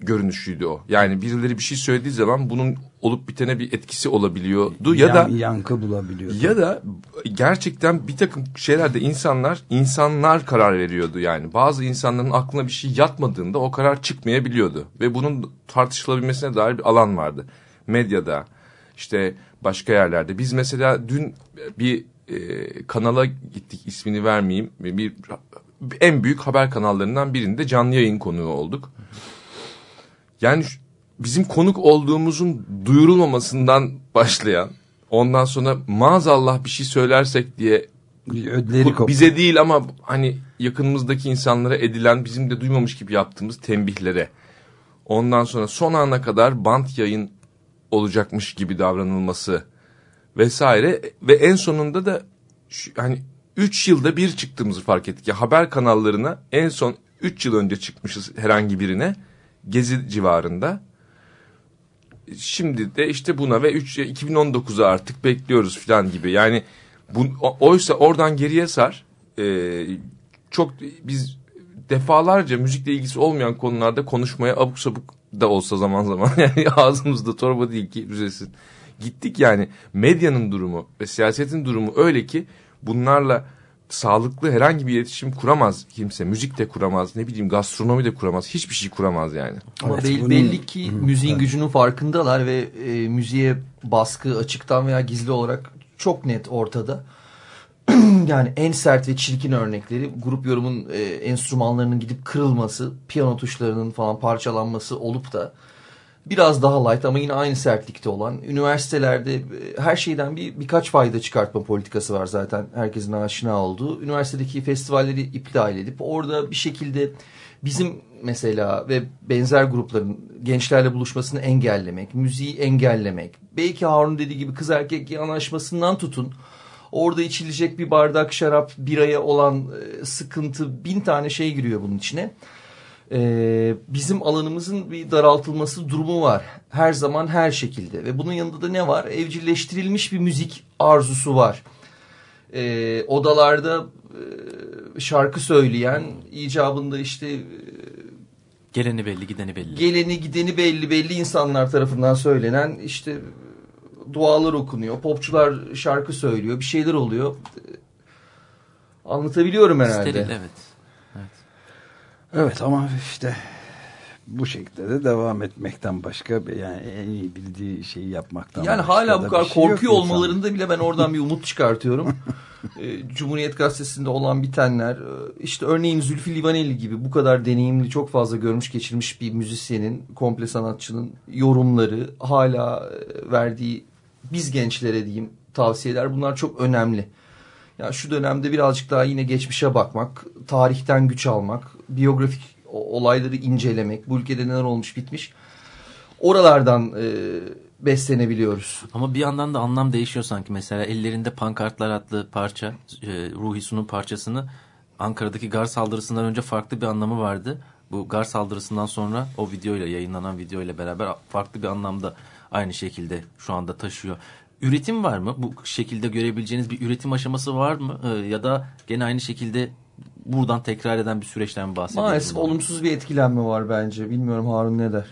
görünüşüydü o. Yani birileri bir şey söylediği zaman bunun olup bitene bir etkisi olabiliyordu ya da Yan- yankı bulabiliyor. ya da gerçekten bir takım şeylerde insanlar insanlar karar veriyordu yani. Bazı insanların aklına bir şey yatmadığında o karar çıkmayabiliyordu. Ve bunun tartışılabilmesine dair bir alan vardı. Medyada işte başka yerlerde. Biz mesela dün bir e, kanala gittik ismini vermeyeyim. Bir, en büyük haber kanallarından birinde canlı yayın konuğu olduk. Yani bizim konuk olduğumuzun duyurulmamasından başlayan ondan sonra maazallah bir şey söylersek diye Ödleri koptu. bize değil ama hani yakınımızdaki insanlara edilen bizim de duymamış gibi yaptığımız tembihlere ondan sonra son ana kadar bant yayın olacakmış gibi davranılması vesaire ve en sonunda da şu, hani 3 yılda bir çıktığımızı fark ettik. Ya haber kanallarına en son 3 yıl önce çıkmışız herhangi birine Gezi civarında. Şimdi de işte buna ve 3 2019'a artık bekliyoruz falan gibi. Yani bu, oysa oradan geriye sar. Ee, çok biz defalarca müzikle ilgisi olmayan konularda konuşmaya abuk sabuk da olsa zaman zaman yani ağzımızda torba değil ki üzesin. Gittik yani medyanın durumu ve siyasetin durumu öyle ki bunlarla sağlıklı herhangi bir iletişim kuramaz kimse. Müzik de kuramaz, ne bileyim gastronomi de kuramaz, hiçbir şey kuramaz yani. Ama Evet, bel- bunun- belli ki müziğin evet. gücünün farkındalar ve e, müziğe baskı açıktan veya gizli olarak çok net ortada. yani en sert ve çirkin örnekleri grup yorumun e, enstrümanlarının gidip kırılması, piyano tuşlarının falan parçalanması olup da biraz daha light ama yine aynı sertlikte olan üniversitelerde e, her şeyden bir birkaç fayda çıkartma politikası var zaten herkesin aşina olduğu. Üniversitedeki festivalleri iptal edip orada bir şekilde bizim mesela ve benzer grupların gençlerle buluşmasını engellemek, müziği engellemek, belki Harun dediği gibi kız erkek yanaşmasından tutun orada içilecek bir bardak şarap, biraya olan e, sıkıntı bin tane şey giriyor bunun içine. Ee, bizim alanımızın bir daraltılması durumu var. Her zaman her şekilde. Ve bunun yanında da ne var? Evcilleştirilmiş bir müzik arzusu var. Ee, odalarda e, şarkı söyleyen, icabında işte e, Geleni belli gideni belli. geleni gideni belli belli insanlar tarafından söylenen işte dualar okunuyor. Popçular şarkı söylüyor. Bir şeyler oluyor. Anlatabiliyorum herhalde. Steril evet. Evet ama işte bu şekilde de devam etmekten başka yani en iyi bildiği şeyi yapmaktan Yani hala bu kadar şey korkuyor olmalarında bile ben oradan bir umut çıkartıyorum. Ee, Cumhuriyet Gazetesi'nde olan bitenler e, işte örneğin Zülfü Livaneli gibi bu kadar deneyimli çok fazla görmüş geçirmiş bir müzisyenin komple sanatçının yorumları hala e, verdiği biz gençlere diyeyim tavsiyeler bunlar çok önemli. Ya şu dönemde birazcık daha yine geçmişe bakmak, tarihten güç almak, biyografik olayları incelemek, bu ülkede neler olmuş bitmiş. Oralardan e, beslenebiliyoruz. Ama bir yandan da anlam değişiyor sanki. Mesela ellerinde pankartlar adlı parça, e, Ruhi Su'nun parçasını Ankara'daki gar saldırısından önce farklı bir anlamı vardı. Bu gar saldırısından sonra o videoyla yayınlanan videoyla beraber farklı bir anlamda aynı şekilde şu anda taşıyor. Üretim var mı? Bu şekilde görebileceğiniz bir üretim aşaması var mı? Ee, ya da gene aynı şekilde buradan tekrar eden bir süreçten bahsediyoruz? Maalesef olumsuz bir etkilenme var bence. Bilmiyorum Harun ne der?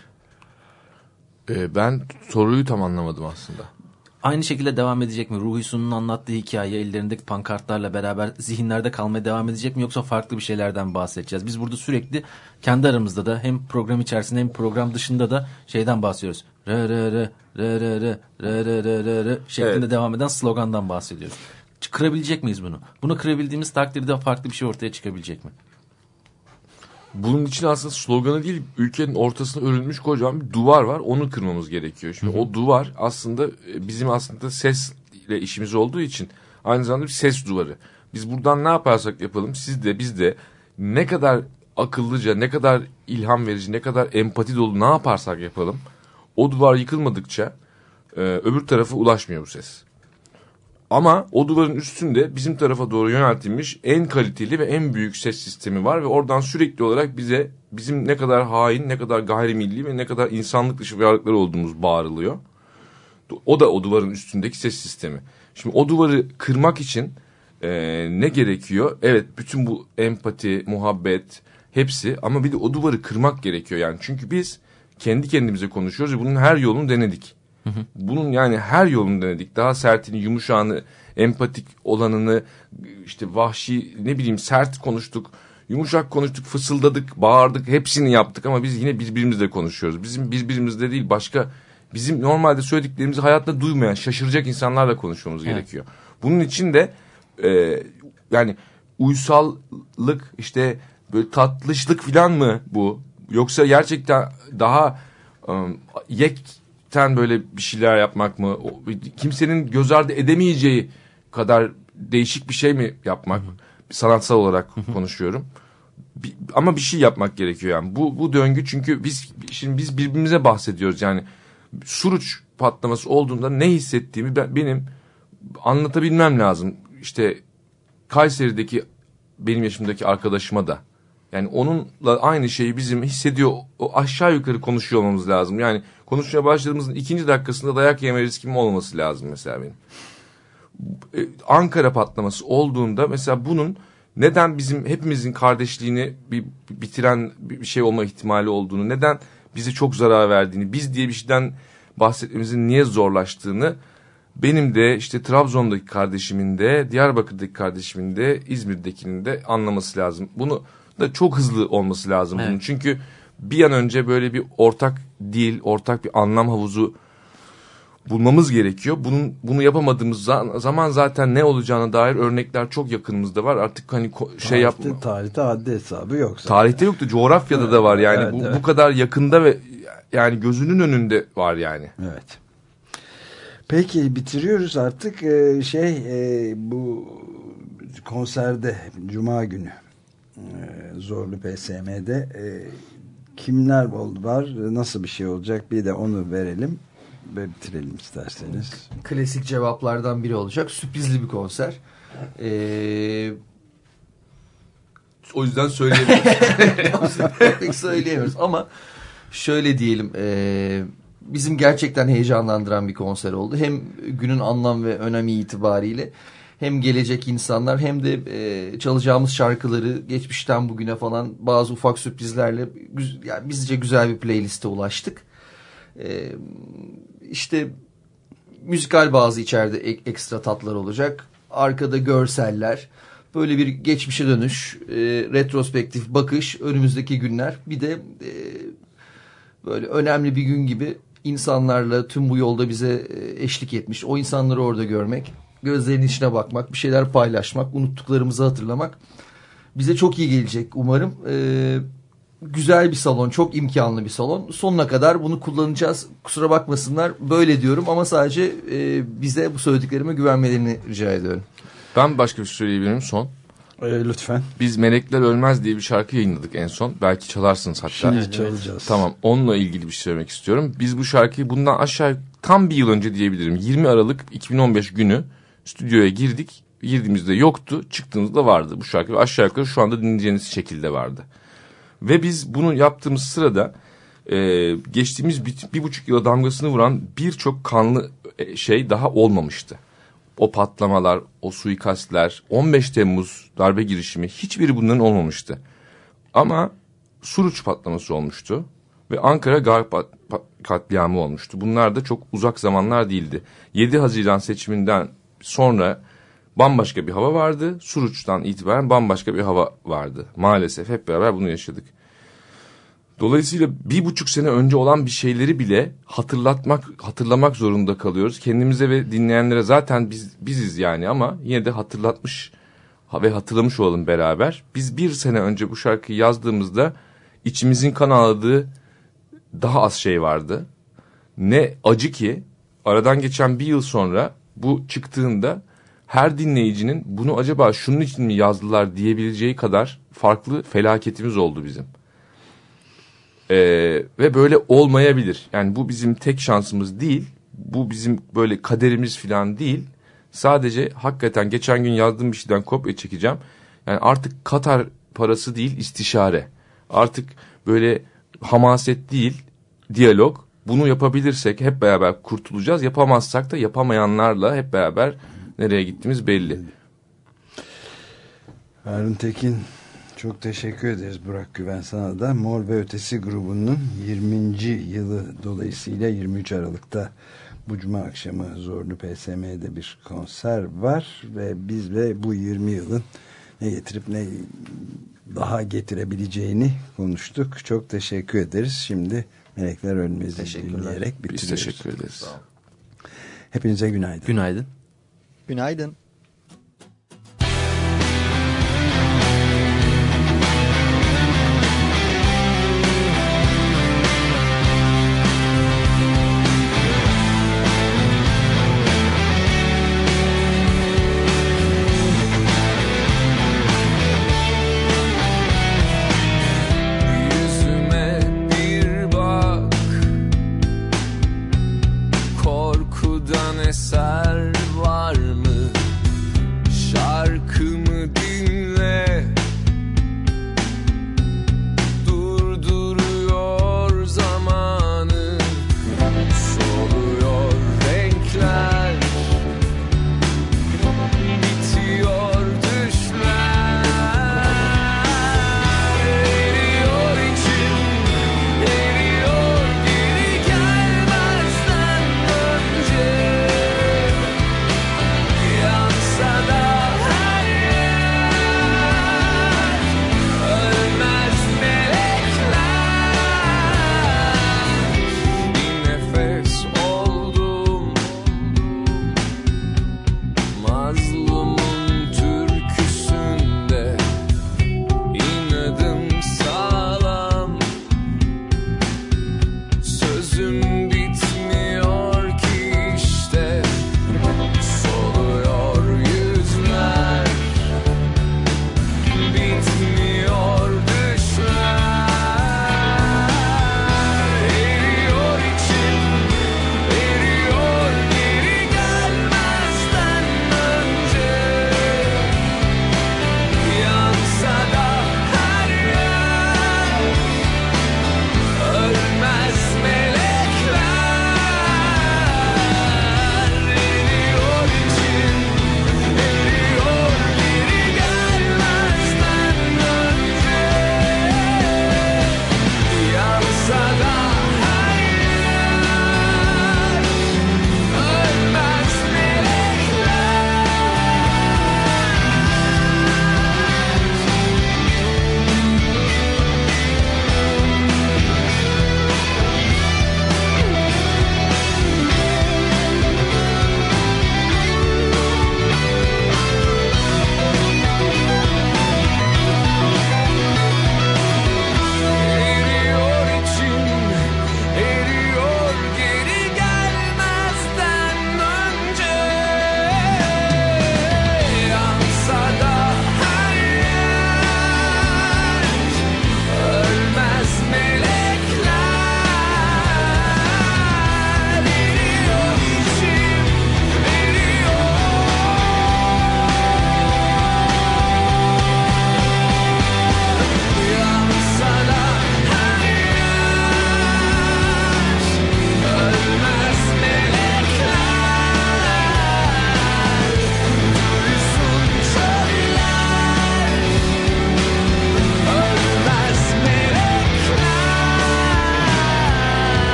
Ee, ben soruyu tam anlamadım aslında. Aynı şekilde devam edecek mi? Ruhi Sunu'nun anlattığı hikaye ellerindeki pankartlarla beraber zihinlerde kalmaya devam edecek mi? Yoksa farklı bir şeylerden bahsedeceğiz. Biz burada sürekli kendi aramızda da hem program içerisinde hem program dışında da şeyden bahsediyoruz. Re re re re re re re re re re re şeklinde Evet. devam eden slogandan bahsediyoruz. Kırabilecek miyiz bunu? Bunu kırabildiğimiz takdirde farklı bir şey ortaya çıkabilecek mi? Bunun için aslında sloganı değil ülkenin ortasına örülmüş kocaman bir duvar var. Onu kırmamız gerekiyor. Şimdi o duvar aslında e, bizim aslında sesle işimiz olduğu için aynı zamanda bir ses duvarı. Biz buradan ne yaparsak yapalım siz de biz de ne kadar akıllıca, ne kadar ilham verici, ne kadar empati dolu ne yaparsak yapalım o duvar yıkılmadıkça e, öbür tarafa ulaşmıyor bu ses. Ama o duvarın üstünde bizim tarafa doğru yöneltilmiş en kaliteli ve en büyük ses sistemi var ve oradan sürekli olarak bize bizim ne kadar hain, ne kadar gayrimilli ve ne kadar insanlık dışı varlıklar olduğumuz bağırılıyor. O da o duvarın üstündeki ses sistemi. Şimdi o duvarı kırmak için e, ne gerekiyor? Evet bütün bu empati, muhabbet hepsi ama bir de o duvarı kırmak gerekiyor yani. Çünkü biz kendi kendimize konuşuyoruz ve bunun her yolunu denedik. Bunun yani her yolunu denedik. Daha sertini, yumuşağını, empatik olanını, işte vahşi ne bileyim sert konuştuk. Yumuşak konuştuk, fısıldadık, bağırdık, hepsini yaptık ama biz yine birbirimizle konuşuyoruz. Bizim birbirimizle değil başka bizim normalde söylediklerimizi hayatta duymayan, şaşıracak insanlarla konuşmamız Evet. gerekiyor. Bunun için de e, yani uysallık işte böyle tatlışlık falan mı bu? Yoksa gerçekten daha ım, yekten böyle bir şeyler yapmak mı? O- Kimsenin göz ardı edemeyeceği kadar değişik bir şey mi yapmak? Sanatsal olarak konuşuyorum. Bir- ama bir şey yapmak gerekiyor yani. Bu bu döngü çünkü biz şimdi biz birbirimize bahsediyoruz yani. Suruç patlaması olduğunda ne hissettiğimi ben, benim anlatabilmem lazım. İşte Kayseri'deki benim yaşımdaki arkadaşıma da. Yani onunla aynı şeyi bizim hissediyor. O aşağı yukarı konuşuyor olmamız lazım. Yani konuşmaya başladığımızın ikinci dakikasında dayak yeme riskim olmaması lazım mesela benim. E, Ankara patlaması olduğunda mesela bunun neden bizim hepimizin kardeşliğini bir bitiren bir şey olma ihtimali olduğunu, neden bize çok zarar verdiğini, biz diye bir şeyden bahsetmemizin niye zorlaştığını benim de işte Trabzon'daki kardeşimin de Diyarbakır'daki kardeşimin de İzmir'dekinin de anlaması lazım. Bunu da çok hızlı olması lazım bunun. Evet. Çünkü bir an önce böyle bir ortak dil, ortak bir anlam havuzu bulmamız gerekiyor. Bunun bunu yapamadığımız za- zaman zaten ne olacağına dair örnekler çok yakınımızda var. Artık hani şey yapma. Tarihte, haddi hesabı yok. zaten. Tarihte yoktu, coğrafyada da var yani. Evet, bu, evet. bu kadar yakında ve yani gözünün önünde var yani. Evet. Peki bitiriyoruz artık Ee, şey e, bu konserde Cuma günü Zorlu PSM'de e, kimler var nasıl bir şey olacak bir de onu verelim ve bitirelim isterseniz. Klasik cevaplardan biri olacak. Sürprizli bir konser. Ee, o yüzden söyleyemiyoruz. Pek söyleyemiyoruz ama şöyle diyelim e, bizim gerçekten heyecanlandıran bir konser oldu. Hem günün anlam ve önemi itibariyle hem gelecek insanlar hem de e, çalacağımız şarkıları geçmişten bugüne falan bazı ufak sürprizlerle güz- yani bizce güzel bir playliste ulaştık. E, işte müzikal bazı içeride ek- ekstra tatlar olacak. Arkada görseller, böyle bir geçmişe dönüş, e, retrospektif bakış, önümüzdeki günler. Bir de e, böyle önemli bir gün gibi insanlarla tüm bu yolda bize e, eşlik etmiş. O insanları orada görmek, gözlerinin içine bakmak, bir şeyler paylaşmak, unuttuklarımızı hatırlamak bize çok iyi gelecek umarım. E, güzel bir salon, çok imkanlı bir salon. Sonuna kadar bunu kullanacağız. Kusura bakmasınlar böyle diyorum ama sadece e, bize bu söylediklerime güvenmelerini rica ediyorum. Ben başka bir şey söyleyebilirim son. lütfen. Biz Melekler Ölmez diye bir şarkı yayınladık en son. Belki çalarsınız hatta. Şimdi çalacağız. Tamam onunla ilgili bir şey söylemek istiyorum. Biz bu şarkıyı bundan aşağı tam bir yıl önce diyebilirim. 20 Aralık 2015 günü stüdyoya girdik. Girdiğimizde yoktu. Çıktığımızda vardı bu şarkı. Aşağı yukarı şu anda dinleyeceğiniz şekilde vardı. Ve biz bunu yaptığımız sırada e, geçtiğimiz bir, bir buçuk yıla damgasını vuran birçok kanlı e, şey daha olmamıştı. O patlamalar, o suikastler, 15 Temmuz darbe girişimi hiçbiri bunların olmamıştı. Ama Suruç patlaması olmuştu ve Ankara Garp katliamı olmuştu. Bunlar da çok uzak zamanlar değildi. 7 Haziran seçiminden sonra bambaşka bir hava vardı. Suruç'tan itibaren bambaşka bir hava vardı. Maalesef hep beraber bunu yaşadık. Dolayısıyla bir buçuk sene önce olan bir şeyleri bile hatırlatmak, hatırlamak zorunda kalıyoruz. Kendimize ve dinleyenlere zaten biz biziz yani ama yine de hatırlatmış ve hatırlamış olalım beraber. Biz bir sene önce bu şarkıyı yazdığımızda içimizin kan ağladığı daha az şey vardı. Ne acı ki aradan geçen bir yıl sonra bu çıktığında her dinleyicinin bunu acaba şunun için mi yazdılar diyebileceği kadar farklı felaketimiz oldu bizim. Ee, ve böyle olmayabilir. Yani bu bizim tek şansımız değil. Bu bizim böyle kaderimiz falan değil. Sadece hakikaten geçen gün yazdığım bir şeyden kopya çekeceğim. Yani artık Katar parası değil istişare. Artık böyle hamaset değil diyalog. Bunu yapabilirsek hep beraber kurtulacağız. Yapamazsak da yapamayanlarla hep beraber nereye gittiğimiz belli. Harun Tekin çok teşekkür ederiz Burak Güven sana da. Mor ve Ötesi grubunun 20. yılı dolayısıyla 23 Aralık'ta bu cuma akşamı Zorlu PSM'de bir konser var ve biz de bu 20 yılın ne getirip ne daha getirebileceğini konuştuk. Çok teşekkür ederiz. Şimdi Melekler Ölmez'i dinleyerek bitiriyoruz. Biz teşekkür ederiz. Hepinize günaydın. Günaydın. Günaydın.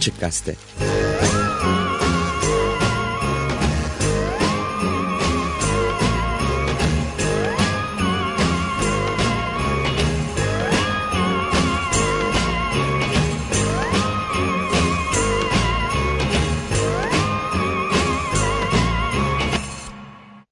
Açık Gazete